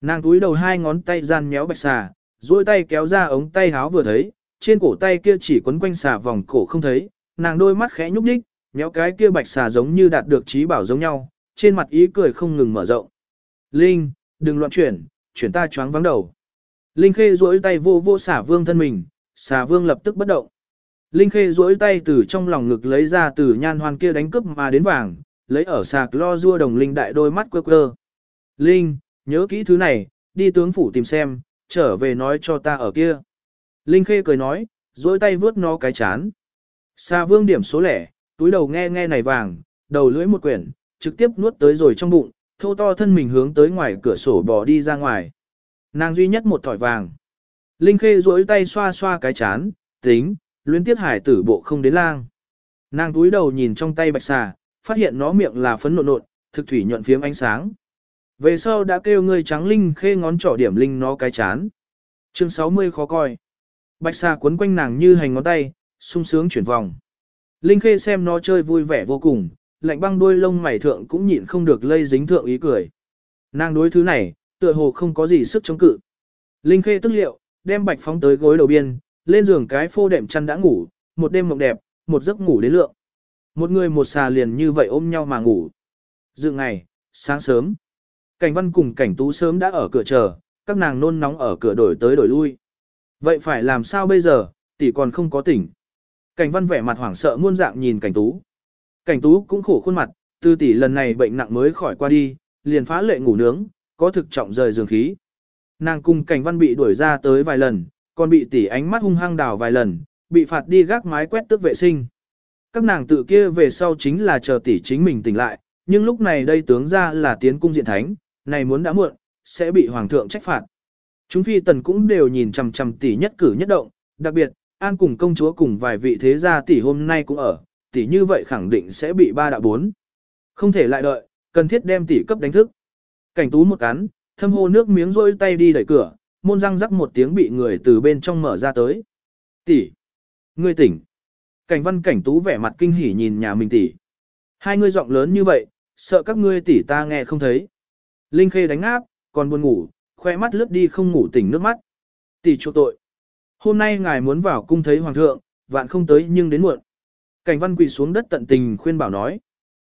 Nàng túi đầu hai ngón tay gian méo bạch xà, duỗi tay kéo ra ống tay háo vừa thấy, trên cổ tay kia chỉ quấn quanh xà vòng cổ không thấy, nàng đôi mắt khẽ nhúc nhích, méo cái kia bạch xà giống như đạt được trí bảo giống nhau, trên mặt ý cười không ngừng mở rộng. Linh, đừng loạn chuyển, chuyển ta choáng vắng đầu. Linh khê duỗi tay vô vô xà vương thân mình, xà vương lập tức bất động. Linh khê duỗi tay từ trong lòng ngực lấy ra từ nhan hoan kia đánh cướp mà đến vàng, lấy ở sạc lo rua đồng linh đại đôi mắt quơ quơ. Linh, nhớ kỹ thứ này, đi tướng phủ tìm xem, trở về nói cho ta ở kia. Linh khê cười nói, duỗi tay vướt nó cái chán. Sa vương điểm số lẻ, túi đầu nghe nghe này vàng, đầu lưỡi một quyển, trực tiếp nuốt tới rồi trong bụng, thô to thân mình hướng tới ngoài cửa sổ bò đi ra ngoài. Nàng duy nhất một thỏi vàng. Linh khê duỗi tay xoa xoa cái chán, tính, luyến tiết hải tử bộ không đến lang. Nàng túi đầu nhìn trong tay bạch xà, phát hiện nó miệng là phấn nộn nộn, thực thủy nhuận phiếm ánh sáng. Về sau đã kêu người trắng linh khê ngón trỏ điểm linh nó cái chán. Chương 60 khó coi. Bạch xà cuốn quanh nàng như hành ngón tay, sung sướng chuyển vòng. Linh khê xem nó chơi vui vẻ vô cùng, lạnh băng đuôi lông mày thượng cũng nhịn không được lây dính thượng ý cười. Nàng đối thứ này, tựa hồ không có gì sức chống cự. Linh khê tức liệu, đem bạch phóng tới gối đầu biên, lên giường cái phô đệm chăn đã ngủ, một đêm mộng đẹp, một giấc ngủ đến lượng. Một người một xà liền như vậy ôm nhau mà ngủ. Dự ngày, sáng sớm. Cảnh văn cùng cảnh tú sớm đã ở cửa chờ, các nàng nôn nóng ở cửa đổi tới đổi lui. Vậy phải làm sao bây giờ, tỷ còn không có tỉnh. Cảnh văn vẻ mặt hoảng sợ muôn dạng nhìn cảnh tú. Cảnh tú cũng khổ khuôn mặt, tư tỷ lần này bệnh nặng mới khỏi qua đi, liền phá lệ ngủ nướng, có thực trọng rời giường khí. Nàng cùng cảnh văn bị đuổi ra tới vài lần, còn bị tỷ ánh mắt hung hăng đào vài lần, bị phạt đi gác mái quét tước vệ sinh. Các nàng tự kia về sau chính là chờ tỷ chính mình tỉnh lại, nhưng lúc này đây tướng ra là tiến cung diện thánh, này muốn đã muộn, sẽ bị hoàng thượng trách phạt. Chúng phi tần cũng đều nhìn chằm chằm tỷ nhất cử nhất động, đặc biệt, an cùng công chúa cùng vài vị thế gia tỷ hôm nay cũng ở, tỷ như vậy khẳng định sẽ bị ba đạo bốn. Không thể lại đợi, cần thiết đem tỷ cấp đánh thức. Cảnh tú một cắn, thâm hô nước miếng rôi tay đi đẩy cửa, môn răng rắc một tiếng bị người từ bên trong mở ra tới. Tỷ, ngươi tỉnh. Cảnh văn cảnh tú vẻ mặt kinh hỉ nhìn nhà mình tỷ. Hai ngươi giọng lớn như vậy, sợ các ngươi tỷ ta nghe không thấy. Linh khê đánh áp, còn buồn ngủ, khoe mắt lướt đi không ngủ tỉnh nước mắt. Tỷ chỗ tội. Hôm nay ngài muốn vào cung thấy hoàng thượng, vạn không tới nhưng đến muộn. Cảnh văn quỳ xuống đất tận tình khuyên bảo nói.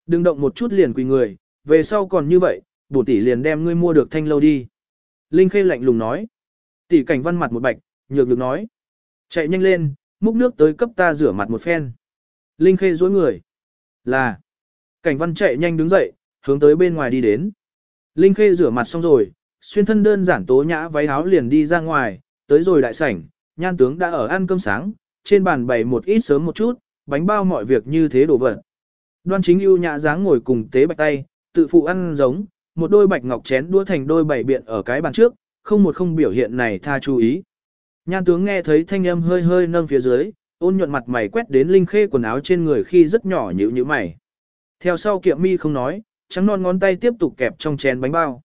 Đừng động một chút liền quỳ người, về sau còn như vậy, bổ tỷ liền đem ngươi mua được thanh lâu đi. Linh khê lạnh lùng nói. Tỷ cảnh văn mặt một bạch, nhược được nói. Chạy nhanh lên, múc nước tới cấp ta rửa mặt một phen. Linh khê dối người. Là. Cảnh văn chạy nhanh đứng dậy, hướng tới bên ngoài đi đến. Linh khê rửa mặt xong rồi, xuyên thân đơn giản tố nhã váy áo liền đi ra ngoài, tới rồi đại sảnh, nhan tướng đã ở ăn cơm sáng, trên bàn bày một ít sớm một chút, bánh bao mọi việc như thế đổ vật. Đoan chính ưu nhã dáng ngồi cùng tế bạch tay, tự phụ ăn giống, một đôi bạch ngọc chén đua thành đôi bảy biện ở cái bàn trước, không một không biểu hiện này tha chú ý. Nhan tướng nghe thấy thanh âm hơi hơi nâng phía dưới, ôn nhuận mặt mày quét đến linh khê quần áo trên người khi rất nhỏ nhữ như mày. Theo sau kiệm mi không nói, trắng non ngón tay tiếp tục kẹp trong chén bánh bao.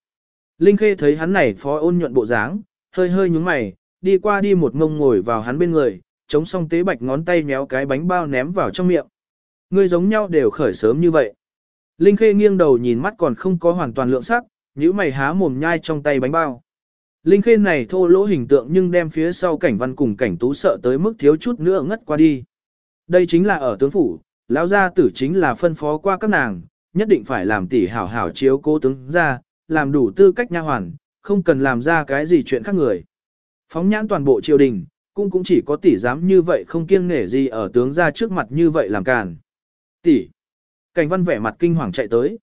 Linh khê thấy hắn này phó ôn nhuận bộ dáng, hơi hơi nhúng mày, đi qua đi một ngông ngồi vào hắn bên người, chống song tế bạch ngón tay méo cái bánh bao ném vào trong miệng. Người giống nhau đều khởi sớm như vậy. Linh khê nghiêng đầu nhìn mắt còn không có hoàn toàn lượng sắc, nhữ mày há mồm nhai trong tay bánh bao. Linh khê này thô lỗ hình tượng nhưng đem phía sau cảnh văn cùng cảnh tú sợ tới mức thiếu chút nữa ngất qua đi. Đây chính là ở tướng phủ, lão gia tử chính là phân phó qua các nàng, nhất định phải làm tỷ hảo hảo chiếu cố tướng gia, làm đủ tư cách nha hoàn, không cần làm ra cái gì chuyện khác người. Phóng nhãn toàn bộ triều đình, cũng cũng chỉ có tỷ dám như vậy không kiêng nể gì ở tướng gia trước mặt như vậy làm càn. Tỷ. Cảnh văn vẻ mặt kinh hoàng chạy tới.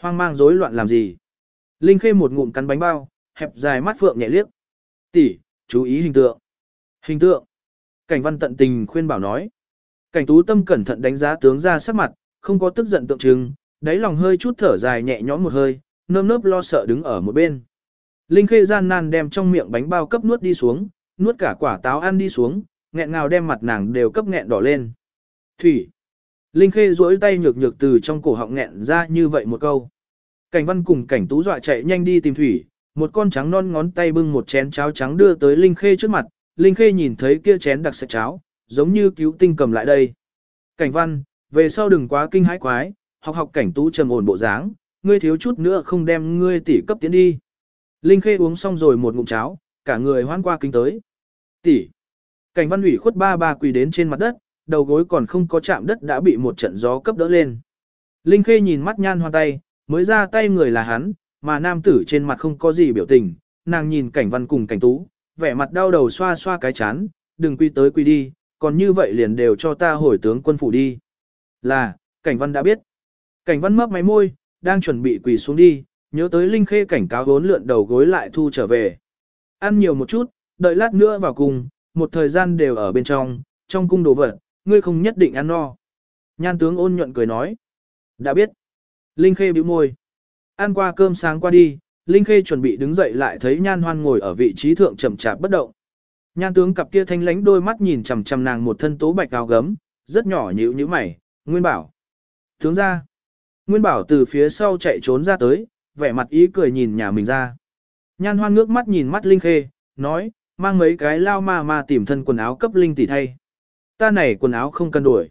Hoang mang rối loạn làm gì? Linh khê một ngụm cắn bánh bao, hẹp dài mắt phượng nhẹ liếc. Tỷ, chú ý hình tượng. Hình tượng. Cảnh văn tận tình khuyên bảo nói. Cảnh tú tâm cẩn thận đánh giá tướng ra sắc mặt, không có tức giận tượng trưng, đáy lòng hơi chút thở dài nhẹ nhõm một hơi, nơm nớp lo sợ đứng ở một bên. Linh khê gian nan đem trong miệng bánh bao cấp nuốt đi xuống, nuốt cả quả táo ăn đi xuống, nghẹn ngào đem mặt nàng đều cấp nghẹn đỏ lên. Thủy. Linh khê duỗi tay nhược nhược từ trong cổ họng nghẹn ra như vậy một câu. Cảnh văn cùng cảnh tú dọa chạy nhanh đi tìm thủy, một con trắng non ngón tay bưng một chén cháo trắng đưa tới Linh khê trước mặt, Linh khê nhìn thấy kia chén đặc sạch cháo, giống như cứu tinh cầm lại đây. Cảnh văn, về sau đừng quá kinh hãi quái, học học cảnh tú trầm ổn bộ dáng, ngươi thiếu chút nữa không đem ngươi tỷ cấp tiến đi. Linh Khê uống xong rồi một ngụm cháo, cả người hoan qua kinh tới. Tỷ. Cảnh văn ủy khuất ba ba quỳ đến trên mặt đất, đầu gối còn không có chạm đất đã bị một trận gió cấp đỡ lên. Linh Khê nhìn mắt nhan hoa tay, mới ra tay người là hắn, mà nam tử trên mặt không có gì biểu tình, nàng nhìn cảnh văn cùng cảnh tú, vẻ mặt đau đầu xoa xoa cái chán, đừng quy tới quy đi, còn như vậy liền đều cho ta hồi tướng quân phủ đi. Là, cảnh văn đã biết. Cảnh văn mấp máy môi, đang chuẩn bị quỳ xuống đi, nhớ tới Linh Khê cảnh cáo vốn lượn đầu gối lại thu trở về. Ăn nhiều một chút, đợi lát nữa vào cùng, một thời gian đều ở bên trong, trong cung đồ vật, ngươi không nhất định ăn no. Nhan tướng ôn nhuận cười nói. Đã biết. Linh Khê bĩu môi. Ăn qua cơm sáng qua đi, Linh Khê chuẩn bị đứng dậy lại thấy Nhan Hoan ngồi ở vị trí thượng chậm chạp bất động. Nhan tướng cặp kia thanh lánh đôi mắt nhìn chằm chằm nàng một thân tố bạch áo gấm, rất nhỏ nhíu nhíu mày, Nguyên Bảo. Tướng ra. Nguyên Bảo từ phía sau chạy trốn ra tới, vẻ mặt ý cười nhìn nhà mình ra. Nhan hoan ngước mắt nhìn mắt Linh Khê, nói, mang mấy cái lao ma ma tìm thân quần áo cấp Linh tỷ thay. Ta này quần áo không cần đổi.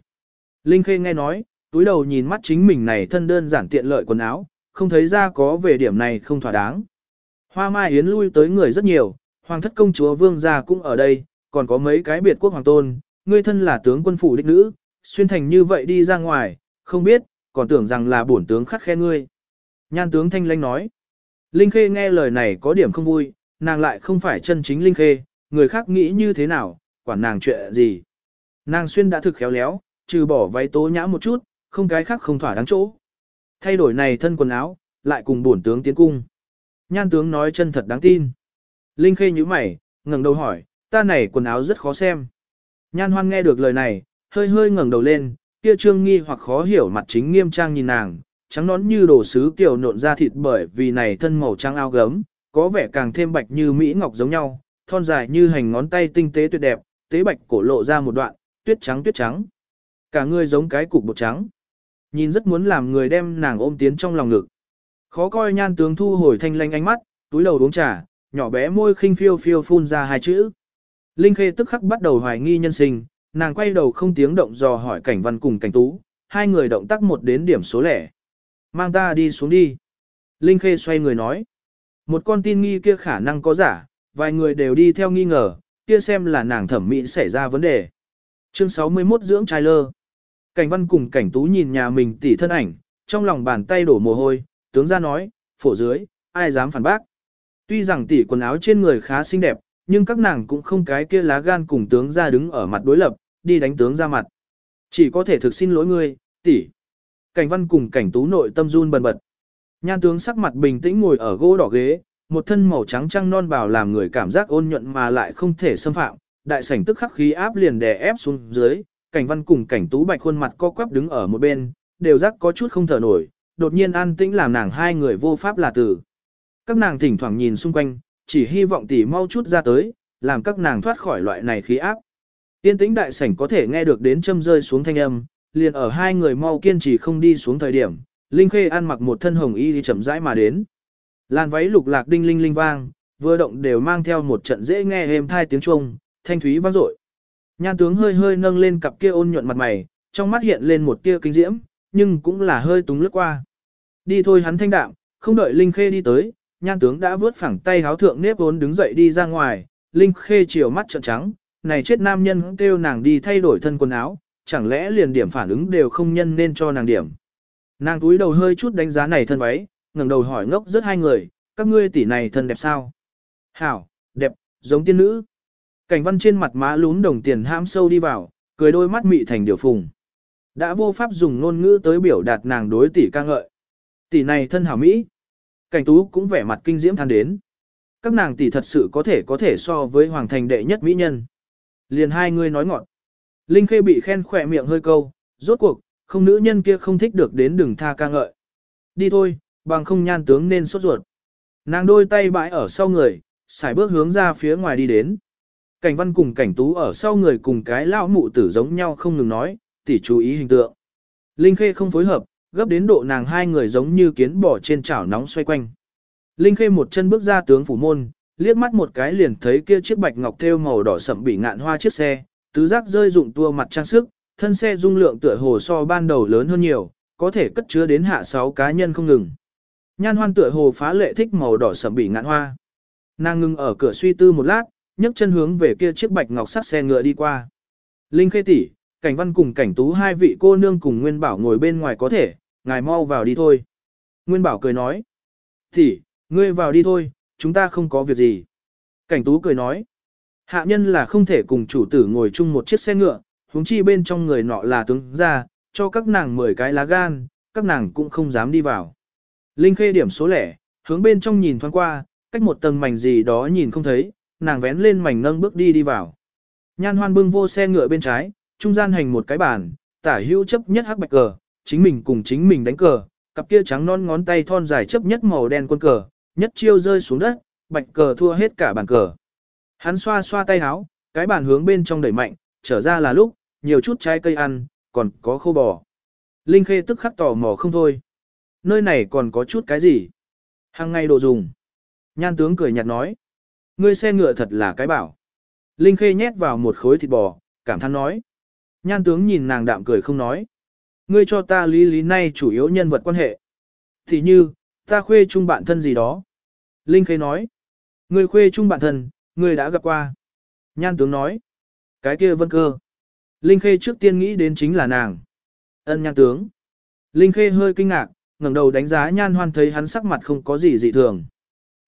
Linh Khê nghe nói, túi đầu nhìn mắt chính mình này thân đơn giản tiện lợi quần áo, không thấy ra có về điểm này không thỏa đáng. Hoa mai yến lui tới người rất nhiều, hoàng thất công chúa vương gia cũng ở đây, còn có mấy cái biệt quốc hoàng tôn, ngươi thân là tướng quân phủ đích nữ, xuyên thành như vậy đi ra ngoài, không biết, còn tưởng rằng là bổn tướng khắc khe ngươi. Nhan tướng thanh lanh nói. Linh Khê nghe lời này có điểm không vui, nàng lại không phải chân chính Linh Khê, người khác nghĩ như thế nào, quản nàng chuyện gì. Nàng xuyên đã thực khéo léo, trừ bỏ váy tố nhã một chút, không cái khác không thỏa đáng chỗ. Thay đổi này thân quần áo, lại cùng bổn tướng tiến cung. Nhan tướng nói chân thật đáng tin. Linh Khê nhíu mày, ngẩng đầu hỏi, ta này quần áo rất khó xem. Nhan hoan nghe được lời này, hơi hơi ngẩng đầu lên, kia trương nghi hoặc khó hiểu mặt chính nghiêm trang nhìn nàng, trắng nón như đồ sứ kiểu nộn ra thịt bởi vì này thân màu trắng ao gấm, có vẻ càng thêm bạch như mỹ ngọc giống nhau, thon dài như hành ngón tay tinh tế tuyệt đẹp, tế bạch cổ lộ ra một đoạn, tuyết trắng tuyết trắng. Cả người giống cái cục bột trắng. Nhìn rất muốn làm người đem nàng ôm tiến trong lòng ngực. Khó coi nhan tướng thu hồi thanh lanh ánh mắt, túi đầu uống trà, nhỏ bé môi khinh phiêu phiêu phun ra hai chữ. Linh Khê tức khắc bắt đầu hoài nghi nhân sinh, nàng quay đầu không tiếng động dò hỏi cảnh văn cùng cảnh tú, hai người động tác một đến điểm số lẻ. Mang ta đi xuống đi. Linh Khê xoay người nói. Một con tin nghi kia khả năng có giả, vài người đều đi theo nghi ngờ, kia xem là nàng thẩm mỹ xảy ra vấn đề. Chương 61 dưỡng trai lơ. Cảnh văn cùng cảnh tú nhìn nhà mình tỉ thân ảnh, trong lòng bàn tay đổ mồ hôi, tướng ra nói, phổ dưới, ai dám phản bác. Tuy rằng tỉ quần áo trên người khá xinh đẹp, nhưng các nàng cũng không cái kia lá gan cùng tướng ra đứng ở mặt đối lập, đi đánh tướng ra mặt. Chỉ có thể thực xin lỗi ngươi, tỷ. Cảnh văn cùng cảnh tú nội tâm run bần bật. Nhan tướng sắc mặt bình tĩnh ngồi ở gỗ đỏ ghế, một thân màu trắng trăng non bào làm người cảm giác ôn nhuận mà lại không thể xâm phạm. Đại sảnh tức khắc khí áp liền đè ép xuống dưới, cảnh văn cùng cảnh tú bạch khuôn mặt co quắp đứng ở một bên, đều giác có chút không thở nổi, đột nhiên an tĩnh làm nàng hai người vô pháp là tử. Các nàng thỉnh thoảng nhìn xung quanh, chỉ hy vọng tỷ mau chút ra tới, làm các nàng thoát khỏi loại này khí áp. Tiên tĩnh đại sảnh có thể nghe được đến châm rơi xuống thanh âm, liền ở hai người mau kiên trì không đi xuống thời điểm, Linh Khê ăn mặc một thân hồng y đi chậm rãi mà đến. Làn váy lục lạc đinh linh linh vang, vừa động đều mang theo một trận dễ nghe êm thai tiếng chuông, thanh thúy vang dội. Nhan tướng hơi hơi nâng lên cặp kia ôn nhuận mặt mày, trong mắt hiện lên một tia kinh diễm, nhưng cũng là hơi túng lướt qua. Đi thôi hắn thanh đạm, không đợi Linh Khê đi tới, nhan tướng đã vướt phẳng tay háo thượng nếp vốn đứng dậy đi ra ngoài, Linh Khê chiều mắt trợn trắng, này chết nam nhân kêu nàng đi thay đổi thân quần áo, chẳng lẽ liền điểm phản ứng đều không nhân nên cho nàng điểm. Nàng túi đầu hơi chút đánh giá này thân váy, ngẩng đầu hỏi ngốc rất hai người, các ngươi tỷ này thân đẹp sao? Hảo, đẹp, giống tiên nữ. Cảnh văn trên mặt má lún đồng tiền ham sâu đi vào, cười đôi mắt mị thành điều phùng. Đã vô pháp dùng ngôn ngữ tới biểu đạt nàng đối tỷ ca ngợi. Tỷ này thân hảo mỹ. Cảnh tú cũng vẻ mặt kinh diễm than đến. Các nàng tỷ thật sự có thể có thể so với hoàng thành đệ nhất mỹ nhân. Liền hai người nói ngọn. Linh Khê bị khen khỏe miệng hơi câu, rốt cuộc, không nữ nhân kia không thích được đến đừng tha ca ngợi. Đi thôi, bằng không nhan tướng nên sốt ruột. Nàng đôi tay bãi ở sau người, xài bước hướng ra phía ngoài đi đến. Cảnh văn cùng cảnh tú ở sau người cùng cái lão mụ tử giống nhau không ngừng nói, tỉ chú ý hình tượng. Linh Khê không phối hợp, gấp đến độ nàng hai người giống như kiến bò trên chảo nóng xoay quanh. Linh Khê một chân bước ra tướng phủ môn, liếc mắt một cái liền thấy kia chiếc bạch ngọc thêu màu đỏ sậm bị ngạn hoa chiếc xe, tứ giác rơi dụng tua mặt trang sức, thân xe dung lượng tựa hồ so ban đầu lớn hơn nhiều, có thể cất chứa đến hạ 6 cá nhân không ngừng. Nhan hoan tựa hồ phá lệ thích màu đỏ sậm bị ngạn hoa. Nàng ngưng ở cửa suy tư một lát, nhấc chân hướng về kia chiếc bạch ngọc sắt xe ngựa đi qua. Linh khê tỷ, cảnh văn cùng cảnh tú hai vị cô nương cùng Nguyên Bảo ngồi bên ngoài có thể, ngài mau vào đi thôi. Nguyên Bảo cười nói. Tỷ, ngươi vào đi thôi, chúng ta không có việc gì. Cảnh tú cười nói. Hạ nhân là không thể cùng chủ tử ngồi chung một chiếc xe ngựa, huống chi bên trong người nọ là tướng gia, cho các nàng 10 cái lá gan, các nàng cũng không dám đi vào. Linh khê điểm số lẻ, hướng bên trong nhìn thoáng qua, cách một tầng mảnh gì đó nhìn không thấy, nàng vén lên mảnh nâng bước đi đi vào. Nhan hoan bưng vô xe ngựa bên trái, trung gian hành một cái bàn, tả hữu chấp nhất hắc bạch cờ, chính mình cùng chính mình đánh cờ, cặp kia trắng non ngón tay thon dài chấp nhất màu đen quân cờ, nhất chiêu rơi xuống đất, bạch cờ thua hết cả bàn cờ. Hắn xoa xoa tay áo, cái bàn hướng bên trong đẩy mạnh, trở ra là lúc, nhiều chút trái cây ăn, còn có khô bò. Linh Khê tức khắc tò mò không thôi. Nơi này còn có chút cái gì? Hàng ngày đồ dùng. Nhan tướng cười nhạt nói. Ngươi xe ngựa thật là cái bảo. Linh Khê nhét vào một khối thịt bò, cảm thán nói. Nhan tướng nhìn nàng đạm cười không nói. Ngươi cho ta lý lý nay chủ yếu nhân vật quan hệ. Thì như, ta khuê chung bạn thân gì đó. Linh Khê nói. Ngươi khuê chung bạn thân, ngươi đã gặp qua. Nhan tướng nói. Cái kia vân cơ. Linh Khê trước tiên nghĩ đến chính là nàng. Ân nhan tướng. Linh Khê hơi kinh ngạc, ngẩng đầu đánh giá nhan hoan thấy hắn sắc mặt không có gì dị thường.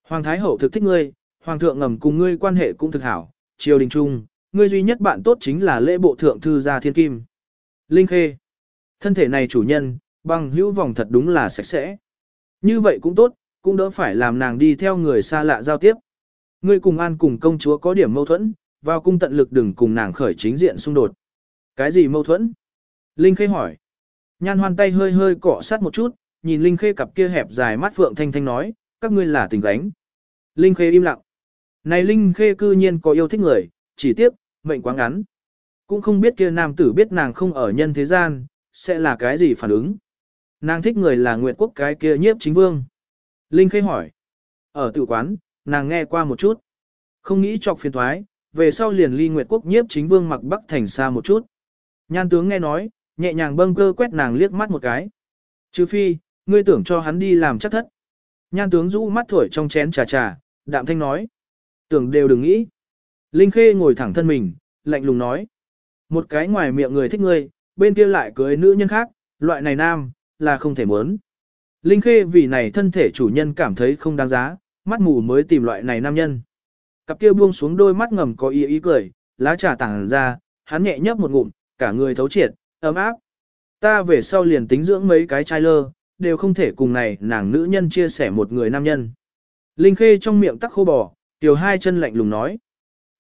Hoàng Thái Hậu thực thích ngươi, Hoàng thượng ngầm cùng ngươi quan hệ cũng thực hảo, triều đình trung, ngươi duy nhất bạn tốt chính là lễ bộ thượng thư gia thiên kim. Linh Khê. Thân thể này chủ nhân, bằng hữu vòng thật đúng là sạch sẽ. Như vậy cũng tốt, cũng đỡ phải làm nàng đi theo người xa lạ giao tiếp. Ngươi cùng an cùng công chúa có điểm mâu thuẫn, vào cung tận lực đừng cùng nàng khởi chính diện xung đột. Cái gì mâu thuẫn? Linh Khê hỏi. Nhan hoan tay hơi hơi cọ sát một chút, nhìn Linh Khê cặp kia hẹp dài mắt phượng thanh thanh nói, các ngươi là tình gánh. Linh Khê im lặng. Này Linh Khê cư nhiên có yêu thích người, chỉ tiếc, mệnh quá ngắn. Cũng không biết kia nam tử biết nàng không ở nhân thế gian, sẽ là cái gì phản ứng. Nàng thích người là Nguyệt Quốc cái kia nhiếp chính vương. Linh Khê hỏi. Ở tự quán, nàng nghe qua một chút. Không nghĩ chọc phiền thoái, về sau liền ly Nguyệt Quốc nhiếp chính vương mặc bắc thành xa một chút. Nhan tướng nghe nói, nhẹ nhàng bâng cơ quét nàng liếc mắt một cái. Chứ phi, ngươi tưởng cho hắn đi làm chắc thất. Nhan tướng rũ mắt thổi trong chén trà trà, đạm thanh nói. Tưởng đều đừng nghĩ. Linh Khê ngồi thẳng thân mình, lạnh lùng nói. Một cái ngoài miệng người thích ngươi, bên kia lại cưới nữ nhân khác, loại này nam, là không thể muốn. Linh Khê vì này thân thể chủ nhân cảm thấy không đáng giá, mắt mù mới tìm loại này nam nhân. Cặp kia buông xuống đôi mắt ngầm có ý ý cười, lá trà tàng ra, hắn nhẹ nhấp một ngụm, cả người thấu triệt, ấm áp. Ta về sau liền tính dưỡng mấy cái trai lơ, đều không thể cùng này nàng nữ nhân chia sẻ một người nam nhân. Linh Khê trong miệng tắc khô bò, tiểu hai chân lạnh lùng nói.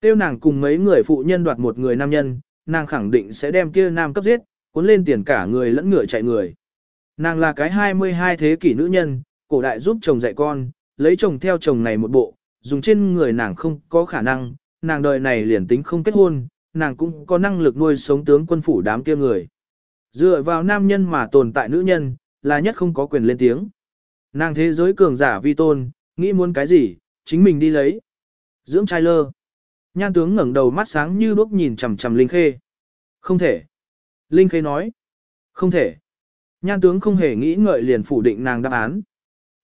Tiêu nàng cùng mấy người phụ nhân đoạt một người nam nhân, nàng khẳng định sẽ đem kia nam cấp giết, cuốn lên tiền cả người lẫn ngựa chạy người. Nàng là cái 22 thế kỷ nữ nhân, cổ đại giúp chồng dạy con, lấy chồng theo chồng này một bộ, dùng trên người nàng không có khả năng, nàng đời này liền tính không kết hôn, nàng cũng có năng lực nuôi sống tướng quân phủ đám kia người. Dựa vào nam nhân mà tồn tại nữ nhân, là nhất không có quyền lên tiếng. Nàng thế giới cường giả vi tôn, nghĩ muốn cái gì, chính mình đi lấy. Dưỡng trai lơ. Nhan tướng ngẩng đầu mắt sáng như đuốc nhìn chằm chằm Linh Khê. Không thể. Linh Khê nói. Không thể. Nhan tướng không hề nghĩ ngợi liền phủ định nàng đáp án.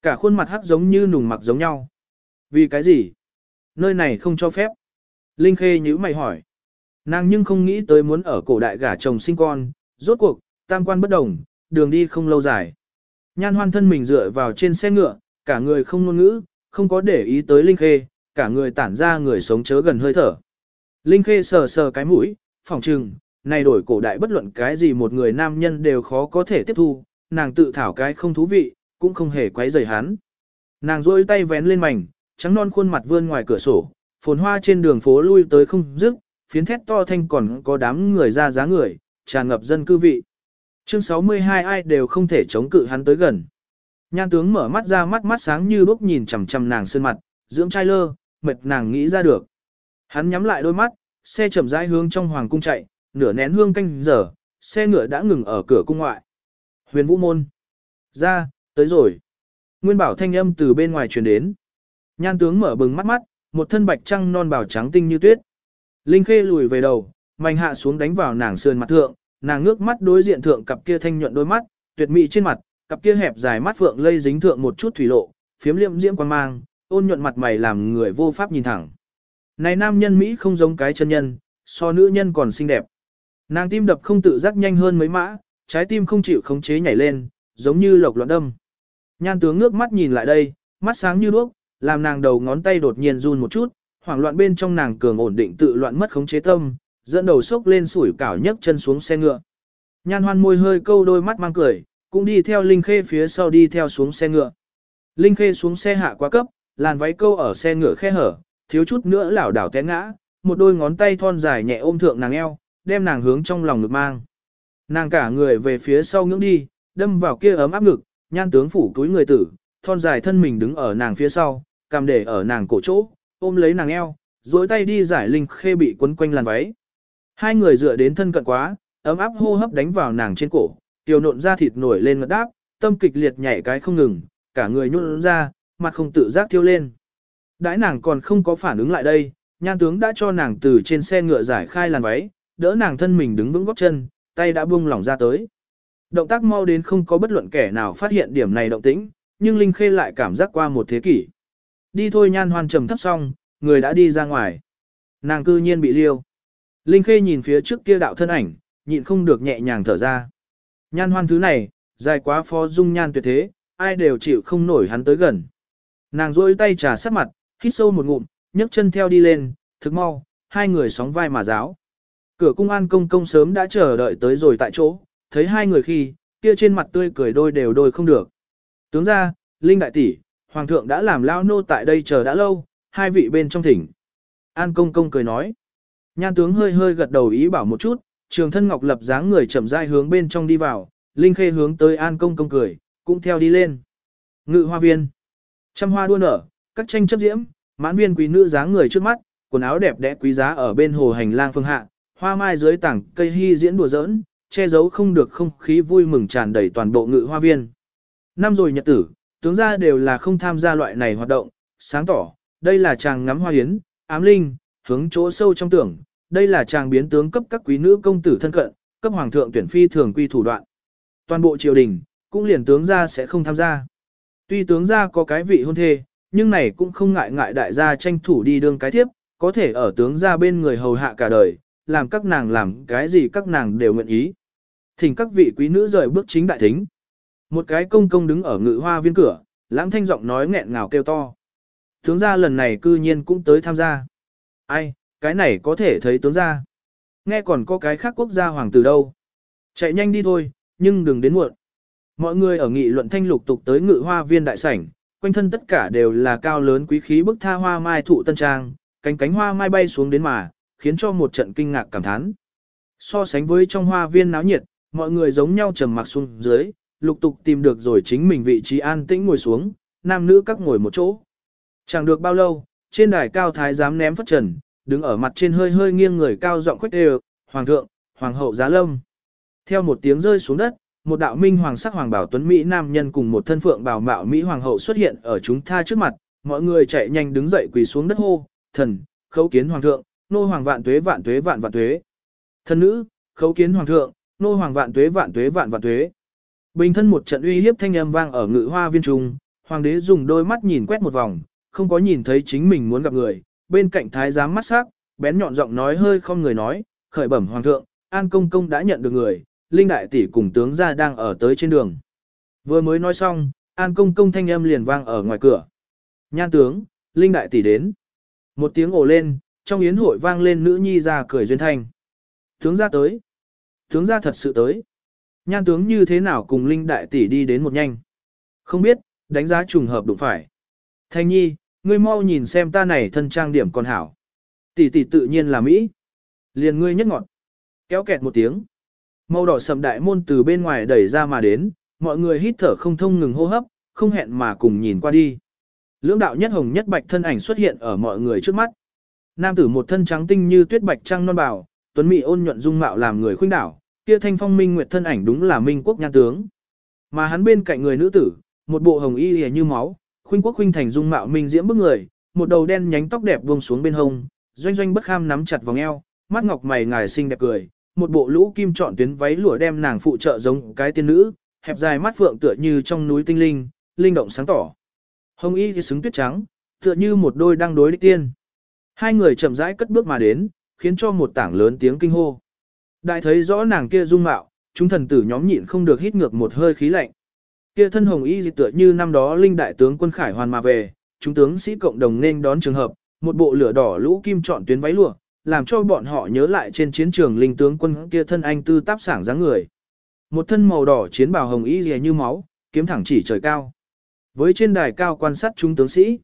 Cả khuôn mặt hắc giống như nùng mặc giống nhau. Vì cái gì? Nơi này không cho phép. Linh Khê nhíu mày hỏi. Nàng nhưng không nghĩ tới muốn ở cổ đại gả chồng sinh con, rốt cuộc, tam quan bất đồng, đường đi không lâu dài. Nhan hoan thân mình dựa vào trên xe ngựa, cả người không ngôn ngữ, không có để ý tới Linh Khê, cả người tản ra người sống chớ gần hơi thở. Linh Khê sờ sờ cái mũi, phòng trừng, này đổi cổ đại bất luận cái gì một người nam nhân đều khó có thể tiếp thu, nàng tự thảo cái không thú vị, cũng không hề quấy rầy hắn. Nàng rôi tay vén lên mảnh, trắng non khuôn mặt vươn ngoài cửa sổ, phồn hoa trên đường phố lui tới không dứt, phiến thét to thanh còn có đám người ra giá người, tràn ngập dân cư vị. Chương 62 ai đều không thể chống cự hắn tới gần. Nhan tướng mở mắt ra mắt mắt sáng như bốc nhìn chằm chằm nàng sơn mặt, dưỡng trai lơ, mệt nàng nghĩ ra được. Hắn nhắm lại đôi mắt, xe chậm rãi hướng trong hoàng cung chạy, nửa nén hương canh giờ, xe ngựa đã ngừng ở cửa cung ngoại. Huyền Vũ Môn. Ra, tới rồi. Nguyên bảo thanh âm từ bên ngoài truyền đến. Nhan tướng mở bừng mắt mắt, một thân bạch trăng non bảo trắng tinh như tuyết. Linh Khê lùi về đầu, mạnh hạ xuống đánh vào nàng sườn mặt thượng, nàng ngước mắt đối diện thượng cặp kia thanh nhuận đôi mắt, tuyệt mỹ trên mặt, cặp kia hẹp dài mắt phượng lây dính thượng một chút thủy lộ, phiếm liệm diễm quan mang, ôn nhuận mặt mày làm người vô pháp nhìn thẳng. Này nam nhân Mỹ không giống cái chân nhân, so nữ nhân còn xinh đẹp. Nàng tim đập không tự giác nhanh hơn mấy mã, trái tim không chịu khống chế nhảy lên, giống như lộc loạn đâm. Nhan tướng ngước mắt nhìn lại đây, mắt sáng như đuốc, làm nàng đầu ngón tay đột nhiên run một chút, hoảng loạn bên trong nàng cường ổn định tự loạn mất khống chế tâm, dẫn đầu sốc lên sủi cảo nhấc chân xuống xe ngựa. Nhan hoan môi hơi câu đôi mắt mang cười, cũng đi theo Linh Khê phía sau đi theo xuống xe ngựa. Linh Khê xuống xe hạ quá cấp, làn váy câu ở xe ngựa khe hở, thiếu chút nữa lảo đảo té ngã, một đôi ngón tay thon dài nhẹ ôm thượng nàng eo, đem nàng hướng trong lòng ngực mang. Nàng cả người về phía sau ngưỡng đi, đâm vào kia ấm áp ngực, nhan tướng phủ túi người tử, thon dài thân mình đứng ở nàng phía sau, cầm để ở nàng cổ chỗ, ôm lấy nàng eo, duỗi tay đi giải linh khê bị quấn quanh làn váy. Hai người dựa đến thân cận quá, ấm áp hô hấp đánh vào nàng trên cổ, tiểu nộn ra thịt nổi lên ngật đáp, tâm kịch liệt nhảy cái không ngừng, cả người nhún ra, mặt không tự giác thiêu lên. Đãi nàng còn không có phản ứng lại đây, nhan tướng đã cho nàng từ trên xe ngựa giải khai làn váy, đỡ nàng thân mình đứng vững góc chân, tay đã buông lỏng ra tới. Động tác mau đến không có bất luận kẻ nào phát hiện điểm này động tĩnh, nhưng Linh Khê lại cảm giác qua một thế kỷ. Đi thôi nhan hoan trầm thấp xong, người đã đi ra ngoài. Nàng cư nhiên bị liêu. Linh Khê nhìn phía trước kia đạo thân ảnh, nhịn không được nhẹ nhàng thở ra. Nhan hoan thứ này, dài quá phó dung nhan tuyệt thế, ai đều chịu không nổi hắn tới gần. Nàng rôi tay trà sát mặt, hít sâu một ngụm, nhấc chân theo đi lên, thực mau, hai người sóng vai mà giáo. Cửa cung an công công sớm đã chờ đợi tới rồi tại chỗ, thấy hai người khi, kia trên mặt tươi cười đôi đều đôi không được. Tướng ra, Linh đại tỷ, Hoàng thượng đã làm lao nô tại đây chờ đã lâu, hai vị bên trong thỉnh. An công công cười nói. Nhan tướng hơi hơi gật đầu ý bảo một chút, trường thân ngọc lập dáng người chậm rãi hướng bên trong đi vào, Linh khê hướng tới an công công cười, cũng theo đi lên. Ngự hoa viên. Trăm hoa đua nở, các tranh chấp diễm, mãn viên quý nữ dáng người trước mắt, quần áo đẹp đẽ quý giá ở bên hồ hành lang phương hạ, hoa mai dưới tảng cây hy diễn đùa giỡn, che giấu không được không khí vui mừng tràn đầy toàn bộ ngự hoa viên. Năm rồi nhật tử, tướng gia đều là không tham gia loại này hoạt động, sáng tỏ, đây là chàng ngắm hoa hiến, ám linh, hướng chỗ sâu trong tưởng, đây là chàng biến tướng cấp các quý nữ công tử thân cận, cấp hoàng thượng tuyển phi thường quy thủ đoạn. Toàn bộ triều đình, cũng liền tướng gia sẽ không tham gia. Tuy tướng gia có cái vị hôn thê, nhưng này cũng không ngại ngại đại gia tranh thủ đi đương cái thiếp, có thể ở tướng gia bên người hầu hạ cả đời, làm các nàng làm cái gì các nàng đều nguyện ý. Thỉnh các vị quý nữ rời bước chính đại thính. Một cái công công đứng ở ngự hoa viên cửa, lãng thanh giọng nói nghẹn ngào kêu to. Tướng gia lần này cư nhiên cũng tới tham gia. Ai, cái này có thể thấy tướng gia. Nghe còn có cái khác quốc gia hoàng tử đâu. Chạy nhanh đi thôi, nhưng đừng đến muộn. Mọi người ở nghị luận thanh lục tục tới ngự hoa viên đại sảnh, quanh thân tất cả đều là cao lớn quý khí bức tha hoa mai thụ tân trang, cánh cánh hoa mai bay xuống đến mà, khiến cho một trận kinh ngạc cảm thán. So sánh với trong hoa viên náo nhiệt, mọi người giống nhau trầm mặc xuống dưới, lục tục tìm được rồi chính mình vị trí an tĩnh ngồi xuống, nam nữ các ngồi một chỗ. Chẳng được bao lâu, trên đài cao thái giám ném phất trần, đứng ở mặt trên hơi hơi nghiêng người cao giọng khuếch đều, hoàng thượng, hoàng hậu giá lâm. Theo một tiếng rơi xuống đất, một đạo minh hoàng sắc hoàng bảo tuấn Mỹ nam nhân cùng một thân phượng bảo mạo Mỹ hoàng hậu xuất hiện ở chúng tha trước mặt, mọi người chạy nhanh đứng dậy quỳ xuống đất hô, thần, khấu kiến hoàng thượng, nô hoàng vạn tuế vạn tuế vạn vạn tuế. Thần nữ, khấu kiến hoàng thượng, nô hoàng vạn tuế vạn tuế vạn vạn tuế. Bình thân một trận uy hiếp thanh âm vang ở ngự hoa viên trung, hoàng đế dùng đôi mắt nhìn quét một vòng, không có nhìn thấy chính mình muốn gặp người, bên cạnh thái giám mắt sắc, bén nhọn giọng nói hơi không người nói, khởi bẩm hoàng thượng, An công công đã nhận được người, Linh đại tỷ cùng tướng gia đang ở tới trên đường. Vừa mới nói xong, An công công thanh âm liền vang ở ngoài cửa. Nhan tướng, Linh đại tỷ đến. Một tiếng ồ lên, trong yến hội vang lên nữ nhi ra cười duyên thanh. Tướng gia tới. Tướng gia thật sự tới. Nhan tướng như thế nào cùng Linh đại tỷ đi đến một nhanh. Không biết, đánh giá trùng hợp đụng phải. Thanh nhi, ngươi mau nhìn xem ta này thân trang điểm còn hảo. Tỷ tỷ tự nhiên là Mỹ. Liền ngươi nhất ngọn. Kéo kẹt một tiếng. Màu đỏ sầm đại môn từ bên ngoài đẩy ra mà đến, mọi người hít thở không thông ngừng hô hấp, không hẹn mà cùng nhìn qua đi. Lưỡng đạo nhất hồng nhất bạch thân ảnh xuất hiện ở mọi người trước mắt. Nam tử một thân trắng tinh như tuyết bạch trăng non bào, tuấn mỹ ôn nhuận dung mạo làm người khuynh đảo, kia thanh phong minh nguyệt thân ảnh đúng là minh quốc nhan tướng. Mà hắn bên cạnh người nữ tử, một bộ hồng y hề như máu, khuynh quốc khuynh thành dung mạo minh diễm bức người, một đầu đen nhánh tóc đẹp buông xuống bên hông, doanh doanh bất kham nắm chặt vòng eo, mắt ngọc mày ngài xinh đẹp cười, một bộ lũ kim trọn tuyến váy lụa đem nàng phụ trợ giống cái tiên nữ, hẹp dài mắt phượng tựa như trong núi tinh linh, linh động sáng tỏ. Hồng y thì xứng tuyết trắng, tựa như một đôi đang đối đích tiên. Hai người chậm rãi cất bước mà đến, khiến cho một tảng lớn tiếng kinh hô. Đại thấy rõ nàng kia dung mạo, chúng thần tử nhóm nhịn không được hít ngược một hơi khí lạnh. Kia thân hồng y tựa như năm đó linh đại tướng quân khải hoàn mà về, chúng tướng sĩ cộng đồng nên đón trường hợp, một bộ lửa đỏ lũ kim trọn tuyến váy lụa, làm cho bọn họ nhớ lại trên chiến trường linh tướng quân kia thân anh tư táp sảng dáng người. Một thân màu đỏ chiến bào hồng y rìa như máu, kiếm thẳng chỉ trời cao. Với trên đài cao quan sát chúng tướng sĩ,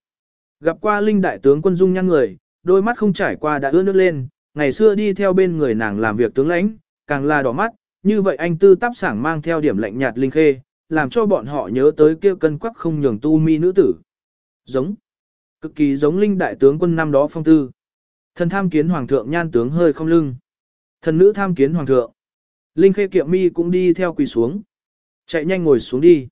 gặp qua linh đại tướng quân dung nhăn người, đôi mắt không trải qua đã ướt nước lên, ngày xưa đi theo bên người nàng làm việc tướng lãnh, càng là đỏ mắt, như vậy anh tư táp sảng mang theo điểm lạnh nhạt linh khê, làm cho bọn họ nhớ tới kia cân quắc không nhường tu mi nữ tử. Giống, cực kỳ giống linh đại tướng quân năm đó phong tư. Thần tham kiến hoàng thượng nhan tướng hơi không lưng. Thần nữ tham kiến hoàng thượng. Linh khê kiệm mi cũng đi theo quỳ xuống. Chạy nhanh ngồi xuống đi.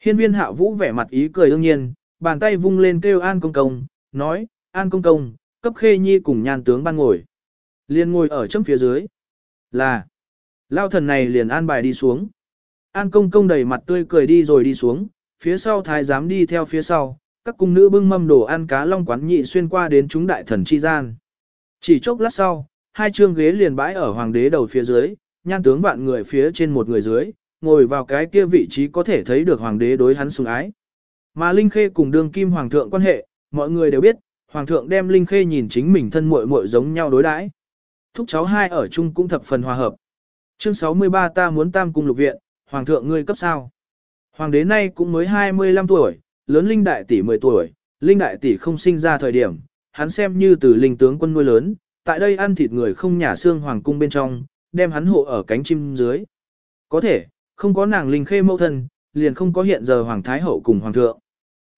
Hiên viên hạ vũ vẻ mặt ý cười đương nhiên, bàn tay vung lên kêu an công công, nói, an công công, cấp khê nhi cùng nhan tướng ban ngồi. Liền ngồi ở chấm phía dưới. Là, lao thần này liền an bài đi xuống. An công công đầy mặt tươi cười đi rồi đi xuống, phía sau thái giám đi theo phía sau, các cung nữ bưng mâm đồ ăn cá long quán nhị xuyên qua đến chúng đại thần chi gian. Chỉ chốc lát sau, hai chương ghế liền bãi ở hoàng đế đầu phía dưới, nhan tướng vạn người phía trên một người dưới, ngồi vào cái kia vị trí có thể thấy được hoàng đế đối hắn sủng ái. Mà Linh Khê cùng đương kim hoàng thượng quan hệ, mọi người đều biết, hoàng thượng đem Linh Khê nhìn chính mình thân muội muội giống nhau đối đãi. Thúc cháu hai ở chung cũng thập phần hòa hợp. Chương 63 ta muốn tam cung lục viện, hoàng thượng ngươi cấp sao? Hoàng đế nay cũng mới 25 tuổi, lớn Linh đại tỷ 10 tuổi, Linh đại tỷ không sinh ra thời điểm, hắn xem như từ linh tướng quân nuôi lớn, tại đây ăn thịt người không nhả xương hoàng cung bên trong, đem hắn hộ ở cánh chim dưới. Có thể, không có nàng linh khê mẫu thân, liền không có hiện giờ hoàng thái hậu cùng hoàng thượng.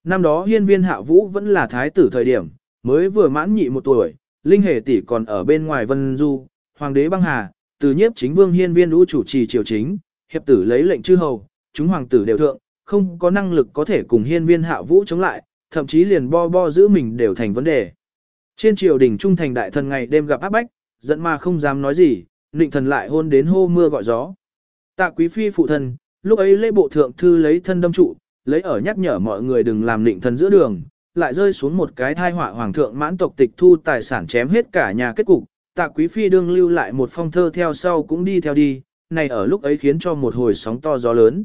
Năm đó hiên viên hạ vũ vẫn là thái tử thời điểm, mới vừa mãn nhị một tuổi, linh hề tỷ còn ở bên ngoài vân du, hoàng đế băng hà, từ nhiếp chính vương hiên viên lũ chủ trì triều chính, hiệp tử lấy lệnh chư hầu, chúng hoàng tử đều thượng, không có năng lực có thể cùng hiên viên hạ vũ chống lại, thậm chí liền bo bo giữ mình đều thành vấn đề. Trên triều đình trung thành đại thần ngày đêm gặp áp bách, giận mà không dám nói gì, định thần lại hôn đến hô mưa gọi gió. Tạ quý phi phụ thân, lúc ấy lễ bộ thượng thư lấy thân đâm trụ, lấy ở nhắc nhở mọi người đừng làm định thần giữa đường, lại rơi xuống một cái thai họa hoàng thượng mãn tộc tịch thu tài sản chém hết cả nhà kết cục. Tạ quý phi đương lưu lại một phong thơ theo sau cũng đi theo đi, này ở lúc ấy khiến cho một hồi sóng to gió lớn.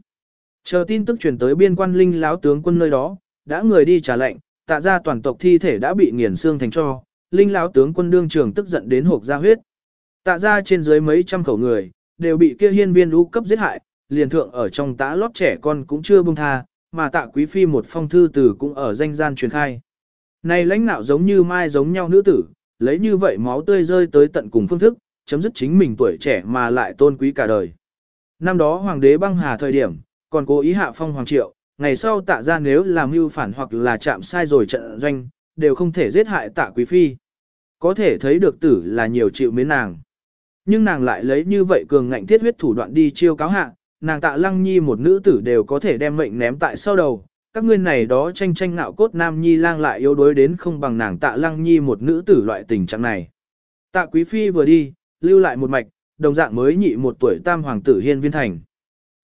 Chờ tin tức truyền tới biên quan linh láo tướng quân nơi đó, đã người đi trả lệnh, tạ ra toàn tộc thi thể đã bị nghiền xương thành cho, linh lão tướng quân đương trường tức giận đến hộp ra huyết. Tạ ra trên dưới mấy trăm khẩu người, đều bị kia hiên viên lũ cấp giết hại, liền thượng ở trong tã lót trẻ con cũng chưa buông tha, mà tạ quý phi một phong thư từ cũng ở danh gian truyền khai. Này lãnh nạo giống như mai giống nhau nữ tử, lấy như vậy máu tươi rơi tới tận cùng phương thức, chấm dứt chính mình tuổi trẻ mà lại tôn quý cả đời. Năm đó hoàng đế băng hà thời điểm, còn cố ý hạ phong hoàng triệu, ngày sau tạ ra nếu làm mưu phản hoặc là chạm sai rồi trận doanh, đều không thể giết hại tạ quý phi. Có thể thấy được tử là nhiều chịu mến nàng. Nhưng nàng lại lấy như vậy cường ngạnh thiết huyết thủ đoạn đi chiêu cáo hạ, nàng tạ lăng nhi một nữ tử đều có thể đem mệnh ném tại sau đầu. Các ngươi này đó tranh tranh nạo cốt nam nhi lang lại yếu đuối đến không bằng nàng tạ lăng nhi một nữ tử loại tình trạng này. Tạ quý phi vừa đi, lưu lại một mạch, đồng dạng mới nhị một tuổi tam hoàng tử hiên viên thành.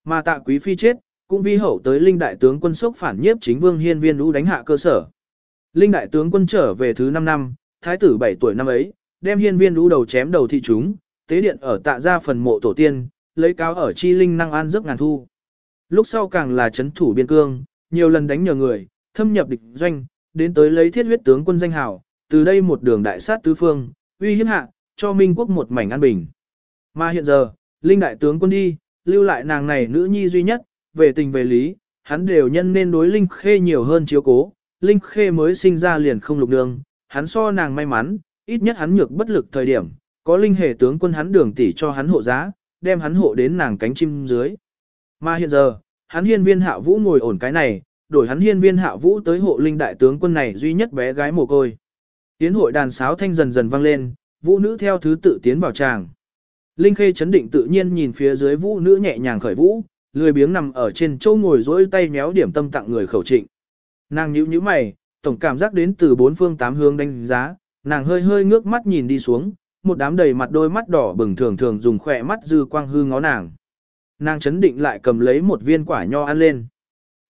Mà tạ quý phi chết, cũng vi hậu tới linh đại tướng quân sốc phản nhiếp chính vương hiên viên lũ đánh hạ cơ sở. Linh đại tướng quân trở về thứ 5 năm, thái tử 7 tuổi năm ấy, đem hiên viên lũ đầu chém đầu thị chúng, tế điện ở tạ gia phần mộ tổ tiên, lấy cáo ở chi linh năng an giấc ngàn thu. Lúc sau càng là chấn thủ biên cương, nhiều lần đánh nhờ người, thâm nhập địch doanh, đến tới lấy thiết huyết tướng quân danh hào, từ đây một đường đại sát tứ phương, uy hiếp hạ, cho Minh quốc một mảnh an bình. Mà hiện giờ, linh đại tướng quân đi, lưu lại nàng này nữ nhi duy nhất, về tình về lý, hắn đều nhân nên đối linh khê nhiều hơn chiếu cố, linh khê mới sinh ra liền không lục đường, hắn so nàng may mắn, ít nhất hắn nhược bất lực thời điểm, có linh hề tướng quân hắn đường tỷ cho hắn hộ giá, đem hắn hộ đến nàng cánh chim dưới. Mà hiện giờ, hắn hiên viên hạ vũ ngồi ổn cái này, đổi hắn hiên viên hạ vũ tới hộ linh đại tướng quân này duy nhất bé gái mồ côi. Tiến hội đàn sáo thanh dần dần vang lên, vũ nữ theo thứ tự tiến vào tràng. Linh khê chấn định tự nhiên nhìn phía dưới vũ nữ nhẹ nhàng khởi vũ, lười biếng nằm ở trên châu ngồi dỗi tay méo điểm tâm tặng người khẩu trịnh. Nàng nhíu nhíu mày, tổng cảm giác đến từ bốn phương tám hướng đánh giá, nàng hơi hơi ngước mắt nhìn đi xuống, một đám đầy mặt đôi mắt đỏ bừng thường thường dùng khỏe mắt dư quang hư ngó nàng. Nàng chấn định lại cầm lấy một viên quả nho ăn lên.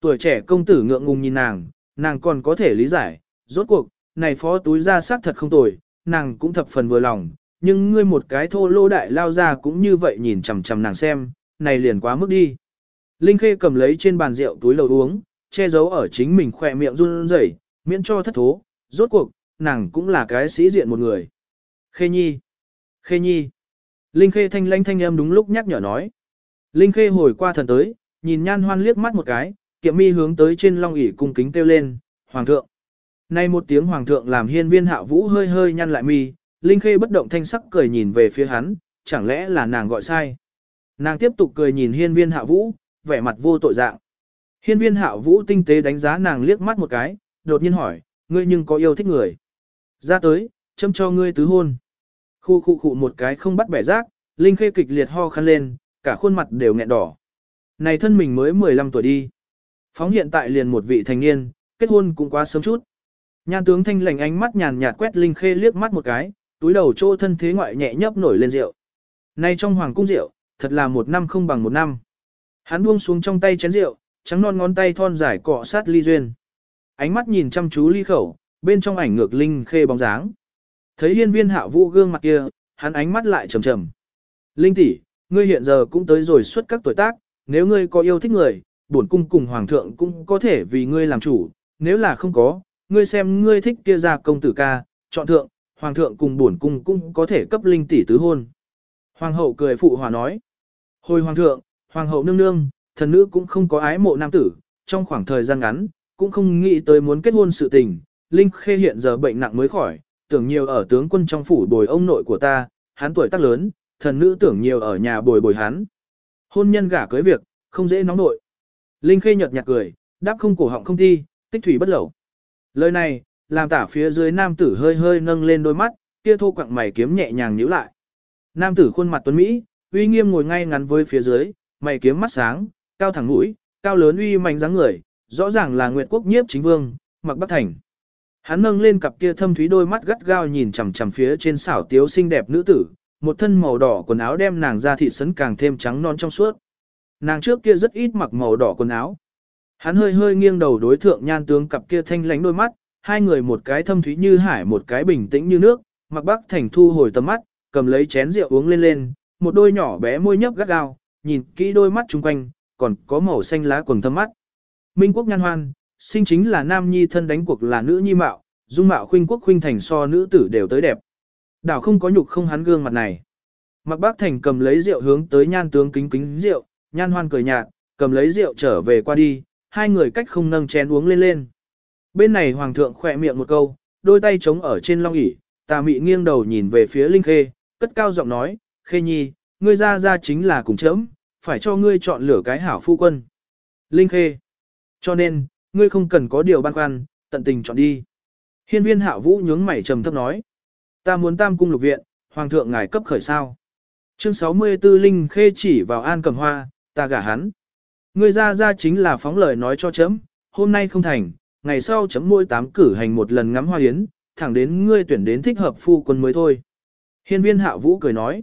Tuổi trẻ công tử ngượng ngùng nhìn nàng, nàng còn có thể lý giải, rốt cuộc, này phó túi ra xác thật không tồi, nàng cũng thập phần vừa lòng, nhưng ngươi một cái thô lô đại lao ra cũng như vậy nhìn chằm chằm nàng xem, này liền quá mức đi. Linh Khê cầm lấy trên bàn rượu túi lầu uống, che giấu ở chính mình khỏe miệng run rẩy, miễn cho thất thố, rốt cuộc, nàng cũng là cái sĩ diện một người. Khê Nhi. Khê Nhi. Linh Khê thanh lãnh thanh em đúng lúc nhắc nhở nói. Linh Khê hồi qua thần tới, nhìn nhan hoan liếc mắt một cái, kiệm mi hướng tới trên long ỷ cung kính kêu lên, Hoàng thượng. Nay một tiếng Hoàng thượng làm hiên viên hạ vũ hơi hơi nhăn lại mi, Linh Khê bất động thanh sắc cười nhìn về phía hắn, chẳng lẽ là nàng gọi sai. Nàng tiếp tục cười nhìn hiên viên hạ vũ, vẻ mặt vô tội dạng. Hiên viên Hạo vũ tinh tế đánh giá nàng liếc mắt một cái, đột nhiên hỏi, ngươi nhưng có yêu thích người. Ra tới, châm cho ngươi tứ hôn. Khu khu khu một cái không bắt bẻ rác, Linh Khê kịch liệt ho khăn lên, cả khuôn mặt đều nghẹn đỏ. Này thân mình mới 15 tuổi đi. Phóng hiện tại liền một vị thành niên, kết hôn cũng quá sớm chút. Nhan tướng thanh lành ánh mắt nhàn nhạt quét Linh Khê liếc mắt một cái, túi đầu chỗ thân thế ngoại nhẹ nhấp nổi lên rượu. Nay trong hoàng cung rượu, thật là một năm không bằng một năm. Hắn buông xuống trong tay chén rượu, trắng non ngón tay thon dài cọ sát ly duyên. Ánh mắt nhìn chăm chú ly khẩu, bên trong ảnh ngược Linh Khê bóng dáng. Thấy hiên viên hạ vũ gương mặt kia, hắn ánh mắt lại trầm trầm. Linh tỷ, ngươi hiện giờ cũng tới rồi suốt các tuổi tác, nếu ngươi có yêu thích người, bổn cung cùng hoàng thượng cũng có thể vì ngươi làm chủ, nếu là không có, ngươi xem ngươi thích kia ra công tử ca, chọn thượng, hoàng thượng cùng bổn cung cũng có thể cấp linh tỷ tứ hôn. Hoàng hậu cười phụ hòa nói, hồi hoàng thượng, hoàng hậu nương nương, thần nữ cũng không có ái mộ nam tử, trong khoảng thời gian ngắn, cũng không nghĩ tới muốn kết hôn sự tình, Linh Khê hiện giờ bệnh nặng mới khỏi, tưởng nhiều ở tướng quân trong phủ bồi ông nội của ta, hắn tuổi tác lớn, thần nữ tưởng nhiều ở nhà bồi bồi hắn. Hôn nhân gả cưới việc, không dễ nóng nội. Linh Khê nhợt nhạt cười, đáp không cổ họng không thi, tích thủy bất lẩu. Lời này, làm tả phía dưới nam tử hơi hơi nâng lên đôi mắt, kia thô quặng mày kiếm nhẹ nhàng nhíu lại. Nam tử khuôn mặt tuấn Mỹ, uy nghiêm ngồi ngay ngắn với phía dưới, mày kiếm mắt sáng, cao thẳng mũi, cao lớn uy mạnh dáng người, rõ ràng là Nguyệt quốc nhiếp chính vương, mặc bắc thành. Hắn nâng lên cặp kia thâm thúy đôi mắt gắt gao nhìn chằm chằm phía trên xảo tiếu xinh đẹp nữ tử, một thân màu đỏ quần áo đem nàng ra thịt sấn càng thêm trắng non trong suốt. Nàng trước kia rất ít mặc màu đỏ quần áo. Hắn hơi hơi nghiêng đầu đối thượng nhan tướng cặp kia thanh lánh đôi mắt, hai người một cái thâm thúy như hải một cái bình tĩnh như nước, mặc Bắc thành thu hồi tầm mắt, cầm lấy chén rượu uống lên lên, một đôi nhỏ bé môi nhấp gắt gao, nhìn kỹ đôi mắt chung quanh, còn có màu xanh lá quần thâm mắt. Minh quốc nhan hoan, sinh chính là nam nhi thân đánh cuộc là nữ nhi mạo, dung mạo khuynh quốc khuynh thành so nữ tử đều tới đẹp. Đảo không có nhục không hắn gương mặt này. Mặc bác thành cầm lấy rượu hướng tới nhan tướng kính kính rượu, nhan hoan cười nhạt, cầm lấy rượu trở về qua đi, hai người cách không nâng chén uống lên lên. Bên này hoàng thượng khỏe miệng một câu, đôi tay trống ở trên long ỷ, tà mị nghiêng đầu nhìn về phía Linh Khê, cất cao giọng nói, Khê Nhi, ngươi ra ra chính là cùng chấm, phải cho ngươi chọn lửa cái hảo phu quân. Linh Khê, cho nên, ngươi không cần có điều băn khoăn, tận tình chọn đi. Hiên viên hạ vũ nhướng mày trầm thấp nói, ta muốn tam cung lục viện, hoàng thượng ngài cấp khởi sao. Chương 64 Linh Khê chỉ vào An Cầm Hoa, ta gả hắn. Ngươi ra ra chính là phóng lời nói cho chấm, hôm nay không thành, ngày sau chấm môi tám cử hành một lần ngắm hoa yến, thẳng đến ngươi tuyển đến thích hợp phu quân mới thôi. Hiên viên hạ vũ cười nói.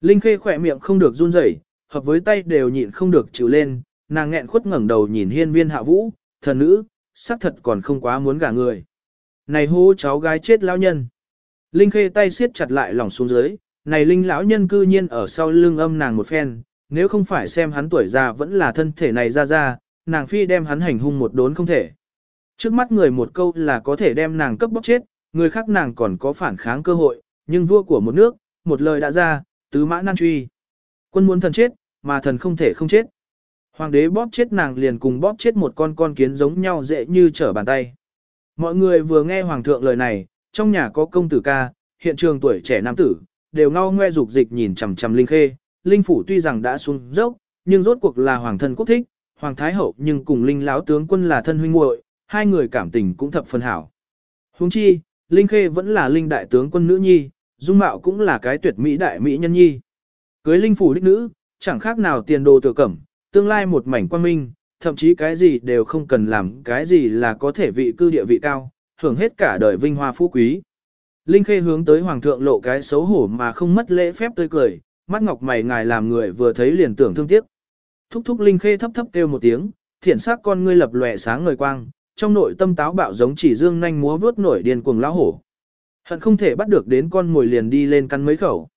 Linh Khê khỏe miệng không được run rẩy, hợp với tay đều nhịn không được chịu lên, nàng nghẹn khuất ngẩng đầu nhìn hiên viên hạ vũ, thần nữ, xác thật còn không quá muốn gả người. Này hô cháu gái chết lão nhân. Linh Khê tay siết chặt lại lòng xuống dưới, này linh lão nhân cư nhiên ở sau lưng âm nàng một phen, nếu không phải xem hắn tuổi già vẫn là thân thể này ra ra, nàng phi đem hắn hành hung một đốn không thể. Trước mắt người một câu là có thể đem nàng cấp bóc chết, người khác nàng còn có phản kháng cơ hội, nhưng vua của một nước, một lời đã ra, tứ mã nan truy. Quân muốn thần chết, mà thần không thể không chết. Hoàng đế bóp chết nàng liền cùng bóp chết một con con kiến giống nhau dễ như trở bàn tay. Mọi người vừa nghe hoàng thượng lời này, trong nhà có công tử ca, hiện trường tuổi trẻ nam tử, đều ngao ngoe dục dịch nhìn chằm chằm Linh Khê. Linh phủ tuy rằng đã xuống dốc, nhưng rốt cuộc là hoàng thân quốc thích, hoàng thái hậu nhưng cùng Linh lão tướng quân là thân huynh muội, hai người cảm tình cũng thập phần hảo. Huống chi, Linh Khê vẫn là Linh đại tướng quân nữ nhi, dung mạo cũng là cái tuyệt mỹ đại mỹ nhân nhi. Cưới Linh phủ đích nữ, chẳng khác nào tiền đồ tự cẩm, tương lai một mảnh quan minh, thậm chí cái gì đều không cần làm, cái gì là có thể vị cư địa vị cao, hưởng hết cả đời vinh hoa phú quý. Linh Khê hướng tới hoàng thượng lộ cái xấu hổ mà không mất lễ phép tươi cười, mắt ngọc mày ngài làm người vừa thấy liền tưởng thương tiếc. Thúc thúc Linh Khê thấp thấp kêu một tiếng, thiện sắc con ngươi lập lòe sáng ngời quang, trong nội tâm táo bạo giống chỉ dương nhanh múa vướt nổi điên cuồng lão hổ. Hận không thể bắt được đến con ngồi liền đi lên căn mấy khẩu.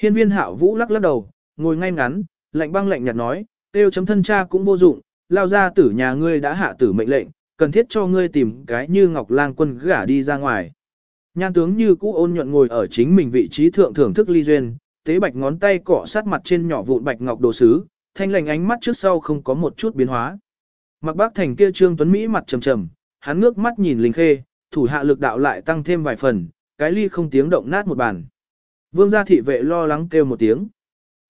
Hiên viên hạo vũ lắc lắc đầu, ngồi ngay ngắn, lạnh băng lạnh nhạt nói, tiêu chấm thân cha cũng vô dụng, lao ra tử nhà ngươi đã hạ tử mệnh lệnh, cần thiết cho ngươi tìm cái như ngọc lang quân gả đi ra ngoài. Nhan tướng như cũ ôn nhuận ngồi ở chính mình vị trí thượng thưởng thức ly duyên, tế bạch ngón tay cọ sát mặt trên nhỏ vụn bạch ngọc đồ sứ, thanh lành ánh mắt trước sau không có một chút biến hóa. Mặc bác thành kia trương tuấn Mỹ mặt trầm trầm, hắn ngước mắt nhìn Linh Khê, thủ hạ lực đạo lại tăng thêm vài phần, cái ly không tiếng động nát một bàn. Vương gia thị vệ lo lắng kêu một tiếng.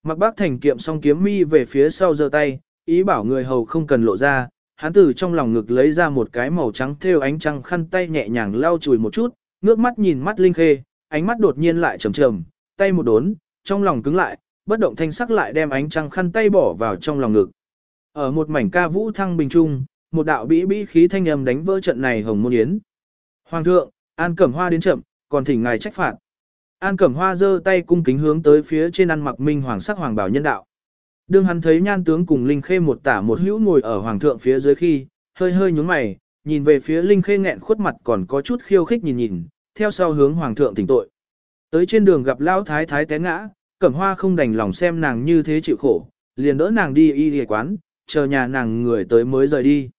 Mặc bác thành kiệm xong kiếm mi về phía sau giơ tay, ý bảo người hầu không cần lộ ra, hắn từ trong lòng ngực lấy ra một cái màu trắng thêu ánh trăng khăn tay nhẹ nhàng lau chùi một chút, ngước mắt nhìn mắt Linh Khê, ánh mắt đột nhiên lại trầm trầm, tay một đốn, trong lòng cứng lại, bất động thanh sắc lại đem ánh trăng khăn tay bỏ vào trong lòng ngực. Ở một mảnh ca vũ thăng bình trung, một đạo bĩ bĩ khí thanh âm đánh vỡ trận này hồng môn yến. Hoàng thượng, An Cẩm Hoa đến chậm, còn thỉnh ngài trách phạt. An Cẩm Hoa giơ tay cung kính hướng tới phía trên ăn mặc minh hoàng sắc hoàng bảo nhân đạo. Đương hắn thấy nhan tướng cùng Linh Khê một tả một hữu ngồi ở hoàng thượng phía dưới khi, hơi hơi nhướng mày, nhìn về phía Linh Khê nghẹn khuất mặt còn có chút khiêu khích nhìn nhìn, theo sau hướng hoàng thượng tỉnh tội. Tới trên đường gặp lão thái thái té ngã, Cẩm Hoa không đành lòng xem nàng như thế chịu khổ, liền đỡ nàng đi y y quán, chờ nhà nàng người tới mới rời đi.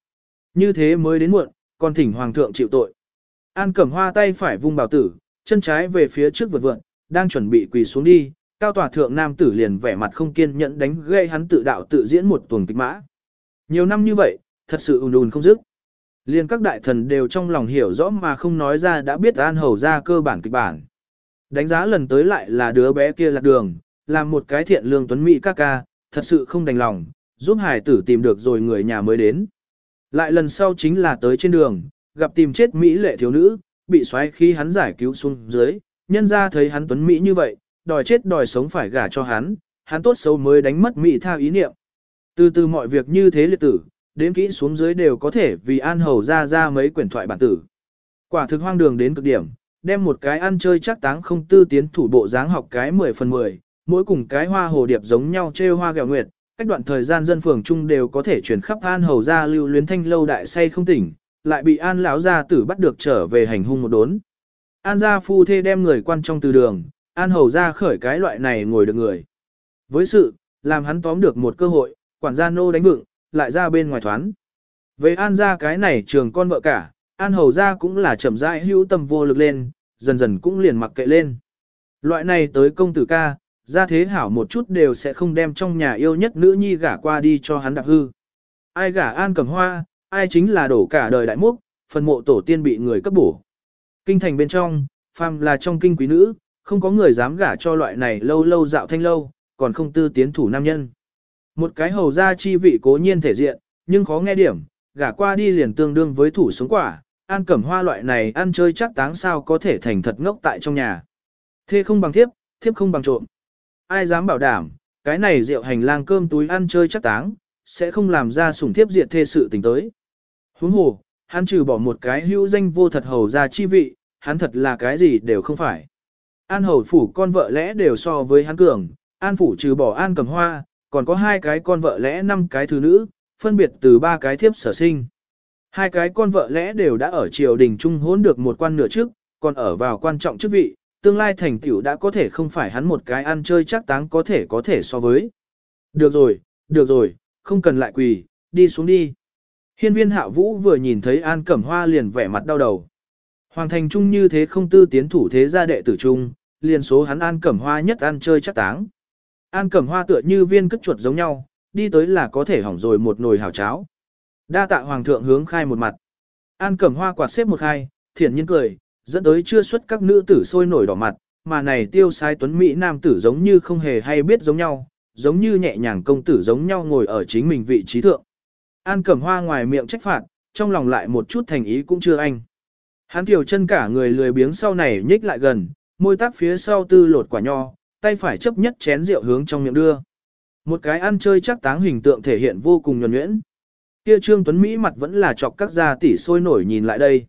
Như thế mới đến muộn, còn thỉnh hoàng thượng chịu tội. An Cẩm Hoa tay phải vung bảo tử, chân trái về phía trước vượt vượn, đang chuẩn bị quỳ xuống đi, cao tòa thượng nam tử liền vẻ mặt không kiên nhẫn đánh gây hắn tự đạo tự diễn một tuần kịch mã. Nhiều năm như vậy, thật sự ùn ùn không dứt. Liên các đại thần đều trong lòng hiểu rõ mà không nói ra đã biết an hầu ra cơ bản kịch bản. Đánh giá lần tới lại là đứa bé kia lạc đường, làm một cái thiện lương tuấn mỹ ca ca, thật sự không đành lòng, giúp hải tử tìm được rồi người nhà mới đến. Lại lần sau chính là tới trên đường, gặp tìm chết Mỹ lệ thiếu nữ, bị xoáy khi hắn giải cứu xuống dưới, nhân ra thấy hắn tuấn Mỹ như vậy, đòi chết đòi sống phải gả cho hắn, hắn tốt xấu mới đánh mất Mỹ tha ý niệm. Từ từ mọi việc như thế liệt tử, đến kỹ xuống dưới đều có thể vì an hầu ra ra mấy quyển thoại bản tử. Quả thực hoang đường đến cực điểm, đem một cái ăn chơi chắc táng không tư tiến thủ bộ dáng học cái 10 phần 10, mỗi cùng cái hoa hồ điệp giống nhau trêu hoa gẹo nguyệt, cách đoạn thời gian dân phường chung đều có thể chuyển khắp an hầu ra lưu luyến thanh lâu đại say không tỉnh, lại bị an lão gia tử bắt được trở về hành hung một đốn. An gia phu thê đem người quan trong từ đường, an hầu ra khởi cái loại này ngồi được người. Với sự, làm hắn tóm được một cơ hội, quản gia nô đánh vựng, lại ra bên ngoài thoán. Về an gia cái này trường con vợ cả, an hầu ra cũng là chậm rãi hữu tâm vô lực lên, dần dần cũng liền mặc kệ lên. Loại này tới công tử ca, ra thế hảo một chút đều sẽ không đem trong nhà yêu nhất nữ nhi gả qua đi cho hắn đạp hư. Ai gả an cầm hoa, ai chính là đổ cả đời đại múc, phần mộ tổ tiên bị người cấp bổ. Kinh thành bên trong, phàm là trong kinh quý nữ, không có người dám gả cho loại này lâu lâu dạo thanh lâu, còn không tư tiến thủ nam nhân. Một cái hầu gia chi vị cố nhiên thể diện, nhưng khó nghe điểm, gả qua đi liền tương đương với thủ sống quả, an cẩm hoa loại này ăn chơi chắc táng sao có thể thành thật ngốc tại trong nhà. Thê không bằng thiếp, thiếp không bằng trộm. Ai dám bảo đảm, cái này rượu hành lang cơm túi ăn chơi chắc táng, sẽ không làm ra sủng thiếp diệt thê sự tình tới. Huống hồ, hắn trừ bỏ một cái hữu danh vô thật hầu ra chi vị, hắn thật là cái gì đều không phải. An hầu phủ con vợ lẽ đều so với hắn cường, an phủ trừ bỏ an cầm hoa, còn có hai cái con vợ lẽ năm cái thứ nữ, phân biệt từ ba cái thiếp sở sinh. Hai cái con vợ lẽ đều đã ở triều đình trung hỗn được một quan nửa trước, còn ở vào quan trọng chức vị, tương lai thành tiểu đã có thể không phải hắn một cái ăn chơi chắc táng có thể có thể so với. Được rồi, được rồi, không cần lại quỳ, đi xuống đi. Hiên viên hạ vũ vừa nhìn thấy An Cẩm Hoa liền vẻ mặt đau đầu. Hoàng thành trung như thế không tư tiến thủ thế gia đệ tử trung, liền số hắn An Cẩm Hoa nhất ăn chơi chắc táng. An Cẩm Hoa tựa như viên cất chuột giống nhau, đi tới là có thể hỏng rồi một nồi hảo cháo. Đa tạ Hoàng thượng hướng khai một mặt. An Cẩm Hoa quạt xếp một khai, thiện nhiên cười, dẫn tới chưa xuất các nữ tử sôi nổi đỏ mặt, mà này tiêu sai tuấn Mỹ nam tử giống như không hề hay biết giống nhau, giống như nhẹ nhàng công tử giống nhau ngồi ở chính mình vị trí thượng. An Cẩm Hoa ngoài miệng trách phạt, trong lòng lại một chút thành ý cũng chưa anh. Hắn tiểu chân cả người lười biếng sau này nhích lại gần, môi tác phía sau tư lột quả nho, tay phải chấp nhất chén rượu hướng trong miệng đưa. Một cái ăn chơi chắc táng hình tượng thể hiện vô cùng nhuần nhuyễn. Kia Trương Tuấn Mỹ mặt vẫn là chọc các gia tỷ sôi nổi nhìn lại đây.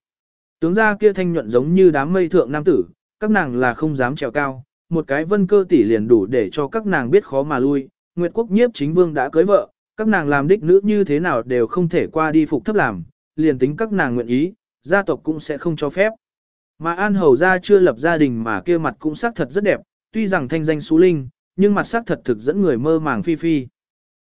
Tướng gia kia thanh nhuận giống như đám mây thượng nam tử, các nàng là không dám trèo cao, một cái vân cơ tỷ liền đủ để cho các nàng biết khó mà lui. Nguyệt quốc nhiếp chính vương đã cưới vợ, các nàng làm đích nữ như thế nào đều không thể qua đi phục thấp làm, liền tính các nàng nguyện ý, gia tộc cũng sẽ không cho phép. Mà An Hầu gia chưa lập gia đình mà kia mặt cũng sắc thật rất đẹp, tuy rằng thanh danh xú linh, nhưng mặt sắc thật thực dẫn người mơ màng phi phi.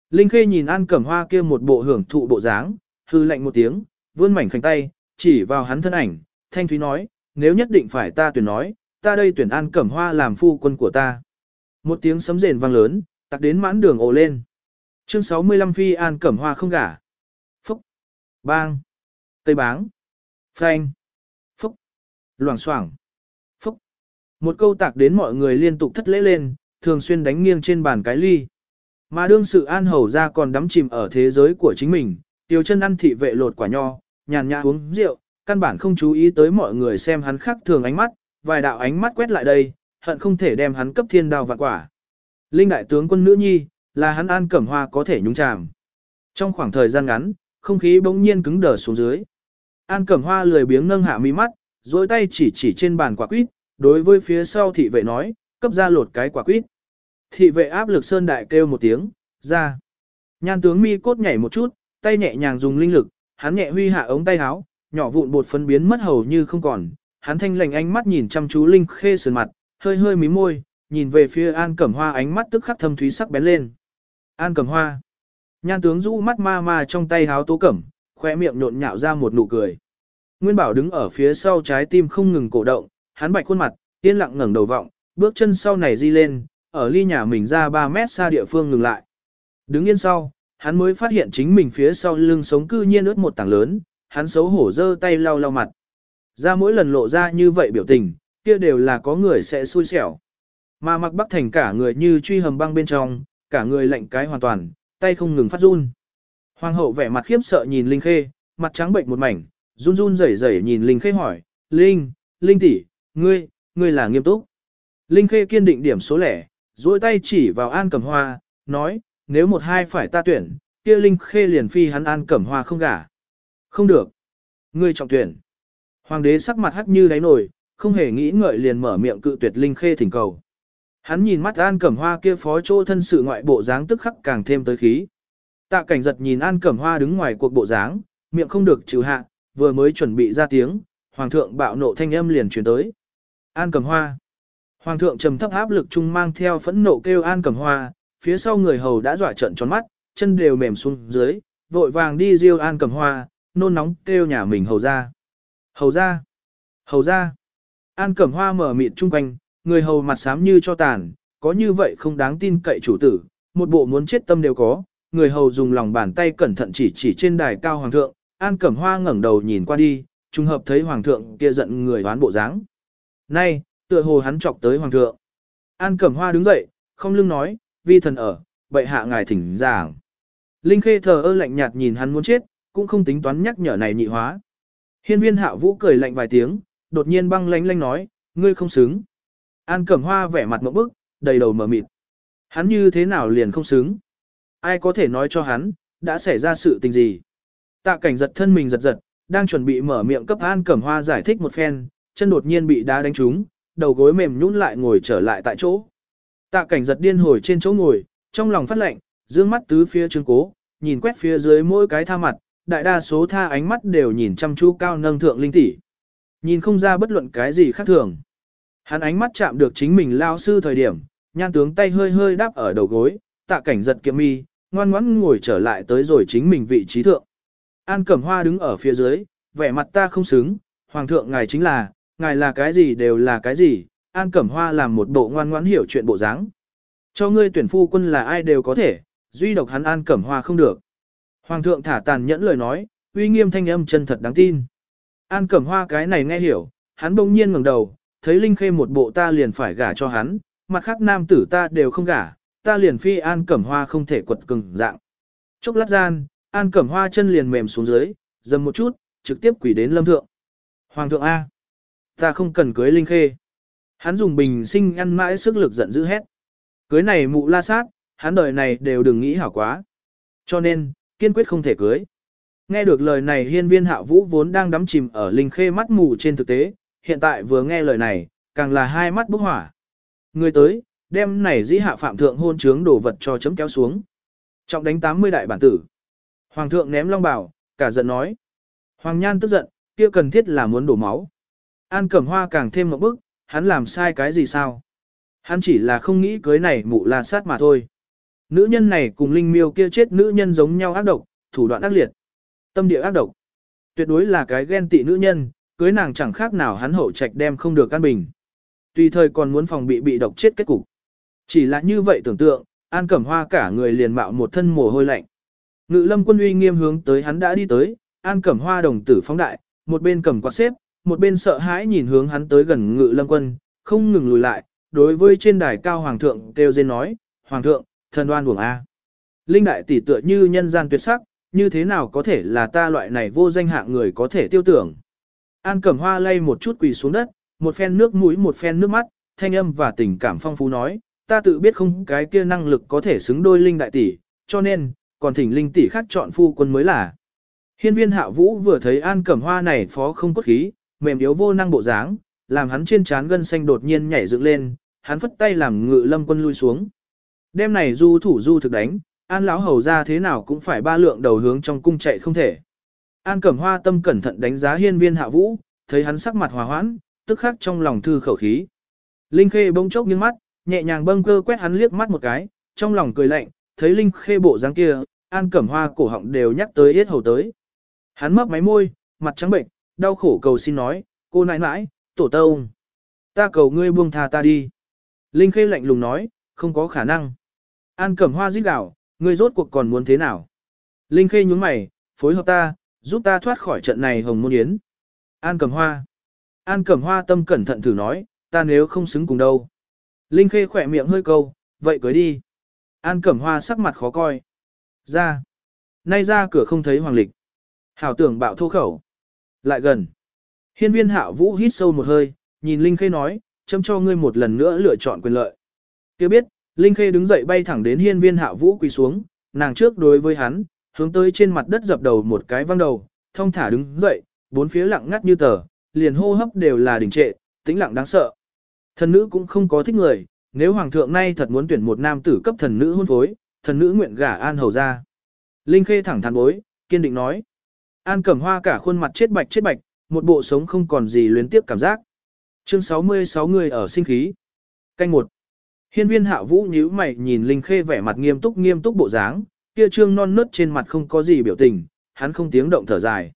Linh Khê nhìn An Cẩm Hoa kia một bộ hưởng thụ bộ dáng, hư lạnh một tiếng, vươn mảnh khảnh tay, chỉ vào hắn thân ảnh, thanh thúy nói, nếu nhất định phải ta tuyển nói, ta đây tuyển An Cẩm Hoa làm phu quân của ta. Một tiếng sấm rền vang lớn, tặc đến mãn đường ồ lên. Chương 65 Phi An Cẩm Hoa không gả. Phúc. Bang. Tây báng. Phanh. Phúc. Loảng xoảng. Phúc. Một câu tạc đến mọi người liên tục thất lễ lên, thường xuyên đánh nghiêng trên bàn cái ly. Mà đương sự an hầu ra còn đắm chìm ở thế giới của chính mình, tiêu chân ăn thị vệ lột quả nho, nhàn nhã uống rượu, căn bản không chú ý tới mọi người xem hắn khác thường ánh mắt, vài đạo ánh mắt quét lại đây, hận không thể đem hắn cấp thiên đao vạn quả. Linh đại tướng quân nữ nhi, là hắn an cẩm hoa có thể nhúng chàm. Trong khoảng thời gian ngắn, không khí bỗng nhiên cứng đờ xuống dưới. An cẩm hoa lười biếng nâng hạ mi mắt, dối tay chỉ chỉ trên bàn quả quýt, đối với phía sau thị vệ nói, cấp ra lột cái quả quýt. Thị vệ áp lực sơn đại kêu một tiếng, ra. Nhan tướng mi cốt nhảy một chút, tay nhẹ nhàng dùng linh lực, hắn nhẹ huy hạ ống tay áo, nhỏ vụn bột phấn biến mất hầu như không còn. Hắn thanh lành ánh mắt nhìn chăm chú linh khê sườn mặt, hơi hơi mím môi, nhìn về phía An Cẩm Hoa ánh mắt tức khắc thâm thúy sắc bén lên. An Cẩm Hoa. Nhan tướng rũ mắt ma ma trong tay háo tố cẩm, khoe miệng nhộn nhạo ra một nụ cười. Nguyên Bảo đứng ở phía sau trái tim không ngừng cổ động, hắn bạch khuôn mặt, yên lặng ngẩng đầu vọng, bước chân sau này di lên, ở ly nhà mình ra 3 mét xa địa phương ngừng lại. Đứng yên sau, hắn mới phát hiện chính mình phía sau lưng sống cư nhiên ướt một tảng lớn, hắn xấu hổ giơ tay lau lau mặt. Ra mỗi lần lộ ra như vậy biểu tình, kia đều là có người sẽ xui xẻo. Mà mặc bắc thành cả người như truy hầm băng bên trong, cả người lạnh cái hoàn toàn, tay không ngừng phát run. Hoàng hậu vẻ mặt khiếp sợ nhìn Linh Khê, mặt trắng bệnh một mảnh, run run rẩy rẩy nhìn Linh Khê hỏi, Linh, Linh tỷ, ngươi, ngươi là nghiêm túc. Linh Khê kiên định điểm số lẻ, duỗi tay chỉ vào An Cẩm Hoa, nói, nếu một hai phải ta tuyển, kia Linh Khê liền phi hắn An Cẩm Hoa không gả. Không được. Ngươi trọng tuyển. Hoàng đế sắc mặt hắc như đáy nổi, không hề nghĩ ngợi liền mở miệng cự tuyệt Linh Khê thỉnh cầu. Hắn nhìn mắt An Cẩm Hoa kia phó chỗ thân sự ngoại bộ dáng tức khắc càng thêm tới khí. Tạ cảnh giật nhìn An Cẩm Hoa đứng ngoài cuộc bộ dáng, miệng không được chịu hạ, vừa mới chuẩn bị ra tiếng, Hoàng thượng bạo nộ thanh âm liền truyền tới. An Cẩm Hoa. Hoàng thượng trầm thấp áp lực chung mang theo phẫn nộ kêu An Cẩm Hoa, phía sau người hầu đã dọa trận tròn mắt, chân đều mềm xuống dưới, vội vàng đi riêu An Cẩm Hoa, nôn nóng kêu nhà mình hầu ra. Hầu ra. Hầu ra. An Cẩm Hoa mở mịt chung quanh, người hầu mặt xám như cho tàn, có như vậy không đáng tin cậy chủ tử, một bộ muốn chết tâm đều có. Người hầu dùng lòng bàn tay cẩn thận chỉ chỉ trên đài cao hoàng thượng, An Cẩm Hoa ngẩng đầu nhìn qua đi, trùng hợp thấy hoàng thượng kia giận người đoán bộ dáng. Nay, tựa hồ hắn chọc tới hoàng thượng. An Cẩm Hoa đứng dậy, không lưng nói, vi thần ở, bệ hạ ngài thỉnh giảng. Linh Khê thờ ơ lạnh nhạt nhìn hắn muốn chết, cũng không tính toán nhắc nhở này nhị hóa. Hiên viên hạ vũ cười lạnh vài tiếng, đột nhiên băng lãnh lãnh nói, ngươi không xứng. An Cẩm Hoa vẻ mặt mộng bức, đầy đầu mở mịt. Hắn như thế nào liền không xứng? Ai có thể nói cho hắn, đã xảy ra sự tình gì? Tạ cảnh giật thân mình giật giật, đang chuẩn bị mở miệng cấp An Cẩm Hoa giải thích một phen, chân đột nhiên bị đá đánh trúng, đầu gối mềm nhũn lại ngồi trở lại tại chỗ. Tạ cảnh giật điên hồi trên chỗ ngồi, trong lòng phát lệnh, dương mắt tứ phía trương cố, nhìn quét phía dưới mỗi cái tha mặt, đại đa số tha ánh mắt đều nhìn chăm chú cao nâng thượng linh tỷ. Nhìn không ra bất luận cái gì khác thường. Hắn ánh mắt chạm được chính mình lao sư thời điểm, nhan tướng tay hơi hơi đáp ở đầu gối, tạ cảnh giật kiệm mi, ngoan ngoãn ngồi trở lại tới rồi chính mình vị trí thượng. An Cẩm Hoa đứng ở phía dưới, vẻ mặt ta không xứng, hoàng thượng ngài chính là, ngài là cái gì đều là cái gì, An Cẩm Hoa làm một bộ ngoan ngoãn hiểu chuyện bộ dáng. Cho ngươi tuyển phu quân là ai đều có thể, duy độc hắn An Cẩm Hoa không được. Hoàng thượng thả tàn nhẫn lời nói, uy nghiêm thanh âm chân thật đáng tin. An Cẩm Hoa cái này nghe hiểu, hắn bỗng nhiên ngẩng đầu, thấy Linh Khê một bộ ta liền phải gả cho hắn, mặt khác nam tử ta đều không gả, ta liền phi An Cẩm Hoa không thể quật cứng dạng. Chốc lát gian, An Cẩm Hoa chân liền mềm xuống dưới, dầm một chút, trực tiếp quỷ đến lâm thượng. Hoàng thượng A. Ta không cần cưới Linh Khê. Hắn dùng bình sinh ăn mãi sức lực giận dữ hét. Cưới này mụ la sát, hắn đời này đều đừng nghĩ hảo quá. Cho nên, kiên quyết không thể cưới. Nghe được lời này hiên viên hạ vũ vốn đang đắm chìm ở Linh Khê mắt mù trên thực tế, hiện tại vừa nghe lời này, càng là hai mắt bốc hỏa. Người tới, đem này dĩ hạ phạm thượng hôn trướng đổ vật cho chấm kéo xuống. Trọng đánh 80 đại bản tử. Hoàng thượng ném long bảo, cả giận nói. Hoàng nhan tức giận, kia cần thiết là muốn đổ máu. An cẩm hoa càng thêm một bức, hắn làm sai cái gì sao? Hắn chỉ là không nghĩ cưới này mụ la sát mà thôi. Nữ nhân này cùng linh miêu kia chết nữ nhân giống nhau ác độc, thủ đoạn ác liệt. Tâm địa ác độc. Tuyệt đối là cái ghen tị nữ nhân, cưới nàng chẳng khác nào hắn hậu trạch đem không được căn bình. Tùy thời còn muốn phòng bị bị độc chết kết cục. Chỉ là như vậy tưởng tượng, An Cẩm Hoa cả người liền mạo một thân mồ hôi lạnh. Ngự lâm quân uy nghiêm hướng tới hắn đã đi tới, An Cẩm Hoa đồng tử phóng đại, một bên cầm quạt xếp, một bên sợ hãi nhìn hướng hắn tới gần ngự lâm quân, không ngừng lùi lại, đối với trên đài cao hoàng thượng kêu dên nói, hoàng thượng, thần đoan buồng A. Linh đại tỷ tựa như nhân gian tuyệt sắc, như thế nào có thể là ta loại này vô danh hạng người có thể tiêu tưởng. An Cẩm Hoa lay một chút quỳ xuống đất, một phen nước mũi một phen nước mắt, thanh âm và tình cảm phong phú nói, ta tự biết không cái kia năng lực có thể xứng đôi linh đại tỷ, cho nên, còn thỉnh linh tỷ khác chọn phu quân mới là. Hiên viên hạ vũ vừa thấy An Cẩm Hoa này phó không cốt khí, mềm yếu vô năng bộ dáng, làm hắn trên trán gân xanh đột nhiên nhảy dựng lên, hắn phất tay làm ngự lâm quân lui xuống. Đêm này du thủ du thực đánh, An lão hầu ra thế nào cũng phải ba lượng đầu hướng trong cung chạy không thể. An Cẩm Hoa tâm cẩn thận đánh giá hiên viên hạ vũ, thấy hắn sắc mặt hòa hoãn, tức khắc trong lòng thư khẩu khí. Linh Khê bỗng chốc nghiêng mắt, nhẹ nhàng bâng cơ quét hắn liếc mắt một cái, trong lòng cười lạnh, thấy Linh Khê bộ dáng kia, An Cẩm Hoa cổ họng đều nhắc tới yết hầu tới. Hắn mấp máy môi, mặt trắng bệnh, đau khổ cầu xin nói, cô nãi nãi, tổ tông. Ta cầu ngươi buông tha ta đi. Linh Khê lạnh lùng nói, không có khả năng. An Cẩm Hoa rít gào, ngươi rốt cuộc còn muốn thế nào? Linh Khê nhún mày, phối hợp ta, giúp ta thoát khỏi trận này hồng môn yến. An Cẩm Hoa. An Cẩm Hoa tâm cẩn thận thử nói, ta nếu không xứng cùng đâu. Linh Khê khỏe miệng hơi câu, vậy cưới đi. An Cẩm Hoa sắc mặt khó coi. Ra. Nay ra cửa không thấy hoàng lịch. Hảo tưởng bạo thô khẩu. Lại gần. Hiên viên hạo vũ hít sâu một hơi, nhìn Linh Khê nói, chấm cho ngươi một lần nữa lựa chọn quyền lợi. Kêu biết, Linh Khê đứng dậy bay thẳng đến hiên viên hạo vũ quỳ xuống, nàng trước đối với hắn, hướng tới trên mặt đất dập đầu một cái văng đầu, thông thả đứng dậy, bốn phía lặng ngắt như tờ, liền hô hấp đều là đình trệ, tĩnh lặng đáng sợ. Thần nữ cũng không có thích người, nếu hoàng thượng nay thật muốn tuyển một nam tử cấp thần nữ hôn phối, thần nữ nguyện gả an hầu ra. Linh Khê thẳng thắn bối, kiên định nói. An cẩm hoa cả khuôn mặt chết bạch chết bạch, một bộ sống không còn gì luyến tiếp cảm giác. Chương 66 người ở sinh khí. Canh một. Hiên viên hạ vũ nhíu mày nhìn Linh Khê vẻ mặt nghiêm túc nghiêm túc bộ dáng, kia trương non nớt trên mặt không có gì biểu tình, hắn không tiếng động thở dài.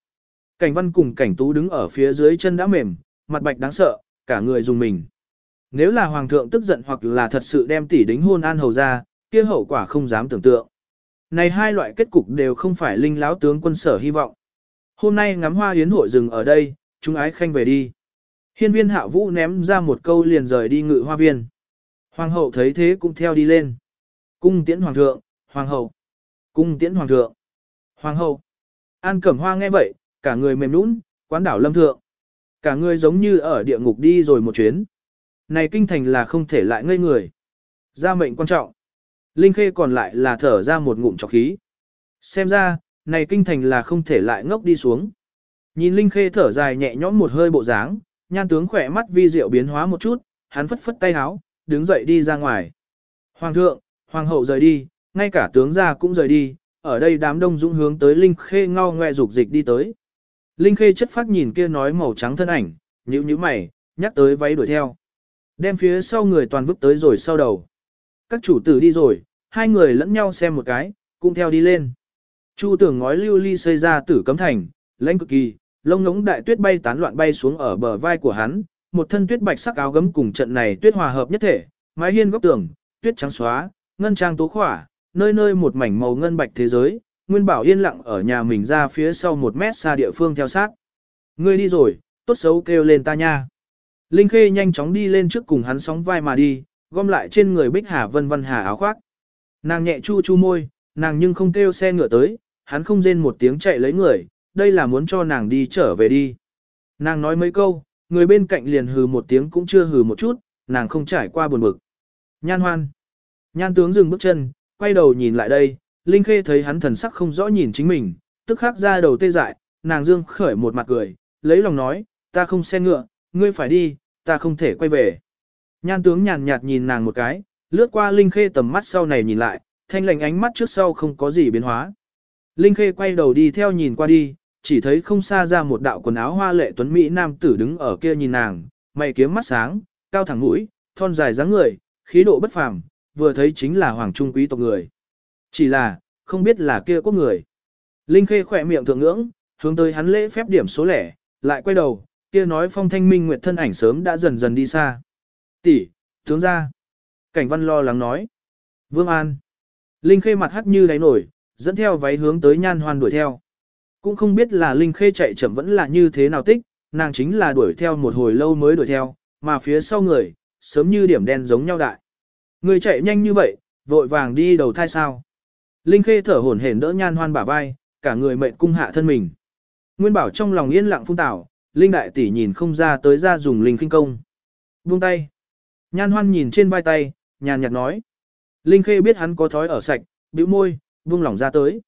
Cảnh văn cùng cảnh tú đứng ở phía dưới chân đã mềm, mặt bạch đáng sợ, cả người dùng mình. Nếu là hoàng thượng tức giận hoặc là thật sự đem tỷ đính hôn an hầu ra, kia hậu quả không dám tưởng tượng. Này hai loại kết cục đều không phải linh láo tướng quân sở hy vọng. Hôm nay ngắm hoa hiến hội rừng ở đây, chúng ái khanh về đi. Hiên viên hạ vũ ném ra một câu liền rời đi ngự hoa viên. Hoàng hậu thấy thế cũng theo đi lên. Cung tiễn hoàng thượng, hoàng hậu. Cung tiễn hoàng thượng. Hoàng hậu. An cẩm hoa nghe vậy, cả người mềm nũng, quán đảo lâm thượng. Cả người giống như ở địa ngục đi rồi một chuyến. Này kinh thành là không thể lại ngây người. Gia mệnh quan trọng. Linh Khê còn lại là thở ra một ngụm trọc khí. Xem ra, này kinh thành là không thể lại ngốc đi xuống. Nhìn Linh Khê thở dài nhẹ nhõm một hơi bộ dáng, nhan tướng khỏe mắt vi diệu biến hóa một chút, hắn phất phất tay áo, đứng dậy đi ra ngoài. Hoàng thượng, hoàng hậu rời đi, ngay cả tướng gia cũng rời đi, ở đây đám đông dũng hướng tới Linh Khê ngao ngoe dục dịch đi tới. Linh Khê chất phát nhìn kia nói màu trắng thân ảnh, nhíu nhíu mày, nhắc tới váy đuổi theo. Đem phía sau người toàn vứt tới rồi sau đầu. Các chủ tử đi rồi, hai người lẫn nhau xem một cái, cũng theo đi lên. Chu tưởng ngói lưu ly xây ra tử cấm thành, lãnh cực kỳ, lông ngống đại tuyết bay tán loạn bay xuống ở bờ vai của hắn, một thân tuyết bạch sắc áo gấm cùng trận này tuyết hòa hợp nhất thể, mái hiên góc tường, tuyết trắng xóa, ngân trang tố khỏa, nơi nơi một mảnh màu ngân bạch thế giới, Nguyên Bảo yên lặng ở nhà mình ra phía sau một mét xa địa phương theo sát. Ngươi đi rồi, tốt xấu kêu lên ta nha. Linh Khê nhanh chóng đi lên trước cùng hắn sóng vai mà đi, gom lại trên người Bích Hà Vân Vân Hà áo khoác. Nàng nhẹ chu chu môi, nàng nhưng không kêu xe ngựa tới, hắn không rên một tiếng chạy lấy người, đây là muốn cho nàng đi trở về đi. Nàng nói mấy câu, người bên cạnh liền hừ một tiếng cũng chưa hừ một chút, nàng không trải qua buồn bực. Nhan hoan. Nhan tướng dừng bước chân, quay đầu nhìn lại đây, Linh Khê thấy hắn thần sắc không rõ nhìn chính mình, tức khắc ra đầu tê dại, nàng dương khởi một mặt cười, lấy lòng nói, ta không xe ngựa, ngươi phải đi, ta không thể quay về. Nhan tướng nhàn nhạt nhìn nàng một cái, lướt qua Linh Khê tầm mắt sau này nhìn lại, thanh lành ánh mắt trước sau không có gì biến hóa. Linh Khê quay đầu đi theo nhìn qua đi, chỉ thấy không xa ra một đạo quần áo hoa lệ tuấn Mỹ nam tử đứng ở kia nhìn nàng, mày kiếm mắt sáng, cao thẳng mũi, thon dài dáng người, khí độ bất phàm, vừa thấy chính là hoàng trung quý tộc người. Chỉ là, không biết là kia quốc người. Linh Khê khỏe miệng thượng ngưỡng, hướng tới hắn lễ phép điểm số lẻ, lại quay đầu, kia nói phong thanh minh nguyệt thân ảnh sớm đã dần dần đi xa. Tỷ, tướng ra. Cảnh văn lo lắng nói. Vương An. Linh Khê mặt hắt như đáy nổi, dẫn theo váy hướng tới nhan hoan đuổi theo. Cũng không biết là Linh Khê chạy chậm vẫn là như thế nào tích, nàng chính là đuổi theo một hồi lâu mới đuổi theo, mà phía sau người, sớm như điểm đen giống nhau đại. Người chạy nhanh như vậy, vội vàng đi đầu thai sao. Linh Khê thở hổn hển đỡ nhan hoan bả vai, cả người mệt cung hạ thân mình. Nguyên bảo trong lòng yên lặng phun tảo, Linh đại tỷ nhìn không ra tới ra dùng linh kinh công. Buông tay. Nhan hoan nhìn trên vai tay, nhàn nhạt nói. Linh Khê biết hắn có thói ở sạch, bĩu môi, buông lỏng ra tới.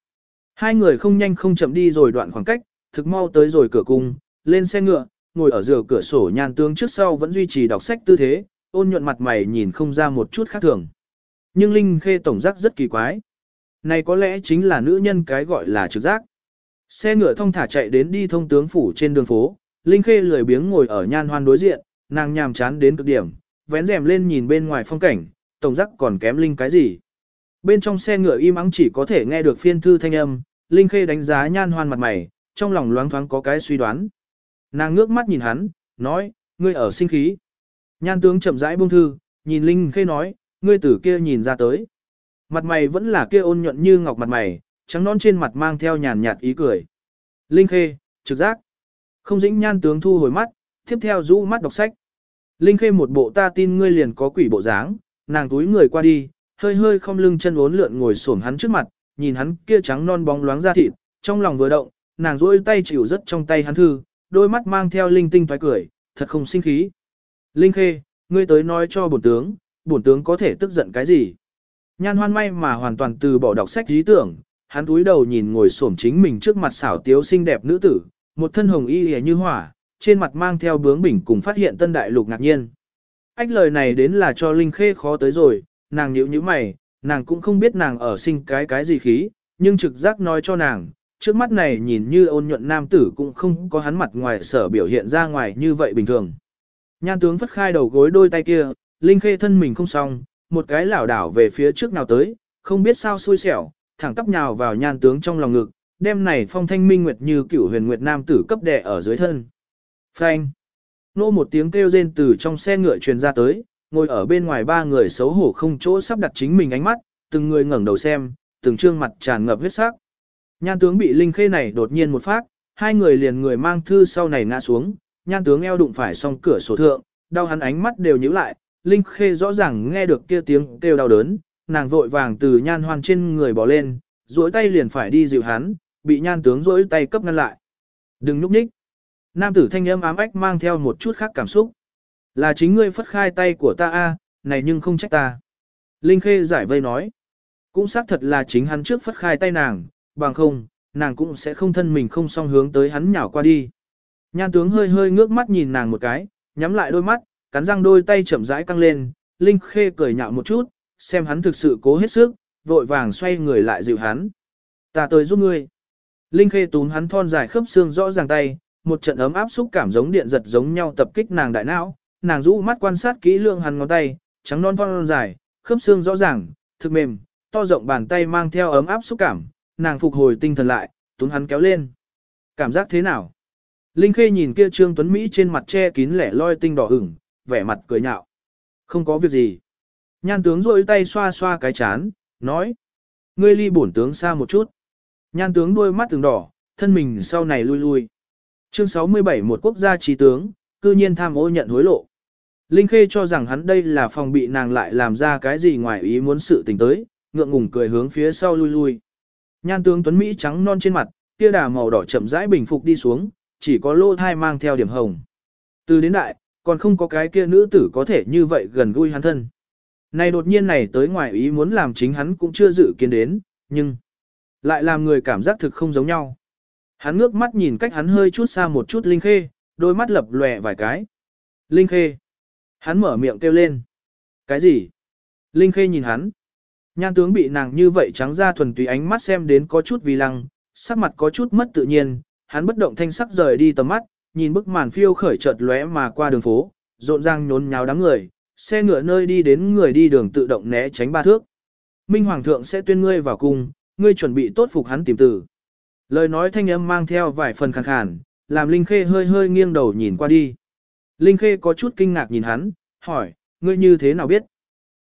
Hai người không nhanh không chậm đi rồi đoạn khoảng cách, thực mau tới rồi cửa cung, lên xe ngựa, ngồi ở giữa cửa sổ nhan tướng trước sau vẫn duy trì đọc sách tư thế, ôn nhuận mặt mày nhìn không ra một chút khác thường. Nhưng Linh Khê tổng giác rất kỳ quái. Này có lẽ chính là nữ nhân cái gọi là trực giác. Xe ngựa thông thả chạy đến đi thông tướng phủ trên đường phố, Linh Khê lười biếng ngồi ở nhan hoan đối diện, nàng nhàm chán đến cực điểm, vén rèm lên nhìn bên ngoài phong cảnh, tổng giác còn kém Linh cái gì. Bên trong xe ngựa im ắng chỉ có thể nghe được phiên thư thanh âm, Linh Khê đánh giá nhan hoan mặt mày, trong lòng loáng thoáng có cái suy đoán. Nàng ngước mắt nhìn hắn, nói, ngươi ở sinh khí. Nhan tướng chậm rãi buông thư, nhìn Linh Khê nói, ngươi tử kia nhìn ra tới. Mặt mày vẫn là kia ôn nhuận như ngọc mặt mày, trắng non trên mặt mang theo nhàn nhạt ý cười. Linh Khê, trực giác. Không dĩnh nhan tướng thu hồi mắt, tiếp theo rũ mắt đọc sách. Linh Khê một bộ ta tin ngươi liền có quỷ bộ dáng, nàng túi người qua đi, hơi hơi không lưng chân uốn lượn ngồi xổm hắn trước mặt, nhìn hắn kia trắng non bóng loáng ra thịt, trong lòng vừa động, nàng duỗi tay chịu rất trong tay hắn thư, đôi mắt mang theo linh tinh toái cười, thật không sinh khí. Linh Khê, ngươi tới nói cho bổn tướng, bổn tướng có thể tức giận cái gì? Nhan hoan may mà hoàn toàn từ bỏ đọc sách lý tưởng, hắn túi đầu nhìn ngồi xổm chính mình trước mặt xảo tiếu xinh đẹp nữ tử, một thân hồng y hề như hỏa, trên mặt mang theo bướng bỉnh cùng phát hiện tân đại lục ngạc nhiên. Ách lời này đến là cho Linh Khê khó tới rồi, nàng nhíu như mày, nàng cũng không biết nàng ở sinh cái cái gì khí, nhưng trực giác nói cho nàng, trước mắt này nhìn như ôn nhuận nam tử cũng không có hắn mặt ngoài sở biểu hiện ra ngoài như vậy bình thường. Nhan tướng phất khai đầu gối đôi tay kia, Linh Khê thân mình không xong, một cái lảo đảo về phía trước nào tới, không biết sao xui xẻo, thẳng tắp nhào vào nhan tướng trong lòng ngực, đem này phong thanh minh nguyệt như cửu huyền nguyệt nam tử cấp đè ở dưới thân. Phanh! Nô một tiếng kêu rên từ trong xe ngựa truyền ra tới, ngồi ở bên ngoài ba người xấu hổ không chỗ sắp đặt chính mình ánh mắt, từng người ngẩng đầu xem, từng trương mặt tràn ngập huyết sắc. Nhan tướng bị linh khê này đột nhiên một phát, hai người liền người mang thư sau này ngã xuống, nhan tướng eo đụng phải song cửa sổ thượng, đau hắn ánh mắt đều nhíu lại, linh khê rõ ràng nghe được kia tiếng kêu đau đớn, nàng vội vàng từ nhan hoan trên người bỏ lên, duỗi tay liền phải đi dịu hắn, bị nhan tướng duỗi tay cấp ngăn lại. Đừng núp nhích. Nam tử thanh âm ám ách mang theo một chút khác cảm xúc. Là chính ngươi phất khai tay của ta a, này nhưng không trách ta. Linh Khê giải vây nói. Cũng xác thật là chính hắn trước phất khai tay nàng, bằng không, nàng cũng sẽ không thân mình không song hướng tới hắn nhào qua đi. Nhan tướng hơi hơi ngước mắt nhìn nàng một cái, nhắm lại đôi mắt, cắn răng đôi tay chậm rãi căng lên, Linh Khê cười nhạo một chút, xem hắn thực sự cố hết sức, vội vàng xoay người lại dịu hắn. Ta tới giúp ngươi. Linh Khê túm hắn thon dài khớp xương rõ ràng tay, một trận ấm áp xúc cảm giống điện giật giống nhau tập kích nàng đại não, nàng rũ mắt quan sát kỹ lượng hắn ngón tay, trắng non thon dài, khớp xương rõ ràng, thực mềm, to rộng bàn tay mang theo ấm áp xúc cảm, nàng phục hồi tinh thần lại, túm hắn kéo lên. Cảm giác thế nào? Linh Khê nhìn kia Trương Tuấn Mỹ trên mặt che kín lẻ loi tinh đỏ ửng, vẻ mặt cười nhạo. Không có việc gì. Nhan tướng rôi tay xoa xoa cái chán, nói. Ngươi ly bổn tướng xa một chút. Nhan tướng đôi mắt từng đỏ, thân mình sau này lui lui. Chương 67 một quốc gia trí tướng, cư nhiên tham ô nhận hối lộ. Linh Khê cho rằng hắn đây là phòng bị nàng lại làm ra cái gì ngoài ý muốn sự tình tới, ngượng ngùng cười hướng phía sau lui lui. Nhan tướng Tuấn Mỹ trắng non trên mặt, kia đà màu đỏ chậm rãi bình phục đi xuống, chỉ có lô thai mang theo điểm hồng. Từ đến đại, còn không có cái kia nữ tử có thể như vậy gần gũi hắn thân. Này đột nhiên này tới ngoài ý muốn làm chính hắn cũng chưa dự kiến đến, nhưng lại làm người cảm giác thực không giống nhau. Hắn ngước mắt nhìn cách hắn hơi chút xa một chút Linh Khê, đôi mắt lập lòe vài cái. Linh Khê. Hắn mở miệng kêu lên. Cái gì? Linh Khê nhìn hắn. Nhan tướng bị nàng như vậy trắng ra thuần túy ánh mắt xem đến có chút vì lăng, sắc mặt có chút mất tự nhiên, hắn bất động thanh sắc rời đi tầm mắt, nhìn bức màn phiêu khởi chợt lóe mà qua đường phố, rộn ràng nhốn nháo đám người, xe ngựa nơi đi đến người đi đường tự động né tránh ba thước. Minh Hoàng thượng sẽ tuyên ngươi vào cung, ngươi chuẩn bị tốt phục hắn tìm tử. Lời nói thanh âm mang theo vài phần khàn khàn, làm Linh Khê hơi hơi nghiêng đầu nhìn qua đi. Linh Khê có chút kinh ngạc nhìn hắn, hỏi, ngươi như thế nào biết?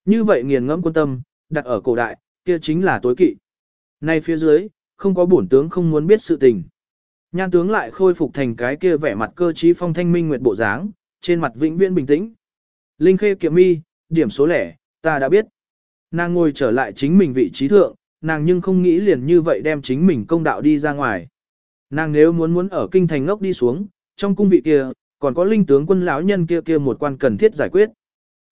Như vậy nghiền ngẫm quân tâm, đặt ở cổ đại, kia chính là tối kỵ. Nay phía dưới, không có bổn tướng không muốn biết sự tình. Nhan tướng lại khôi phục thành cái kia vẻ mặt cơ trí phong thanh minh nguyệt bộ dáng, trên mặt vĩnh viễn bình tĩnh. Linh khê kiệm mi, điểm số lẻ, ta đã biết. Nàng ngồi trở lại chính mình vị trí thượng, nàng nhưng không nghĩ liền như vậy đem chính mình công đạo đi ra ngoài. Nàng nếu muốn muốn ở kinh thành ngốc đi xuống, trong cung vị kia, còn có linh tướng quân lão nhân kia kia một quan cần thiết giải quyết.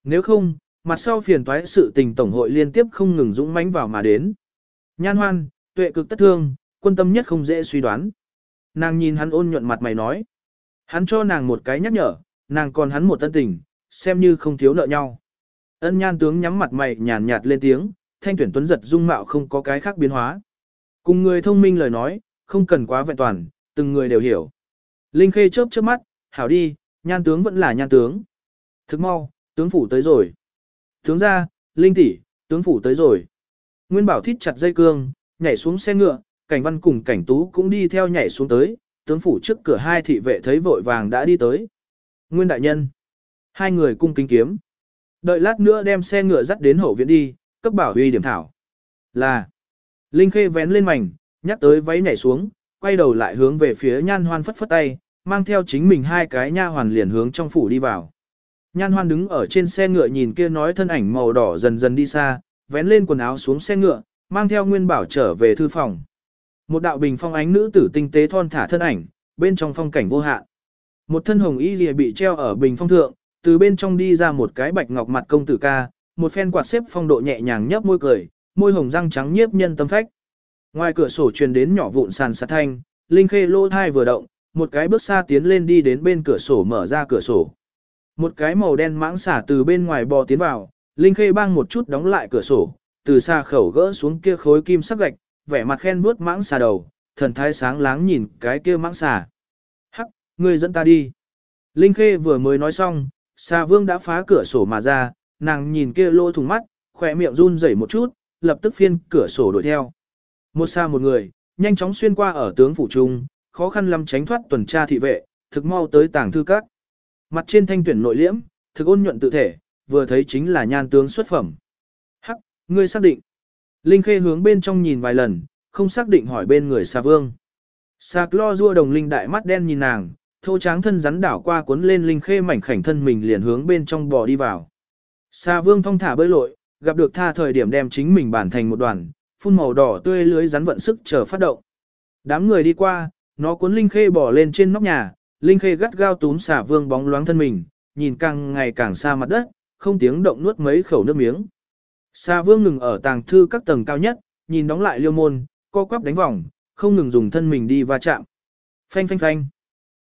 Nếu không, mặt sau phiền toái sự tình tổng hội liên tiếp không ngừng dũng mãnh vào mà đến. Nhan hoan, tuệ cực tất thương, quân tâm nhất không dễ suy đoán. Nàng nhìn hắn ôn nhuận mặt mày nói. Hắn cho nàng một cái nhắc nhở, nàng còn hắn một tân tình, xem như không thiếu nợ nhau. Ân nhan tướng nhắm mặt mày nhàn nhạt lên tiếng, thanh tuyển tuấn giật dung mạo không có cái khác biến hóa. Cùng người thông minh lời nói, không cần quá vẹn toàn, từng người đều hiểu. Linh khê chớp chớp mắt, hảo đi, nhan tướng vẫn là nhan tướng. Thức mau, tướng phủ tới rồi. Tướng ra, Linh tỷ, tướng phủ tới rồi. Nguyên bảo thít chặt dây cương, nhảy xuống xe ngựa, cảnh văn cùng cảnh tú cũng đi theo nhảy xuống tới, tướng phủ trước cửa hai thị vệ thấy vội vàng đã đi tới. Nguyên đại nhân. Hai người cung kính kiếm. Đợi lát nữa đem xe ngựa dắt đến hậu viện đi, cấp bảo huy điểm thảo. Là. Linh khê vén lên mảnh, nhắc tới váy nhảy xuống, quay đầu lại hướng về phía nhan hoan phất phất tay, mang theo chính mình hai cái nha hoàn liền hướng trong phủ đi vào. Nhan hoan đứng ở trên xe ngựa nhìn kia nói thân ảnh màu đỏ dần dần đi xa, vén lên quần áo xuống xe ngựa, mang theo nguyên bảo trở về thư phòng. Một đạo bình phong ánh nữ tử tinh tế thon thả thân ảnh, bên trong phong cảnh vô hạn. Một thân hồng y lìa bị treo ở bình phong thượng, từ bên trong đi ra một cái bạch ngọc mặt công tử ca, một phen quạt xếp phong độ nhẹ nhàng nhấp môi cười, môi hồng răng trắng nhiếp nhân tâm phách. Ngoài cửa sổ truyền đến nhỏ vụn sàn sạt thanh, Linh Khê lô thai vừa động, một cái bước xa tiến lên đi đến bên cửa sổ mở ra cửa sổ. Một cái màu đen mãng xả từ bên ngoài bò tiến vào, Linh Khê bang một chút đóng lại cửa sổ, từ xa khẩu gỡ xuống kia khối kim sắc gạch, vẻ mặt khen bước mãng xà đầu, thần thái sáng láng nhìn cái kia mãng xà. Hắc, ngươi dẫn ta đi. Linh Khê vừa mới nói xong, xà vương đã phá cửa sổ mà ra, nàng nhìn kia lỗ thùng mắt, khỏe miệng run rẩy một chút, lập tức phiên cửa sổ đuổi theo. Một xa một người, nhanh chóng xuyên qua ở tướng phủ trung, khó khăn lắm tránh thoát tuần tra thị vệ, thực mau tới tảng thư các. Mặt trên thanh tuyển nội liễm, thực ôn nhuận tự thể, vừa thấy chính là nhan tướng xuất phẩm. Hắc, ngươi xác định. Linh Khê hướng bên trong nhìn vài lần, không xác định hỏi bên người xà vương. Sạc lo rua đồng linh đại mắt đen nhìn nàng, thô tráng thân rắn đảo qua cuốn lên Linh Khê mảnh khảnh thân mình liền hướng bên trong bò đi vào. Xà vương thong thả bơi lội, gặp được tha thời điểm đem chính mình bản thành một đoàn, phun màu đỏ tươi lưới rắn vận sức chờ phát động. Đám người đi qua, nó cuốn Linh Khê bỏ lên trên nóc nhà, Linh Khê gắt gao túm xà vương bóng loáng thân mình, nhìn càng ngày càng xa mặt đất, không tiếng động nuốt mấy khẩu nước miếng. Sa vương ngừng ở tàng thư các tầng cao nhất, nhìn đóng lại liêu môn, co quắp đánh vòng, không ngừng dùng thân mình đi va chạm. Phanh phanh phanh.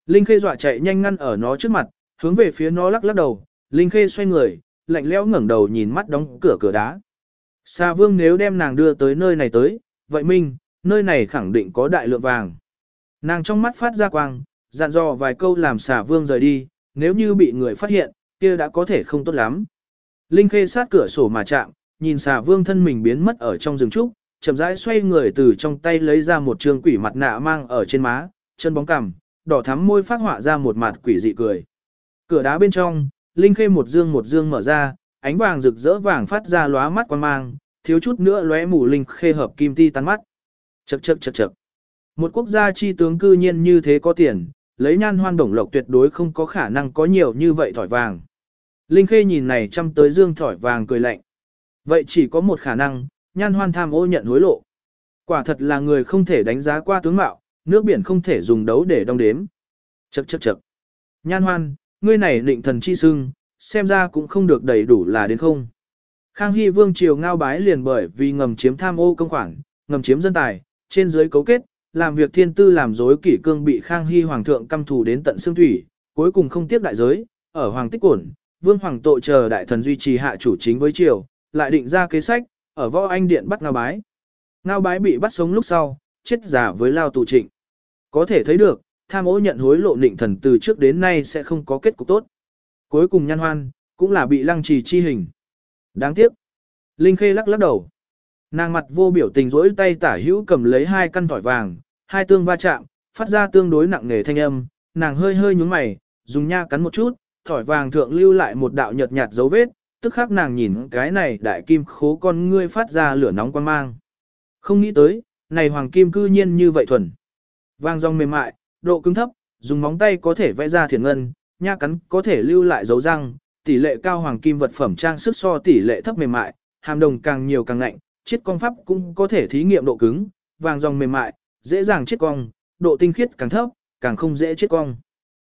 Linh Khê dọa chạy nhanh ngăn ở nó trước mặt, hướng về phía nó lắc lắc đầu, Linh Khê xoay người, lạnh lẽo ngẩng đầu nhìn mắt đóng cửa cửa đá. Sa vương nếu đem nàng đưa tới nơi này tới, vậy minh, nơi này khẳng định có đại lượng vàng. Nàng trong mắt phát ra quang, dặn dò vài câu làm xà vương rời đi, nếu như bị người phát hiện, kia đã có thể không tốt lắm. Linh Khê sát cửa sổ mà chạm, nhìn xà vương thân mình biến mất ở trong rừng trúc, chậm rãi xoay người từ trong tay lấy ra một trường quỷ mặt nạ mang ở trên má, chân bóng cằm, đỏ thắm môi phát họa ra một mặt quỷ dị cười. Cửa đá bên trong, Linh Khê một dương một dương mở ra, ánh vàng rực rỡ vàng phát ra lóa mắt quan mang, thiếu chút nữa lóe mù Linh Khê hợp kim ti tán mắt. Chậc chậc chậc chậc. Một quốc gia chi tướng cư nhiên như thế có tiền, lấy nhan hoan đồng lộc tuyệt đối không có khả năng có nhiều như vậy thỏi vàng. Linh Khê nhìn này chăm tới dương thỏi vàng cười lạnh. Vậy chỉ có một khả năng, nhan hoan tham ô nhận hối lộ. Quả thật là người không thể đánh giá qua tướng mạo, nước biển không thể dùng đấu để đong đếm. Chậc chậc chậc. Nhan hoan, ngươi này định thần chi sưng, xem ra cũng không được đầy đủ là đến không. Khang Hy Vương triều ngao bái liền bởi vì ngầm chiếm tham ô công khoản, ngầm chiếm dân tài, trên dưới cấu kết, làm việc thiên tư làm dối kỷ cương bị Khang Hy Hoàng thượng căm thù đến tận xương thủy, cuối cùng không tiếp đại giới, ở Hoàng Tích Cổn, Vương Hoàng tội chờ đại thần duy trì hạ chủ chính với triều, lại định ra kế sách, ở võ anh điện bắt ngao bái. Ngao bái bị bắt sống lúc sau, chết giả với lao tù trịnh. Có thể thấy được, tham ô nhận hối lộ định thần từ trước đến nay sẽ không có kết cục tốt. Cuối cùng nhan hoan, cũng là bị lăng trì chi hình. Đáng tiếc. Linh Khê lắc lắc đầu. Nàng mặt vô biểu tình rỗi tay tả hữu cầm lấy hai căn tỏi vàng, hai tương va chạm, phát ra tương đối nặng nề thanh âm, nàng hơi hơi nhúng mày, dùng nha cắn một chút, tỏi vàng thượng lưu lại một đạo nhợt nhạt dấu vết, tức khắc nàng nhìn cái này đại kim khố con ngươi phát ra lửa nóng quan mang. Không nghĩ tới, này hoàng kim cư nhiên như vậy thuần. Vàng rong mềm mại, độ cứng thấp, dùng móng tay có thể vẽ ra thiền ngân, nha cắn có thể lưu lại dấu răng, tỷ lệ cao hoàng kim vật phẩm trang sức so tỷ lệ thấp mềm mại, hàm đồng càng nhiều càng lạnh, chiết cong pháp cũng có thể thí nghiệm độ cứng, vàng dòng mềm mại, dễ dàng chiết cong, độ tinh khiết càng thấp, càng không dễ chiết cong.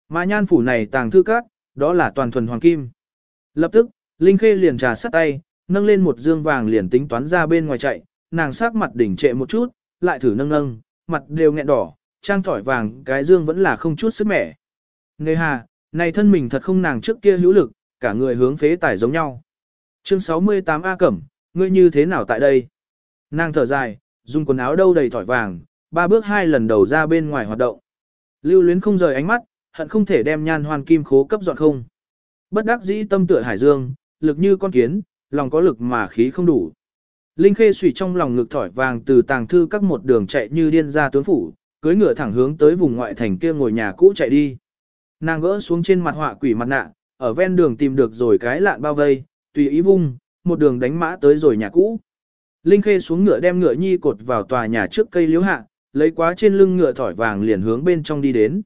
Mà nhan phủ này tàng thư các, đó là toàn thuần hoàng kim. Lập tức, Linh Khê liền trà sắt tay, nâng lên một dương vàng liền tính toán ra bên ngoài chạy, nàng sắc mặt đỉnh trệ một chút, lại thử nâng nâng, mặt đều nghẹn đỏ, trang thỏi vàng cái dương vẫn là không chút sức mẻ. Nề hà, này thân mình thật không nàng trước kia hữu lực, cả người hướng phế tải giống nhau. Chương 68 A Cẩm, ngươi như thế nào tại đây? Nàng thở dài, dùng quần áo đâu đầy thỏi vàng, ba bước hai lần đầu ra bên ngoài hoạt động. Lưu luyến không rời ánh mắt, hận không thể đem nhan hoàn kim khố cấp dọn không. Bất đắc dĩ tâm tựa hải dương, lực như con kiến, lòng có lực mà khí không đủ. Linh Khê suy trong lòng ngực thỏi vàng từ tàng thư các một đường chạy như điên ra tướng phủ, cưỡi ngựa thẳng hướng tới vùng ngoại thành kia ngồi nhà cũ chạy đi. Nàng gỡ xuống trên mặt họa quỷ mặt nạ, ở ven đường tìm được rồi cái lạn bao vây, tùy ý vung, một đường đánh mã tới rồi nhà cũ. Linh Khê xuống ngựa đem ngựa nhi cột vào tòa nhà trước cây liễu hạ, lấy quá trên lưng ngựa thỏi vàng liền hướng bên trong đi đến.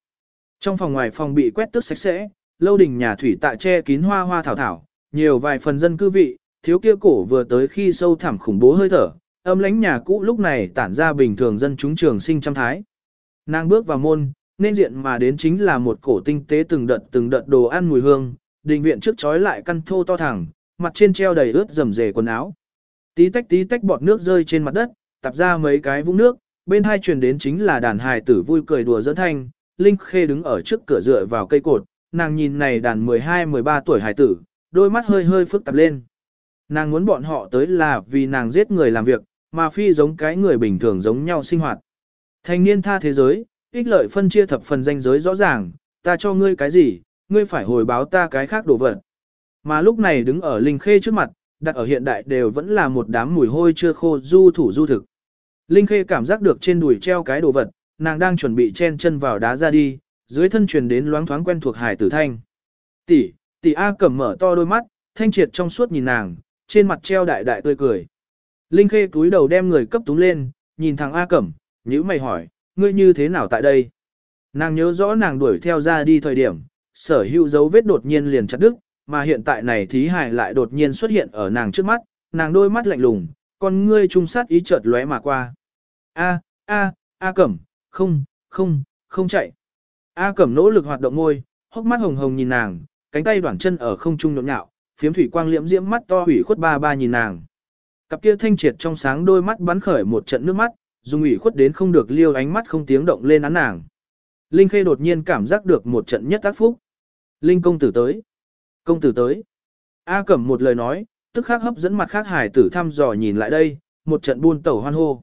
Trong phòng ngoài phòng bị quét tước sạch sẽ, lâu đình nhà thủy tạ che kín hoa hoa thảo thảo, nhiều vài phần dân cư vị, thiếu kia cổ vừa tới khi sâu thẳm khủng bố hơi thở, âm lãnh nhà cũ lúc này tản ra bình thường dân chúng trường sinh trăm thái. Nàng bước vào môn, nên diện mà đến chính là một cổ tinh tế từng đợt từng đợt đồ ăn mùi hương, đình viện trước chói lại căn thô to thẳng, mặt trên treo đầy ướt rầm rề quần áo. Tí tách tí tách bọt nước rơi trên mặt đất, tập ra mấy cái vũng nước, bên hai truyền đến chính là đàn hài tử vui cười đùa dẫn thanh, Linh Khê đứng ở trước cửa dựa vào cây cột, nàng nhìn này đàn 12-13 tuổi hài tử, đôi mắt hơi hơi phức tạp lên. Nàng muốn bọn họ tới là vì nàng giết người làm việc, mà phi giống cái người bình thường giống nhau sinh hoạt. Thanh niên tha thế giới, ích lợi phân chia thập phần danh giới rõ ràng, ta cho ngươi cái gì, ngươi phải hồi báo ta cái khác đồ vật. Mà lúc này đứng ở Linh Khê trước mặt, đặt ở hiện đại đều vẫn là một đám mùi hôi chưa khô du thủ du thực. Linh Khê cảm giác được trên đùi treo cái đồ vật, nàng đang chuẩn bị chen chân vào đá ra đi, dưới thân truyền đến loáng thoáng quen thuộc hải tử thanh. Tỷ, tỷ A cẩm mở to đôi mắt, thanh triệt trong suốt nhìn nàng, trên mặt treo đại đại tươi cười. Linh Khê cúi đầu đem người cấp túng lên, nhìn thằng A cẩm, nhíu mày hỏi, ngươi như thế nào tại đây? Nàng nhớ rõ nàng đuổi theo ra đi thời điểm, sở hữu dấu vết đột nhiên liền chặt đứt, mà hiện tại này thí hài lại đột nhiên xuất hiện ở nàng trước mắt, nàng đôi mắt lạnh lùng, con ngươi trung sát ý chợt lóe mà qua. A, a, a cẩm, không, không, không chạy. A cẩm nỗ lực hoạt động môi, hốc mắt hồng hồng nhìn nàng, cánh tay đoạn chân ở không trung nhộn nhạo, phiếm thủy quang liễm diễm mắt to hủy khuất ba ba nhìn nàng. Cặp kia thanh triệt trong sáng đôi mắt bắn khởi một trận nước mắt, dùng ủy khuất đến không được liêu ánh mắt không tiếng động lên án nàng. Linh Khê đột nhiên cảm giác được một trận nhất tác phúc. Linh công tử tới. Công tử tới. A Cẩm một lời nói, tức khắc hấp dẫn mặt khác hải tử thăm dò nhìn lại đây, một trận buôn tẩu hoan hô.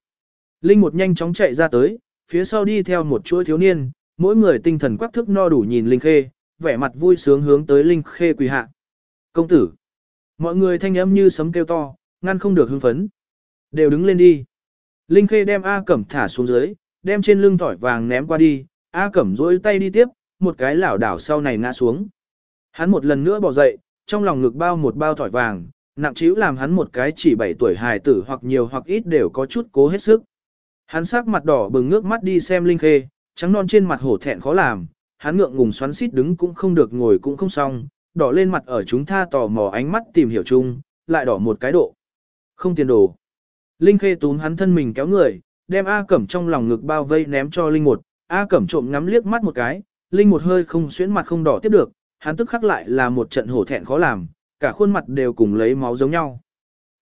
Linh một nhanh chóng chạy ra tới, phía sau đi theo một chuỗi thiếu niên, mỗi người tinh thần quắc thức no đủ nhìn Linh Khê, vẻ mặt vui sướng hướng tới Linh Khê quỳ hạ. Công tử. Mọi người thanh âm như sấm kêu to, ngăn không được hưng phấn. Đều đứng lên đi. Linh Khê đem A Cẩm thả xuống dưới, đem trên lưng tỏi vàng ném qua đi, A Cẩm dối tay đi tiếp, một cái lảo đảo sau này ngã xuống. Hắn một lần nữa bỏ dậy, trong lòng ngực bao một bao tỏi vàng, nặng trĩu làm hắn một cái chỉ 7 tuổi hài tử hoặc nhiều hoặc ít đều có chút cố hết sức. Hắn sắc mặt đỏ bừng ngước mắt đi xem Linh Khê, trắng non trên mặt hổ thẹn khó làm, hắn ngượng ngùng xoắn xít đứng cũng không được ngồi cũng không xong, đỏ lên mặt ở chúng tha tò mò ánh mắt tìm hiểu chung, lại đỏ một cái độ. Không tiền đồ. Linh Khê túm hắn thân mình kéo người, đem A Cẩm trong lòng ngực bao vây ném cho Linh một, A Cẩm trộm ngắm liếc mắt một cái, Linh một hơi không xuyến mặt không đỏ tiếp được, hắn tức khắc lại là một trận hổ thẹn khó làm, cả khuôn mặt đều cùng lấy máu giống nhau.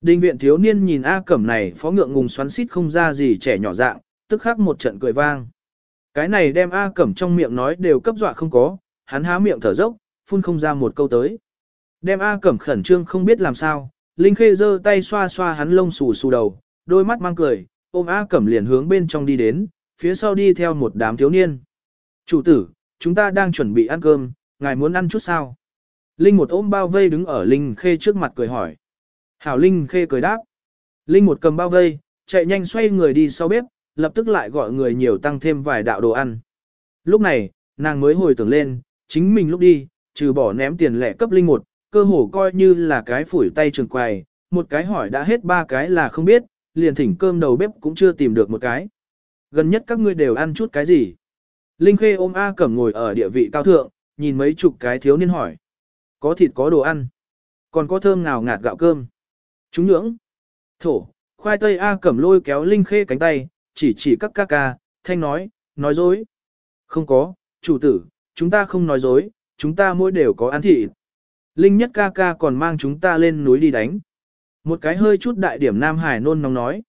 Đinh viện thiếu niên nhìn A Cẩm này phó ngượng ngùng xoắn xít không ra gì trẻ nhỏ dạng, tức khắc một trận cười vang. Cái này đem A Cẩm trong miệng nói đều cấp dọa không có, hắn há miệng thở dốc, phun không ra một câu tới. Đem A Cẩm khẩn trương không biết làm sao, Linh Khê giơ tay xoa xoa hắn lông xù xù đầu, đôi mắt mang cười, ôm A Cẩm liền hướng bên trong đi đến, phía sau đi theo một đám thiếu niên. Chủ tử, chúng ta đang chuẩn bị ăn cơm, ngài muốn ăn chút sao? Linh một ôm bao vây đứng ở Linh Khê trước mặt cười hỏi. Hảo Linh Khê cười đáp. Linh một cầm bao vây, chạy nhanh xoay người đi sau bếp, lập tức lại gọi người nhiều tăng thêm vài đạo đồ ăn. Lúc này, nàng mới hồi tưởng lên, chính mình lúc đi, trừ bỏ ném tiền lẻ cấp Linh một, cơ hồ coi như là cái phủi tay trường quài, một cái hỏi đã hết ba cái là không biết, liền thỉnh cơm đầu bếp cũng chưa tìm được một cái. Gần nhất các ngươi đều ăn chút cái gì? Linh Khê ôm A Cẩm ngồi ở địa vị cao thượng, nhìn mấy chục cái thiếu niên hỏi. Có thịt có đồ ăn. Còn có thơm ngào ngạt gạo cơm. Chúng nhưỡng. Thổ, khoai tây A Cẩm lôi kéo Linh Khê cánh tay, chỉ chỉ các ca ca, thanh nói, nói dối. Không có, chủ tử, chúng ta không nói dối, chúng ta mỗi đều có ăn thịt. Linh nhất ca ca còn mang chúng ta lên núi đi đánh. Một cái hơi chút đại điểm Nam Hải nôn nóng nói.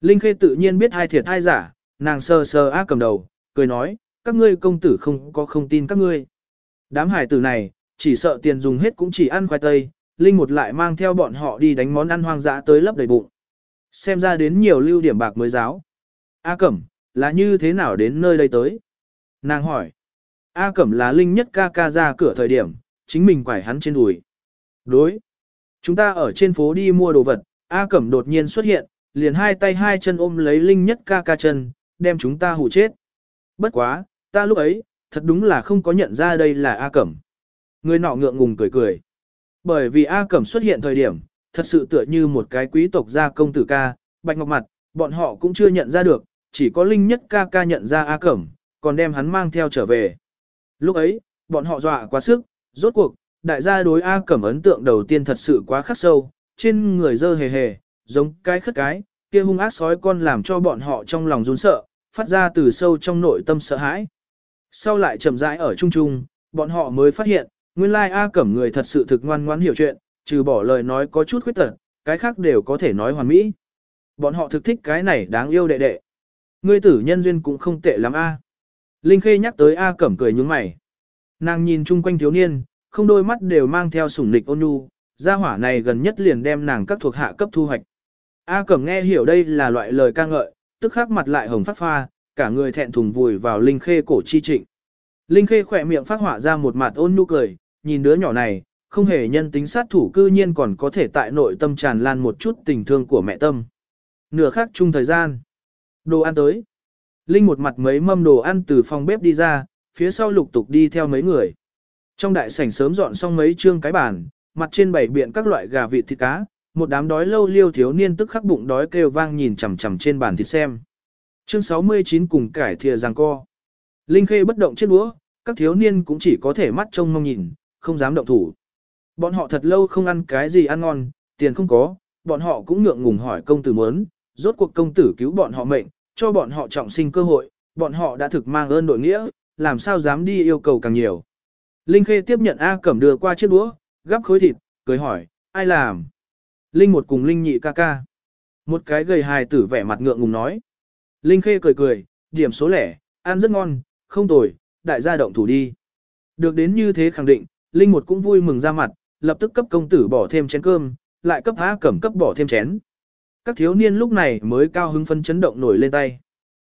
Linh Khê tự nhiên biết hai thiệt hai giả, nàng sờ sờ A cầm đầu, cười nói, các ngươi công tử không có không tin các ngươi. Đám hải tử này, chỉ sợ tiền dùng hết cũng chỉ ăn khoai tây, Linh một lại mang theo bọn họ đi đánh món ăn hoang dã tới lấp đầy bụng. Xem ra đến nhiều lưu điểm bạc mới giáo. A Cẩm, là như thế nào đến nơi đây tới? Nàng hỏi. A Cẩm là Linh nhất ca ca ra cửa thời điểm, chính mình quải hắn trên đùi. Đối. Chúng ta ở trên phố đi mua đồ vật, A Cẩm đột nhiên xuất hiện, liền hai tay hai chân ôm lấy Linh nhất ca ca chân, đem chúng ta hù chết. Bất quá, ta lúc ấy, thật đúng là không có nhận ra đây là A Cẩm. Người nọ ngượng ngùng cười cười. Bởi vì A Cẩm xuất hiện thời điểm, thật sự tựa như một cái quý tộc gia công tử ca, bạch ngọc mặt, bọn họ cũng chưa nhận ra được, chỉ có Linh nhất ca ca nhận ra A Cẩm, còn đem hắn mang theo trở về. Lúc ấy, bọn họ dọa quá sức, rốt cuộc, đại gia đối A Cẩm ấn tượng đầu tiên thật sự quá khắc sâu, trên người dơ hề hề, giống cái khất cái, kia hung ác sói con làm cho bọn họ trong lòng run sợ, phát ra từ sâu trong nội tâm sợ hãi. Sau lại chậm rãi ở chung chung, bọn họ mới phát hiện, nguyên lai A Cẩm người thật sự thực ngoan ngoãn hiểu chuyện, trừ bỏ lời nói có chút khuyết tật, cái khác đều có thể nói hoàn mỹ. Bọn họ thực thích cái này đáng yêu đệ đệ. Ngươi tử nhân duyên cũng không tệ lắm A. Linh Khê nhắc tới A Cẩm cười nhướng mày. Nàng nhìn chung quanh thiếu niên, không đôi mắt đều mang theo sủng nịch ôn nhu, gia hỏa này gần nhất liền đem nàng các thuộc hạ cấp thu hoạch. A Cẩm nghe hiểu đây là loại lời ca ngợi, tức khắc mặt lại hồng phát pha, cả người thẹn thùng vùi vào Linh Khê cổ chi trịnh. Linh Khê khỏe miệng phát hỏa ra một mặt ôn nhu cười, nhìn đứa nhỏ này, không hề nhân tính sát thủ cư nhiên còn có thể tại nội tâm tràn lan một chút tình thương của mẹ tâm. Nửa khắc chung thời gian. Đồ ăn tới. Linh một mặt mấy mâm đồ ăn từ phòng bếp đi ra, phía sau lục tục đi theo mấy người. Trong đại sảnh sớm dọn xong mấy trương cái bàn, mặt trên bảy biện các loại gà vịt thịt cá, một đám đói lâu liêu thiếu niên tức khắc bụng đói kêu vang nhìn chằm chằm trên bàn thịt xem. Chương 69 cùng cải thìa giằng co. Linh Khê bất động chiếc đũa, các thiếu niên cũng chỉ có thể mắt trông mong nhìn, không dám động thủ. Bọn họ thật lâu không ăn cái gì ăn ngon, tiền không có, bọn họ cũng ngượng ngùng hỏi công tử muốn, rốt cuộc công tử cứu bọn họ mệnh, cho bọn họ trọng sinh cơ hội, bọn họ đã thực mang ơn đội nghĩa, làm sao dám đi yêu cầu càng nhiều. Linh Khê tiếp nhận A Cẩm đưa qua chiếc đũa, gắp khối thịt, cười hỏi, ai làm? Linh một cùng Linh nhị ca ca. Một cái gầy hài tử vẻ mặt ngượng ngùng nói. Linh Khê cười cười, điểm số lẻ, ăn rất ngon, không tồi, đại gia động thủ đi. Được đến như thế khẳng định, Linh một cũng vui mừng ra mặt, lập tức cấp công tử bỏ thêm chén cơm, lại cấp A Cẩm cấp bỏ thêm chén. Các thiếu niên lúc này mới cao hứng phân chấn động nổi lên tay.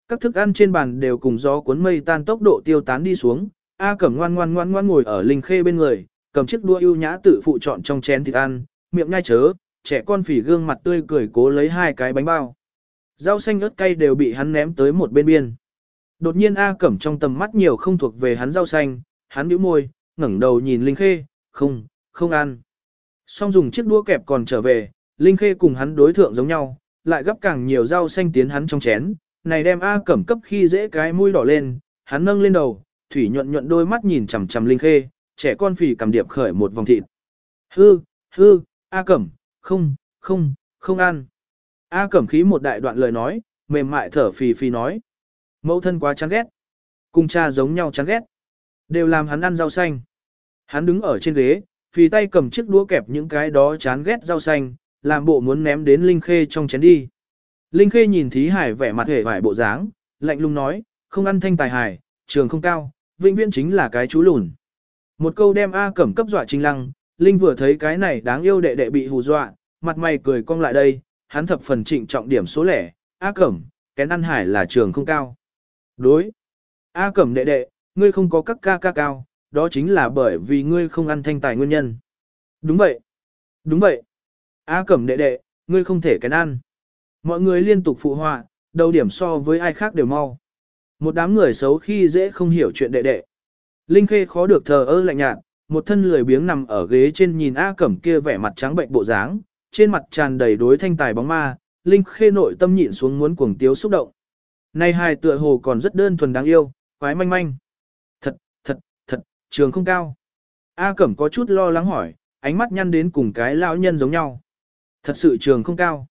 Các thức ăn trên bàn đều cùng gió cuốn mây tan tốc độ tiêu tán đi xuống, A Cẩm ngoan ngoan ngoan ngoan ngồi ở Linh Khê bên người, cầm chiếc đũa ưu nhã tự phụ chọn trong chén thịt ăn, miệng nhai chớ, trẻ con phỉ gương mặt tươi cười cố lấy hai cái bánh bao. Rau xanh ớt cay đều bị hắn ném tới một bên biên. Đột nhiên A Cẩm trong tầm mắt nhiều không thuộc về hắn rau xanh, hắn nhíu môi, ngẩng đầu nhìn Linh Khê, không, không ăn. Xong dùng chiếc đũa kẹp còn trở về, Linh Khê cùng hắn đối thượng giống nhau, lại gấp càng nhiều rau xanh tiến hắn trong chén, này đem A Cẩm cấp khi dễ cái mũi đỏ lên, hắn nâng lên đầu, thủy nhuận nhuận đôi mắt nhìn chằm chằm Linh Khê, trẻ con phì cầm điệp khởi một vòng thịt. Hư, hư, A Cẩm, không, không, không ăn. A Cẩm khí một đại đoạn lời nói, mềm mại thở phì phì nói. Mẫu thân quá chán ghét. Cùng cha giống nhau chán ghét. Đều làm hắn ăn rau xanh. Hắn đứng ở trên ghế, phì tay cầm chiếc đũa kẹp những cái đó chán ghét rau xanh, làm bộ muốn ném đến Linh Khê trong chén đi. Linh Khê nhìn Thí Hải vẻ mặt hề vải bộ dáng, lạnh lùng nói, không ăn thanh tài hải, trường không cao, vĩnh viễn chính là cái chú lùn. Một câu đem A Cẩm cấp dọa Trình Lăng, Linh vừa thấy cái này đáng yêu đệ đệ bị hù dọa, mặt mày cười cong lại đây, hắn thập phần trịnh trọng điểm số lẻ, A Cẩm, kén ăn hải là trường không cao. Đối. A Cẩm đệ đệ, ngươi không có các ca ca cao, đó chính là bởi vì ngươi không ăn thanh tài nguyên nhân. Đúng vậy. Đúng vậy. A Cẩm đệ đệ, ngươi không thể kén ăn. Mọi người liên tục phụ họa, đầu điểm so với ai khác đều mau. Một đám người xấu khi dễ không hiểu chuyện đệ đệ. Linh Khê khó được thờ ơ lạnh nhạt, một thân lười biếng nằm ở ghế trên nhìn A Cẩm kia vẻ mặt trắng bệnh bộ dáng, trên mặt tràn đầy đối thanh tài bóng ma, Linh Khê nội tâm nhịn xuống muốn cuồng tiếu xúc động. Nay hai tựa hồ còn rất đơn thuần đáng yêu, quái manh manh. Thật, thật, thật, trường không cao. A Cẩm có chút lo lắng hỏi, ánh mắt nhăn đến cùng cái lão nhân giống nhau. Thật sự trường không cao.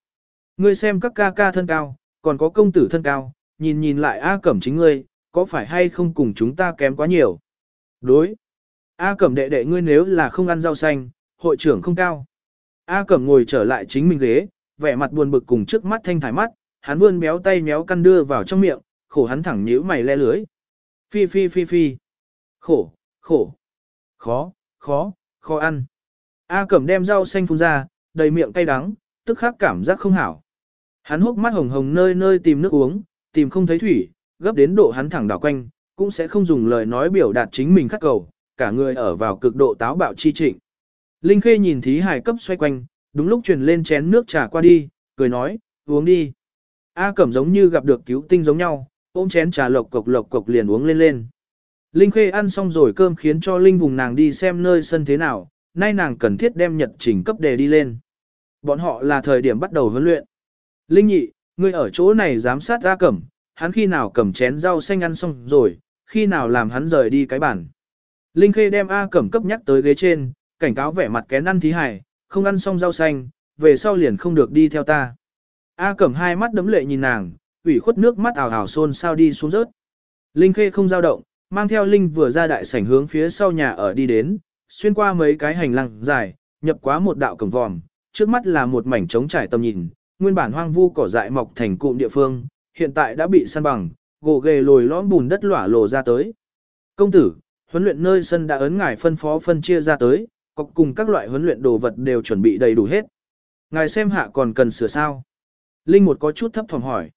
Ngươi xem các ca ca thân cao, còn có công tử thân cao, nhìn nhìn lại A Cẩm chính ngươi, có phải hay không cùng chúng ta kém quá nhiều? Đối. A Cẩm đệ đệ ngươi nếu là không ăn rau xanh, hội trưởng không cao. A Cẩm ngồi trở lại chính mình ghế, vẻ mặt buồn bực cùng trước mắt thanh thải mắt, hắn vươn méo tay méo căn đưa vào trong miệng, khổ hắn thẳng nhíu mày le lưới. Phi phi phi phi. Khổ, khổ. Khó, khó, khó ăn. A Cẩm đem rau xanh phun ra, đầy miệng cay đắng, tức khắc cảm giác không hảo. Hắn hốc mắt hồng hồng nơi nơi tìm nước uống, tìm không thấy thủy, gấp đến độ hắn thẳng đảo quanh, cũng sẽ không dùng lời nói biểu đạt chính mình khắc cầu, cả người ở vào cực độ táo bạo chi trịnh. Linh Khê nhìn thí hải cấp xoay quanh, đúng lúc truyền lên chén nước trà qua đi, cười nói, uống đi. A Cẩm giống như gặp được cứu tinh giống nhau, ôm chén trà lộc cộc lộc cộc liền uống lên lên. Linh Khê ăn xong rồi cơm khiến cho Linh vùng nàng đi xem nơi sân thế nào, nay nàng cần thiết đem nhật trình cấp đề đi lên. Bọn họ là thời điểm bắt đầu huấn luyện. Linh nhị, ngươi ở chỗ này giám sát ra Cẩm, hắn khi nào cầm chén rau xanh ăn xong rồi, khi nào làm hắn rời đi cái bản. Linh Khê đem A Cẩm cấp nhắc tới ghế trên, cảnh cáo vẻ mặt kén ăn thí hải, không ăn xong rau xanh, về sau liền không được đi theo ta. A Cẩm hai mắt đấm lệ nhìn nàng, ủy khuất nước mắt ảo ảo xôn sao đi xuống rớt. Linh Khê không giao động, mang theo Linh vừa ra đại sảnh hướng phía sau nhà ở đi đến, xuyên qua mấy cái hành lang dài, nhập quá một đạo cổng vòm, trước mắt là một mảnh trống trải tầm nhìn, nguyên bản hoang vu cỏ dại mọc thành cụm địa phương, hiện tại đã bị săn bằng, gỗ ghề lồi lõm bùn đất lỏa lồ ra tới. Công tử, huấn luyện nơi sân đã ấn ngài phân phó phân chia ra tới, cọc cùng các loại huấn luyện đồ vật đều chuẩn bị đầy đủ hết. Ngài xem hạ còn cần sửa sao? Linh một có chút thấp thỏm hỏi.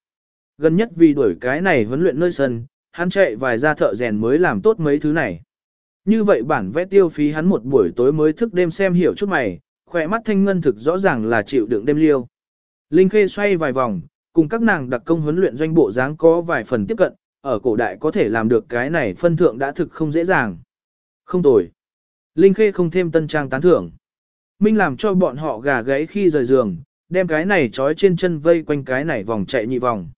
Gần nhất vì đuổi cái này huấn luyện nơi sân, hắn chạy vài gia thợ rèn mới làm tốt mấy thứ này. Như vậy bản vẽ tiêu phí hắn một buổi tối mới thức đêm xem hiểu chút mày, khỏe mắt thanh ngân thực rõ ràng là chịu đựng đêm liêu. Linh Khê xoay vài vòng, cùng các nàng đặc công huấn luyện doanh bộ dáng có vài phần tiếp cận, ở cổ đại có thể làm được cái này phân thượng đã thực không dễ dàng. Không tồi. Linh Khê không thêm tân trang tán thưởng. Minh làm cho bọn họ gà gáy khi rời giường, đem cái này trói trên chân vây quanh cái này vòng chạy nhị vòng.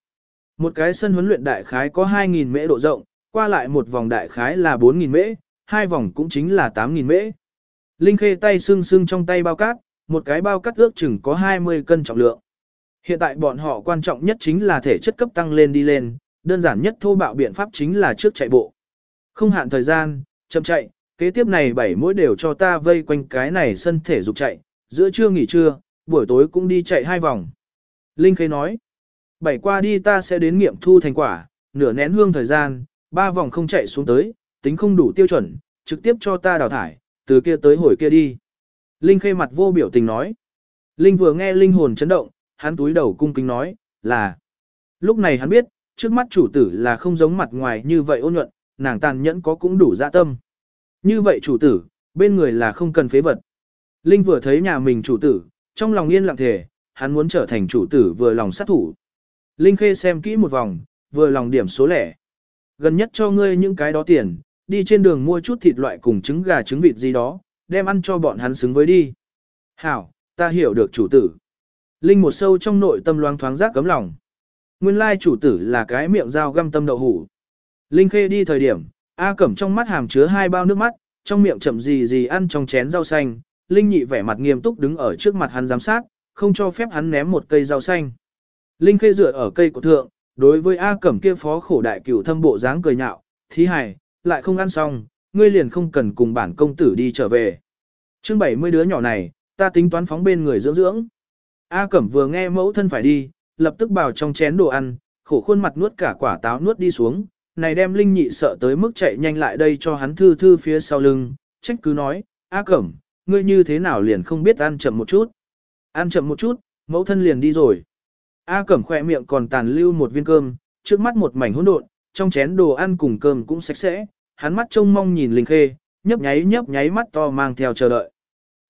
Một cái sân huấn luyện đại khái có 2.000 mễ độ rộng, qua lại một vòng đại khái là 4.000 mễ, hai vòng cũng chính là 8.000 mễ. Linh Khê tay sưng sưng trong tay bao cát, một cái bao cát ước chừng có 20 cân trọng lượng. Hiện tại bọn họ quan trọng nhất chính là thể chất cấp tăng lên đi lên, đơn giản nhất thô bạo biện pháp chính là trước chạy bộ. Không hạn thời gian, chậm chạy, kế tiếp này bảy mỗi đều cho ta vây quanh cái này sân thể dục chạy, giữa trưa nghỉ trưa, buổi tối cũng đi chạy hai vòng. Linh Khê nói, bảy qua đi ta sẽ đến nghiệm thu thành quả, nửa nén hương thời gian, ba vòng không chạy xuống tới, tính không đủ tiêu chuẩn, trực tiếp cho ta đào thải, từ kia tới hồi kia đi. Linh Khê mặt vô biểu tình nói. Linh vừa nghe linh hồn chấn động, hắn túi đầu cung kính nói, là. Lúc này hắn biết, trước mắt chủ tử là không giống mặt ngoài như vậy ôn nhuận, nàng tàn nhẫn có cũng đủ dạ tâm. Như vậy chủ tử, Bên người là không cần phế vật. Linh vừa thấy nhà mình chủ tử, trong lòng yên lặng thể, hắn muốn trở thành chủ tử vừa lòng sát thủ. Linh Khê xem kỹ một vòng, vừa lòng điểm số lẻ. Gần nhất cho ngươi những cái đó tiền, đi trên đường mua chút thịt loại cùng trứng gà trứng vịt gì đó, đem ăn cho bọn hắn xứng với đi. Hảo, ta hiểu được chủ tử. Linh một sâu trong nội tâm loáng thoáng giác cấm lòng. Nguyên lai chủ tử là cái miệng dao găm tâm đậu hủ. Linh Khê đi thời điểm, A Cẩm trong mắt hàm chứa hai bao nước mắt, trong miệng chậm gì gì ăn trong chén rau xanh. Linh nhị vẻ mặt nghiêm túc đứng ở trước mặt hắn giám sát, không cho phép hắn ném một cây rau xanh. Linh Khê dựa ở cây của thượng, đối với A Cẩm kia phó khổ đại cửu thâm bộ dáng cười nhạo, thí hài, lại không ăn xong, ngươi liền không cần cùng bản công tử đi trở về. chương 70 đứa nhỏ này, ta tính toán phóng bên người dưỡng dưỡng. A Cẩm vừa nghe mẫu thân phải đi, lập tức bảo trong chén đồ ăn, khổ khuôn mặt nuốt cả quả táo nuốt đi xuống, này đem Linh nhị sợ tới mức chạy nhanh lại đây cho hắn thư thư phía sau lưng, trách cứ nói, A Cẩm, ngươi như thế nào liền không biết ăn chậm một chút. Ăn chậm một chút, mẫu thân liền đi rồi. A Cẩm khỏe miệng còn tàn lưu một viên cơm, trước mắt một mảnh hỗn độn, trong chén đồ ăn cùng cơm cũng sạch sẽ, hắn mắt trông mong nhìn Linh Khê, nhấp nháy nhấp nháy mắt to mang theo chờ đợi.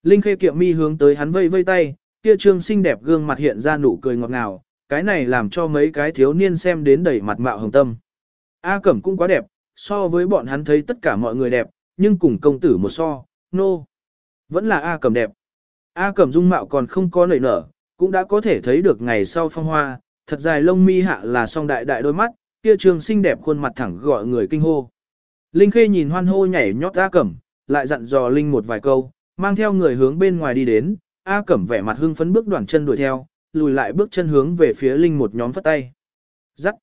Linh Khê kiệm mi hướng tới hắn vây vây tay, kia trương xinh đẹp gương mặt hiện ra nụ cười ngọt ngào, cái này làm cho mấy cái thiếu niên xem đến đầy mặt mạo hồng tâm. A Cẩm cũng quá đẹp, so với bọn hắn thấy tất cả mọi người đẹp, nhưng cùng công tử một so, nô. No. Vẫn là A Cẩm đẹp. A Cẩm dung mạo còn không có nảy nở, cũng đã có thể thấy được ngày sau phong hoa, thật dài lông mi hạ là song đại đại đôi mắt, kia trường xinh đẹp khuôn mặt thẳng gọi người kinh hô. Linh Khê nhìn hoan hô nhảy nhót A Cẩm, lại dặn dò Linh một vài câu, mang theo người hướng bên ngoài đi đến, A Cẩm vẻ mặt hưng phấn bước đoạn chân đuổi theo, lùi lại bước chân hướng về phía Linh một nhóm phất tay. Rắc.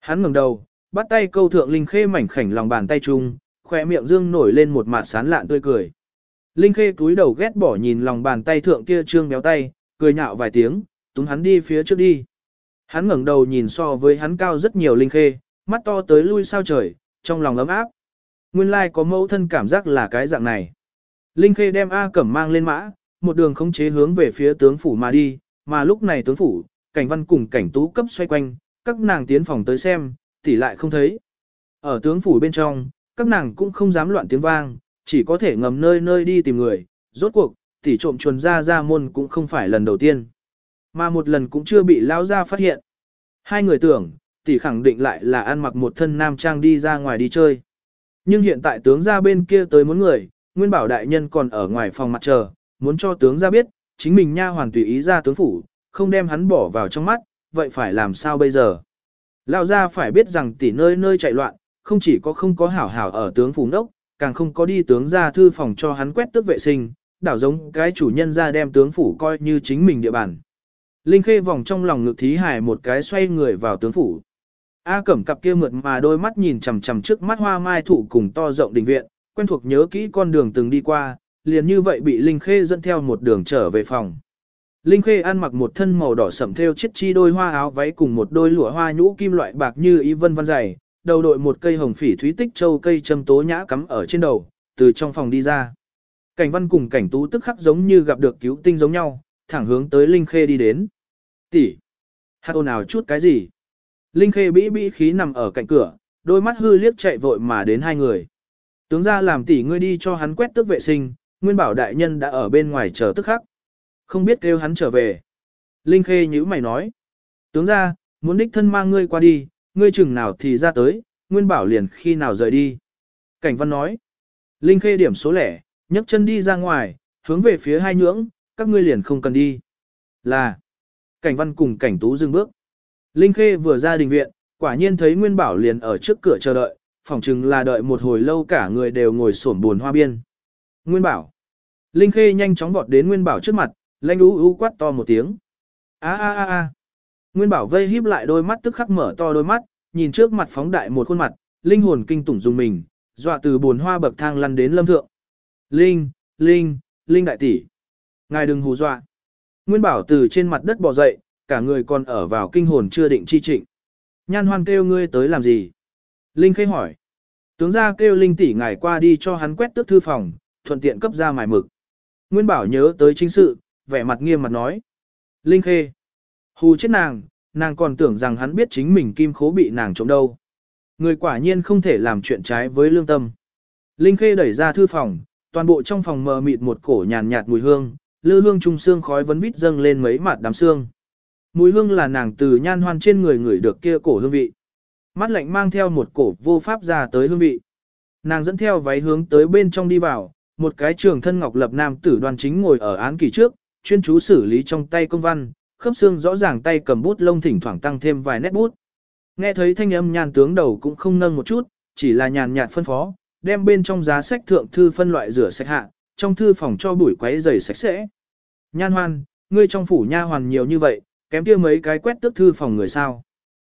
Hắn ngẩng đầu, bắt tay câu thượng Linh Khê mảnh khảnh lòng bàn tay chung, khỏe miệng dương nổi lên một mặt sán lạn tươi cười. Linh Khê cúi đầu ghét bỏ nhìn lòng bàn tay thượng kia trương béo tay, cười nhạo vài tiếng, túm hắn đi phía trước đi. Hắn ngẩng đầu nhìn so với hắn cao rất nhiều Linh Khê, mắt to tới lui sao trời, trong lòng ấm áp. Nguyên lai like có mẫu thân cảm giác là cái dạng này. Linh Khê đem A Cẩm mang lên mã, một đường khống chế hướng về phía tướng phủ mà đi, mà lúc này tướng phủ, cảnh văn cùng cảnh tú cấp xoay quanh, các nàng tiến phòng tới xem, tỷ lại không thấy. Ở tướng phủ bên trong, các nàng cũng không dám loạn tiếng vang, chỉ có thể ngầm nơi nơi đi tìm người, rốt cuộc, tỷ trộm chuồn ra ra môn cũng không phải lần đầu tiên. Mà một lần cũng chưa bị lao ra phát hiện. Hai người tưởng, tỷ khẳng định lại là ăn mặc một thân nam trang đi ra ngoài đi chơi. Nhưng hiện tại tướng ra bên kia tới muốn người, Nguyên Bảo đại nhân còn ở ngoài phòng mặt chờ, muốn cho tướng ra biết, chính mình nha hoàn tùy ý ra tướng phủ, không đem hắn bỏ vào trong mắt, vậy phải làm sao bây giờ? Lão gia phải biết rằng tỷ nơi nơi chạy loạn, không chỉ có không có hảo hảo ở tướng phủ đốc, càng không có đi tướng ra thư phòng cho hắn quét tước vệ sinh, đảo giống cái chủ nhân ra đem tướng phủ coi như chính mình địa bàn. Linh Khê vòng trong lòng ngực thí hải một cái xoay người vào tướng phủ. A Cẩm cặp kia mượt mà đôi mắt nhìn chằm chằm trước mắt hoa mai thụ cùng to rộng đình viện, quen thuộc nhớ kỹ con đường từng đi qua, liền như vậy bị Linh Khê dẫn theo một đường trở về phòng. Linh Khê ăn mặc một thân màu đỏ sẫm theo chiếc chi đôi hoa áo váy cùng một đôi lụa hoa nhũ kim loại bạc như ý vân vân dày, đầu đội một cây hồng phỉ thúy tích châu cây châm tố nhã cắm ở trên đầu, từ trong phòng đi ra. Cảnh văn cùng cảnh tú tức khắc giống như gặp được cứu tinh giống nhau, thẳng hướng tới Linh Khê đi đến. Tỷ, hát ồn ào chút cái gì? Linh Khê bĩ bĩ khí nằm ở cạnh cửa, đôi mắt hư liếc chạy vội mà đến hai người. Tướng ra làm tỷ ngươi đi cho hắn quét tước vệ sinh, Nguyên Bảo đại nhân đã ở bên ngoài chờ tức khắc. Không biết kêu hắn trở về. Linh Khê nhíu mày nói. Tướng ra, muốn đích thân mang ngươi qua đi, ngươi chừng nào thì ra tới, Nguyên Bảo liền khi nào rời đi. Cảnh văn nói. Linh Khê điểm số lẻ, nhấc chân đi ra ngoài, hướng về phía hai nhưỡng, các ngươi liền không cần đi. Là. Cảnh văn cùng cảnh tú dừng bước. Linh Khê vừa ra đình viện, quả nhiên thấy Nguyên Bảo liền ở trước cửa chờ đợi, phỏng chừng là đợi một hồi lâu cả người đều ngồi xổm buồn hoa biên. Nguyên Bảo. Linh Khê nhanh chóng vọt đến Nguyên Bảo trước mặt, lanh ú ú quát to một tiếng. "Á á á á!" Nguyên Bảo vây híp lại đôi mắt tức khắc mở to đôi mắt, nhìn trước mặt phóng đại một khuôn mặt, linh hồn kinh tủng dùng mình, dọa từ buồn hoa bậc thang lăn đến lâm thượng. Linh, Linh, Linh đại tỷ. Ngài đừng hù dọa. Nguyên Bảo từ trên mặt đất bò dậy, cả người còn ở vào kinh hồn chưa định chi trịnh. Nhan hoan kêu ngươi tới làm gì? Linh khê hỏi. Tướng gia kêu Linh tỷ ngài qua đi cho hắn quét tước thư phòng, thuận tiện cấp ra mài mực. Nguyên Bảo nhớ tới chính sự, vẻ mặt nghiêm mặt nói. Linh khê. Hù chết nàng, nàng còn tưởng rằng hắn biết chính mình kim khố bị nàng trộm đâu. Người quả nhiên không thể làm chuyện trái với lương tâm. Linh khê đẩy ra thư phòng, toàn bộ trong phòng mờ mịt một cổ nhàn nhạt mùi hương, lư hương trung xương khói vấn vít dâng lên mấy mặt đám xương. Mùi hương là nàng từ nhan hoan trên người người được kia cổ hương vị. Mắt lạnh mang theo một cổ vô pháp ra tới hương vị. Nàng dẫn theo váy hướng tới bên trong đi vào, một cái trường thân ngọc lập nam tử đoàn chính ngồi ở án kỳ trước, chuyên chú xử lý trong tay công văn, khớp xương rõ ràng tay cầm bút lông thỉnh thoảng tăng thêm vài nét bút. Nghe thấy thanh âm nhan tướng đầu cũng không nâng một chút, chỉ là nhàn nhạt phân phó, đem bên trong giá sách thượng thư phân loại rửa sạch hạ, trong thư phòng cho bụi quấy giày sạch sẽ. Nhan hoan, ngươi trong phủ nha hoàn nhiều như vậy, kém kia mấy cái quét tước thư phòng người sao.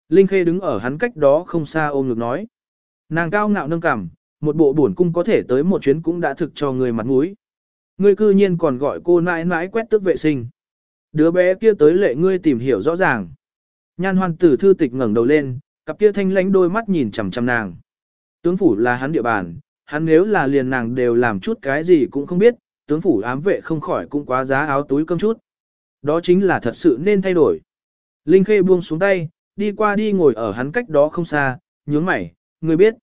Linh Khê đứng ở hắn cách đó không xa ôm ngực nói. Nàng cao ngạo nâng cằm, một bộ bổn cung có thể tới một chuyến cũng đã thực cho người mặt mũi. Ngươi cư nhiên còn gọi cô nãi nãi quét tước vệ sinh. Đứa bé kia tới lệ ngươi tìm hiểu rõ ràng. Nhan hoan tử thư tịch ngẩng đầu lên, cặp kia thanh lánh đôi mắt nhìn chằm chằm nàng. Tướng phủ là hắn địa bàn, hắn nếu là liền nàng đều làm chút cái gì cũng không biết, tướng phủ ám vệ không khỏi cũng quá giá áo túi cơm chút. Đó chính là thật sự nên thay đổi. Linh Khê buông xuống tay, đi qua đi ngồi ở hắn cách đó không xa, nhướng mày, người biết.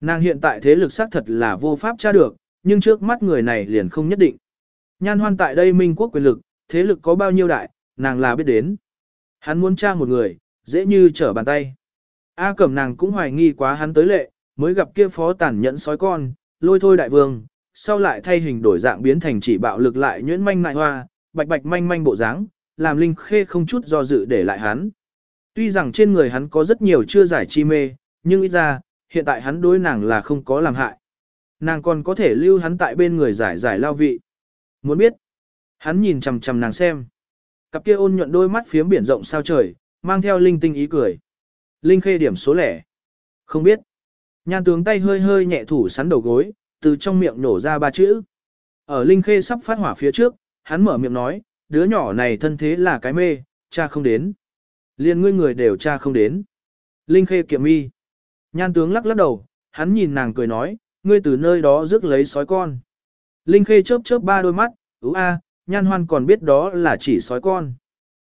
Nàng hiện tại thế lực xác thật là vô pháp tra được, nhưng trước mắt người này liền không nhất định. Nhan hoan tại đây minh quốc quyền lực, thế lực có bao nhiêu đại, nàng là biết đến. Hắn muốn tra một người, dễ như trở bàn tay. A cẩm nàng cũng hoài nghi quá hắn tới lệ, mới gặp kia phó tàn nhẫn sói con, lôi thôi đại vương, sau lại thay hình đổi dạng biến thành chỉ bạo lực lại nhuyễn manh nại hoa, bạch bạch manh manh bộ dáng, làm Linh Khê không chút do dự để lại hắn. Tuy rằng trên người hắn có rất nhiều chưa giải chi mê, nhưng ít ra, hiện tại hắn đối nàng là không có làm hại. Nàng còn có thể lưu hắn tại bên người giải giải lao vị. Muốn biết, hắn nhìn chằm chằm nàng xem. Cặp kia ôn nhuận đôi mắt phiếm biển rộng sao trời, mang theo linh tinh ý cười. Linh khê điểm số lẻ. Không biết. Nhan tướng tay hơi hơi nhẹ thủ sắn đầu gối, từ trong miệng nổ ra ba chữ. Ở Linh khê sắp phát hỏa phía trước, hắn mở miệng nói, đứa nhỏ này thân thế là cái mê, cha không đến. Liên ngươi người đều cha không đến. Linh khê kiệm mi. Nhan tướng lắc lắc đầu, hắn nhìn nàng cười nói, ngươi từ nơi đó rước lấy sói con. Linh khê chớp chớp ba đôi mắt, ú a, nhan hoan còn biết đó là chỉ sói con.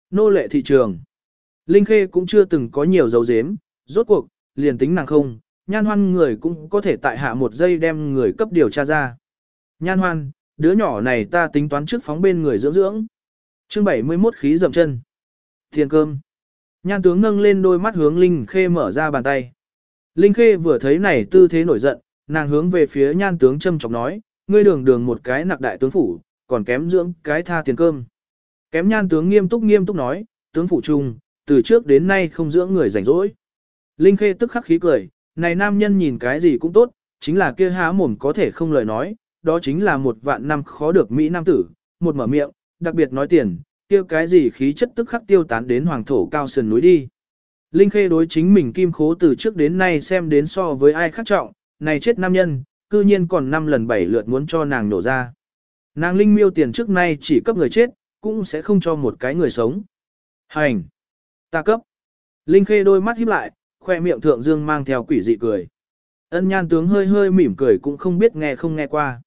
Nô lệ thị trường. Linh khê cũng chưa từng có nhiều dấu dếm, rốt cuộc, liền tính nàng không, nhan hoan người cũng có thể tại hạ một giây đem người cấp điều tra ra. Nhan hoan, đứa nhỏ này ta tính toán trước phóng bên người dưỡng dưỡng. chương 71 khí dầm chân. Tiền cơm. Nhan tướng nâng lên đôi mắt hướng Linh Khê mở ra bàn tay. Linh Khê vừa thấy này tư thế nổi giận, nàng hướng về phía nhan tướng châm chọc nói, ngươi đường đường một cái nặc đại tướng phủ, còn kém dưỡng cái tha tiền cơm. Kém nhan tướng nghiêm túc nghiêm túc nói, tướng phủ trung, từ trước đến nay không dưỡng người rảnh rỗi. Linh Khê tức khắc khí cười, này nam nhân nhìn cái gì cũng tốt, chính là kia há mồm có thể không lời nói, đó chính là một vạn năm khó được Mỹ Nam tử, một mở miệng, đặc biệt nói tiền, kia cái gì khí chất tức khắc tiêu tán đến hoàng thổ cao sườn núi đi. Linh Khê đối chính mình kim khố từ trước đến nay xem đến so với ai khác trọng, này chết nam nhân, cư nhiên còn năm lần bảy lượt muốn cho nàng nổ ra. Nàng Linh miêu tiền trước nay chỉ cấp người chết, cũng sẽ không cho một cái người sống. Hành! Ta cấp! Linh Khê đôi mắt híp lại, khoe miệng thượng dương mang theo quỷ dị cười. Ân nhan tướng hơi hơi mỉm cười cũng không biết nghe không nghe qua.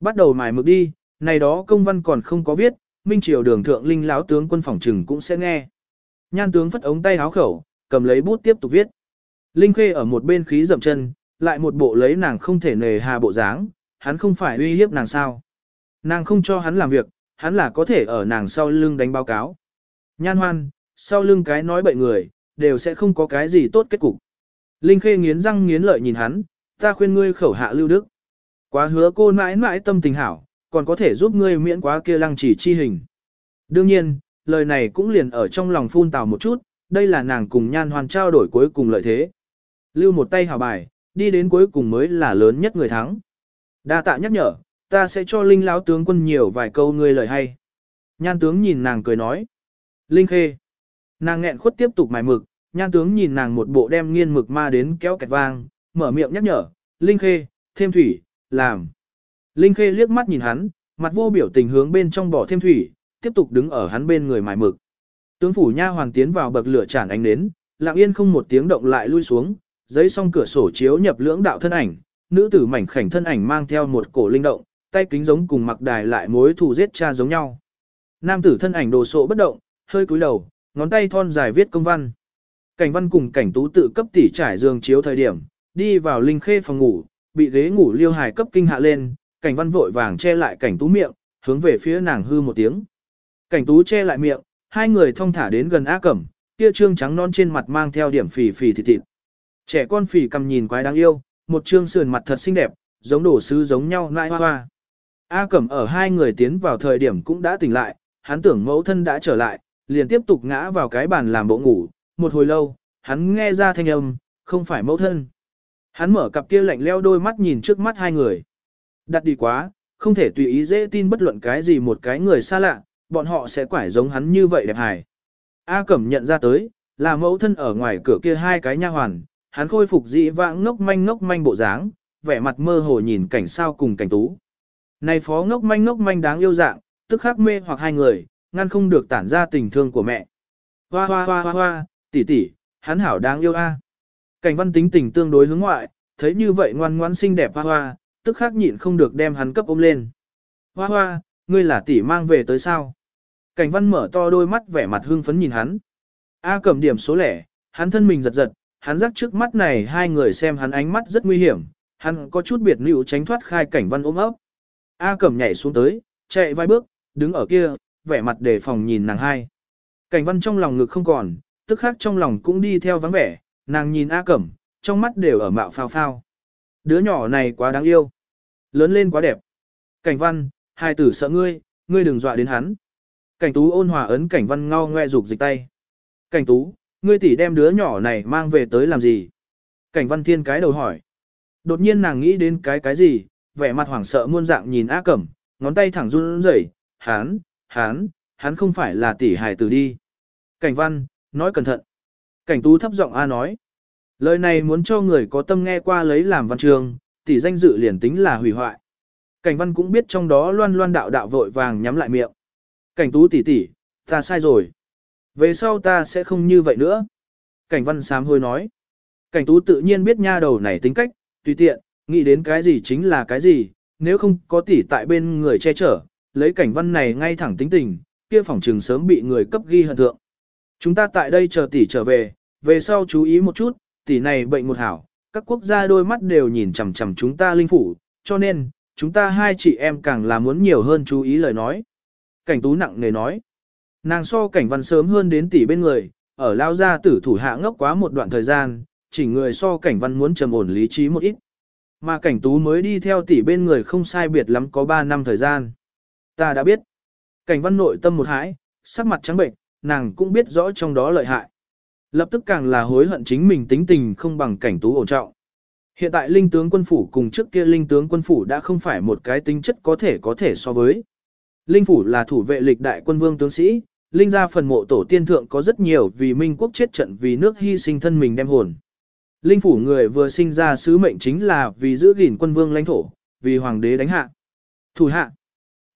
Bắt đầu mài mực đi, này đó công văn còn không có viết, minh triều đường thượng linh láo tướng quân phòng trừng cũng sẽ nghe. Nhan tướng phất ống tay háo khẩu, cầm lấy bút tiếp tục viết. Linh khê ở một bên khí dậm chân, lại một bộ lấy nàng không thể nề hà bộ dáng, hắn không phải uy hiếp nàng sao. Nàng không cho hắn làm việc, hắn là có thể ở nàng sau lưng đánh báo cáo. Nhan hoan, sau lưng cái nói bậy người, đều sẽ không có cái gì tốt kết cục. Linh khê nghiến răng nghiến lợi nhìn hắn, ta khuyên ngươi khẩu hạ lưu đức. Quá hứa cô mãi mãi tâm tình hảo, còn có thể giúp ngươi miễn quá kia lăng chỉ chi hình. Đương nhiên, lời này cũng liền ở trong lòng phun tào một chút, đây là nàng cùng nhan hoàn trao đổi cuối cùng lợi thế. Lưu một tay hào bài, đi đến cuối cùng mới là lớn nhất người thắng. Đa tạ nhắc nhở, ta sẽ cho Linh lão tướng quân nhiều vài câu ngươi lời hay. Nhan tướng nhìn nàng cười nói. Linh khê. Nàng nghẹn khuất tiếp tục mài mực, nhan tướng nhìn nàng một bộ đem nghiên mực ma đến kéo kẹt vang, mở miệng nhắc nhở. Linh khê, thêm thủy, làm. Linh khê liếc mắt nhìn hắn, mặt vô biểu tình hướng bên trong bỏ thêm thủy, tiếp tục đứng ở hắn bên người mài mực. Tướng phủ nha hoàng tiến vào bậc lửa tràn ánh nến, lặng yên không một tiếng động lại lui xuống, giấy song cửa sổ chiếu nhập lưỡng đạo thân ảnh, nữ tử mảnh khảnh thân ảnh mang theo một cổ linh động, tay kính giống cùng mặc đài lại mối thù giết cha giống nhau. Nam tử thân ảnh đồ sộ bất động, hơi cúi đầu, ngón tay thon dài viết công văn. Cảnh văn cùng cảnh tú tự cấp tỉ trải giường chiếu thời điểm, đi vào linh khê phòng ngủ, bị ghế ngủ liêu hài cấp kinh hạ lên, cảnh văn vội vàng che lại cảnh tú miệng, hướng về phía nàng hư một tiếng. Cảnh tú che lại miệng, hai người thong thả đến gần Á Cẩm, kia trương trắng non trên mặt mang theo điểm phì phì thịt thịt. Trẻ con phì cầm nhìn quái đáng yêu, một trương sườn mặt thật xinh đẹp, giống đổ sứ giống nhau nai hoa hoa. A Cẩm ở hai người tiến vào thời điểm cũng đã tỉnh lại, hắn tưởng mẫu thân đã trở lại, liền tiếp tục ngã vào cái bàn làm bộ ngủ, một hồi lâu, hắn nghe ra thanh âm, không phải mẫu thân. Hắn mở cặp kia lạnh leo đôi mắt nhìn trước mắt hai người. Đặt đi quá, không thể tùy ý dễ tin bất luận cái gì một cái người xa lạ, bọn họ sẽ quải giống hắn như vậy đẹp hài. A Cẩm nhận ra tới, là mẫu thân ở ngoài cửa kia hai cái nha hoàn, hắn khôi phục dị vãng ngốc manh ngốc manh bộ dáng, vẻ mặt mơ hồ nhìn cảnh sao cùng cảnh tú. Này phó ngốc manh ngốc manh đáng yêu dạng, tức khắc mê hoặc hai người, ngăn không được tản ra tình thương của mẹ. Hoa hoa hoa hoa hoa, tỷ tỷ, hắn hảo đáng yêu a. Cảnh văn tính tình tương đối hướng ngoại, thấy như vậy ngoan ngoãn xinh đẹp hoa hoa, tức khắc nhịn không được đem hắn cấp ôm lên. Hoa hoa, ngươi là tỷ mang về tới sao? Cảnh văn mở to đôi mắt vẻ mặt hưng phấn nhìn hắn. A cầm điểm số lẻ, hắn thân mình giật giật, hắn rắc trước mắt này hai người xem hắn ánh mắt rất nguy hiểm, hắn có chút biệt nữ tránh thoát khai cảnh văn ôm ấp. A cẩm nhảy xuống tới, chạy vài bước, đứng ở kia, vẻ mặt đề phòng nhìn nàng hai. Cảnh văn trong lòng ngực không còn, tức khác trong lòng cũng đi theo vắng vẻ, nàng nhìn A cẩm, trong mắt đều ở mạo phao phao. Đứa nhỏ này quá đáng yêu. Lớn lên quá đẹp. Cảnh văn, hai tử sợ ngươi, ngươi đừng dọa đến hắn. Cảnh tú ôn hòa ấn cảnh văn ngao ngoe rục dịch tay. Cảnh tú, ngươi tỷ đem đứa nhỏ này mang về tới làm gì? Cảnh văn thiên cái đầu hỏi. Đột nhiên nàng nghĩ đến cái cái gì, vẻ mặt hoảng sợ muôn dạng nhìn A Cẩm, ngón tay thẳng run rẩy, hán, hán, hắn không phải là tỷ hài tử đi. Cảnh văn, nói cẩn thận. Cảnh tú thấp giọng A nói. Lời này muốn cho người có tâm nghe qua lấy làm văn trường, tỷ danh dự liền tính là hủy hoại. Cảnh văn cũng biết trong đó loan loan đạo đạo vội vàng nhắm lại miệng. Cảnh tú tỷ tỷ, ta sai rồi. Về sau ta sẽ không như vậy nữa. Cảnh văn sám hôi nói. Cảnh tú tự nhiên biết nha đầu này tính cách, tùy tiện, nghĩ đến cái gì chính là cái gì, nếu không có tỷ tại bên người che chở, lấy cảnh văn này ngay thẳng tính tình, kia phòng trường sớm bị người cấp ghi hận thượng. Chúng ta tại đây chờ tỷ trở về, về sau chú ý một chút, tỷ này bệnh một hảo, các quốc gia đôi mắt đều nhìn chằm chằm chúng ta linh phủ, cho nên, chúng ta hai chị em càng là muốn nhiều hơn chú ý lời nói. Cảnh tú nặng nề nói, nàng so cảnh văn sớm hơn đến tỷ bên người, ở lao gia tử thủ hạ ngốc quá một đoạn thời gian, chỉ người so cảnh văn muốn trầm ổn lý trí một ít. Mà cảnh tú mới đi theo tỷ bên người không sai biệt lắm có 3 năm thời gian. Ta đã biết. Cảnh văn nội tâm một hãi, sắc mặt trắng bệnh, nàng cũng biết rõ trong đó lợi hại. Lập tức càng là hối hận chính mình tính tình không bằng cảnh tú ổn trọng. Hiện tại linh tướng quân phủ cùng trước kia linh tướng quân phủ đã không phải một cái tính chất có thể có thể so với. Linh phủ là thủ vệ lịch đại quân vương tướng sĩ, linh gia phần mộ tổ tiên thượng có rất nhiều vì minh quốc chết trận vì nước hy sinh thân mình đem hồn. Linh phủ người vừa sinh ra sứ mệnh chính là vì giữ gìn quân vương lãnh thổ, vì hoàng đế đánh hạ. Thủ hạ.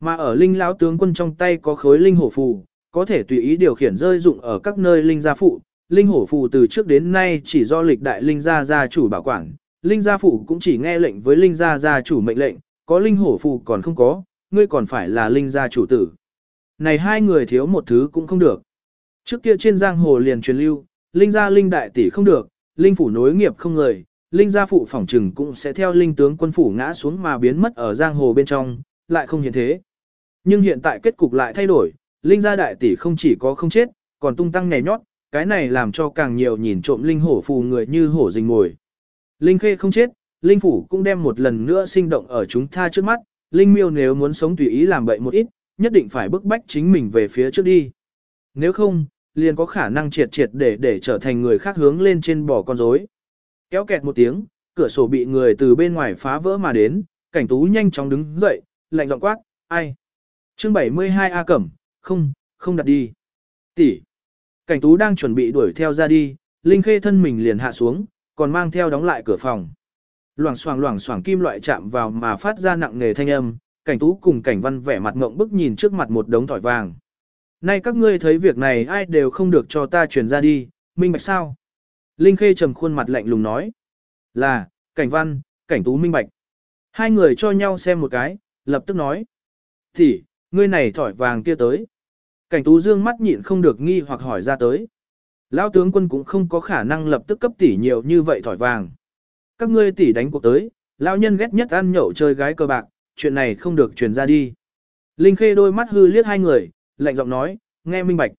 Mà ở linh lão tướng quân trong tay có khối linh hổ phù, có thể tùy ý điều khiển rơi dụng ở các nơi linh gia phụ. Linh hổ phù từ trước đến nay chỉ do lịch đại linh gia gia chủ bảo quản, linh gia phụ cũng chỉ nghe lệnh với linh gia gia chủ mệnh lệnh, có linh hổ phù còn không có, ngươi còn phải là linh gia chủ tử. Này hai người thiếu một thứ cũng không được. Trước kia trên giang hồ liền truyền lưu, linh gia linh đại tỷ không được, linh phủ nối nghiệp không người, linh gia phụ phỏng trừng cũng sẽ theo linh tướng quân phủ ngã xuống mà biến mất ở giang hồ bên trong, lại không hiện thế. Nhưng hiện tại kết cục lại thay đổi, linh gia đại tỷ không chỉ có không chết, còn tung tăng nhảy nhót, cái này làm cho càng nhiều nhìn trộm linh hổ phù người như hổ rình ngồi. Linh khê không chết, linh phủ cũng đem một lần nữa sinh động ở chúng ta trước mắt, linh miêu nếu muốn sống tùy ý làm bậy một ít, nhất định phải bức bách chính mình về phía trước đi. Nếu không, liền có khả năng triệt triệt để để trở thành người khác hướng lên trên bỏ con rối. Kéo kẹt một tiếng, cửa sổ bị người từ bên ngoài phá vỡ mà đến, cảnh tú nhanh chóng đứng dậy, lạnh giọng quát, ai? Chương 72 A Cẩm, không, không đặt đi. Tỷ. Cảnh tú đang chuẩn bị đuổi theo ra đi, Linh Khê thân mình liền hạ xuống, còn mang theo đóng lại cửa phòng. Loảng xoảng loảng xoảng kim loại chạm vào mà phát ra nặng nề thanh âm, cảnh tú cùng cảnh văn vẻ mặt ngộng bức nhìn trước mặt một đống tỏi vàng. Nay các ngươi thấy việc này ai đều không được cho ta truyền ra đi, minh bạch sao? Linh Khê trầm khuôn mặt lạnh lùng nói. Là, cảnh văn, cảnh tú minh bạch. Hai người cho nhau xem một cái, lập tức nói. Thì, ngươi này thỏi vàng kia tới. Cảnh tú dương mắt nhịn không được nghi hoặc hỏi ra tới. Lão tướng quân cũng không có khả năng lập tức cấp tỷ nhiều như vậy thỏi vàng. Các ngươi tỷ đánh cuộc tới, lão nhân ghét nhất ăn nhậu chơi gái cờ bạc, chuyện này không được truyền ra đi. Linh Khê đôi mắt hư liếc hai người, lạnh giọng nói, nghe minh bạch.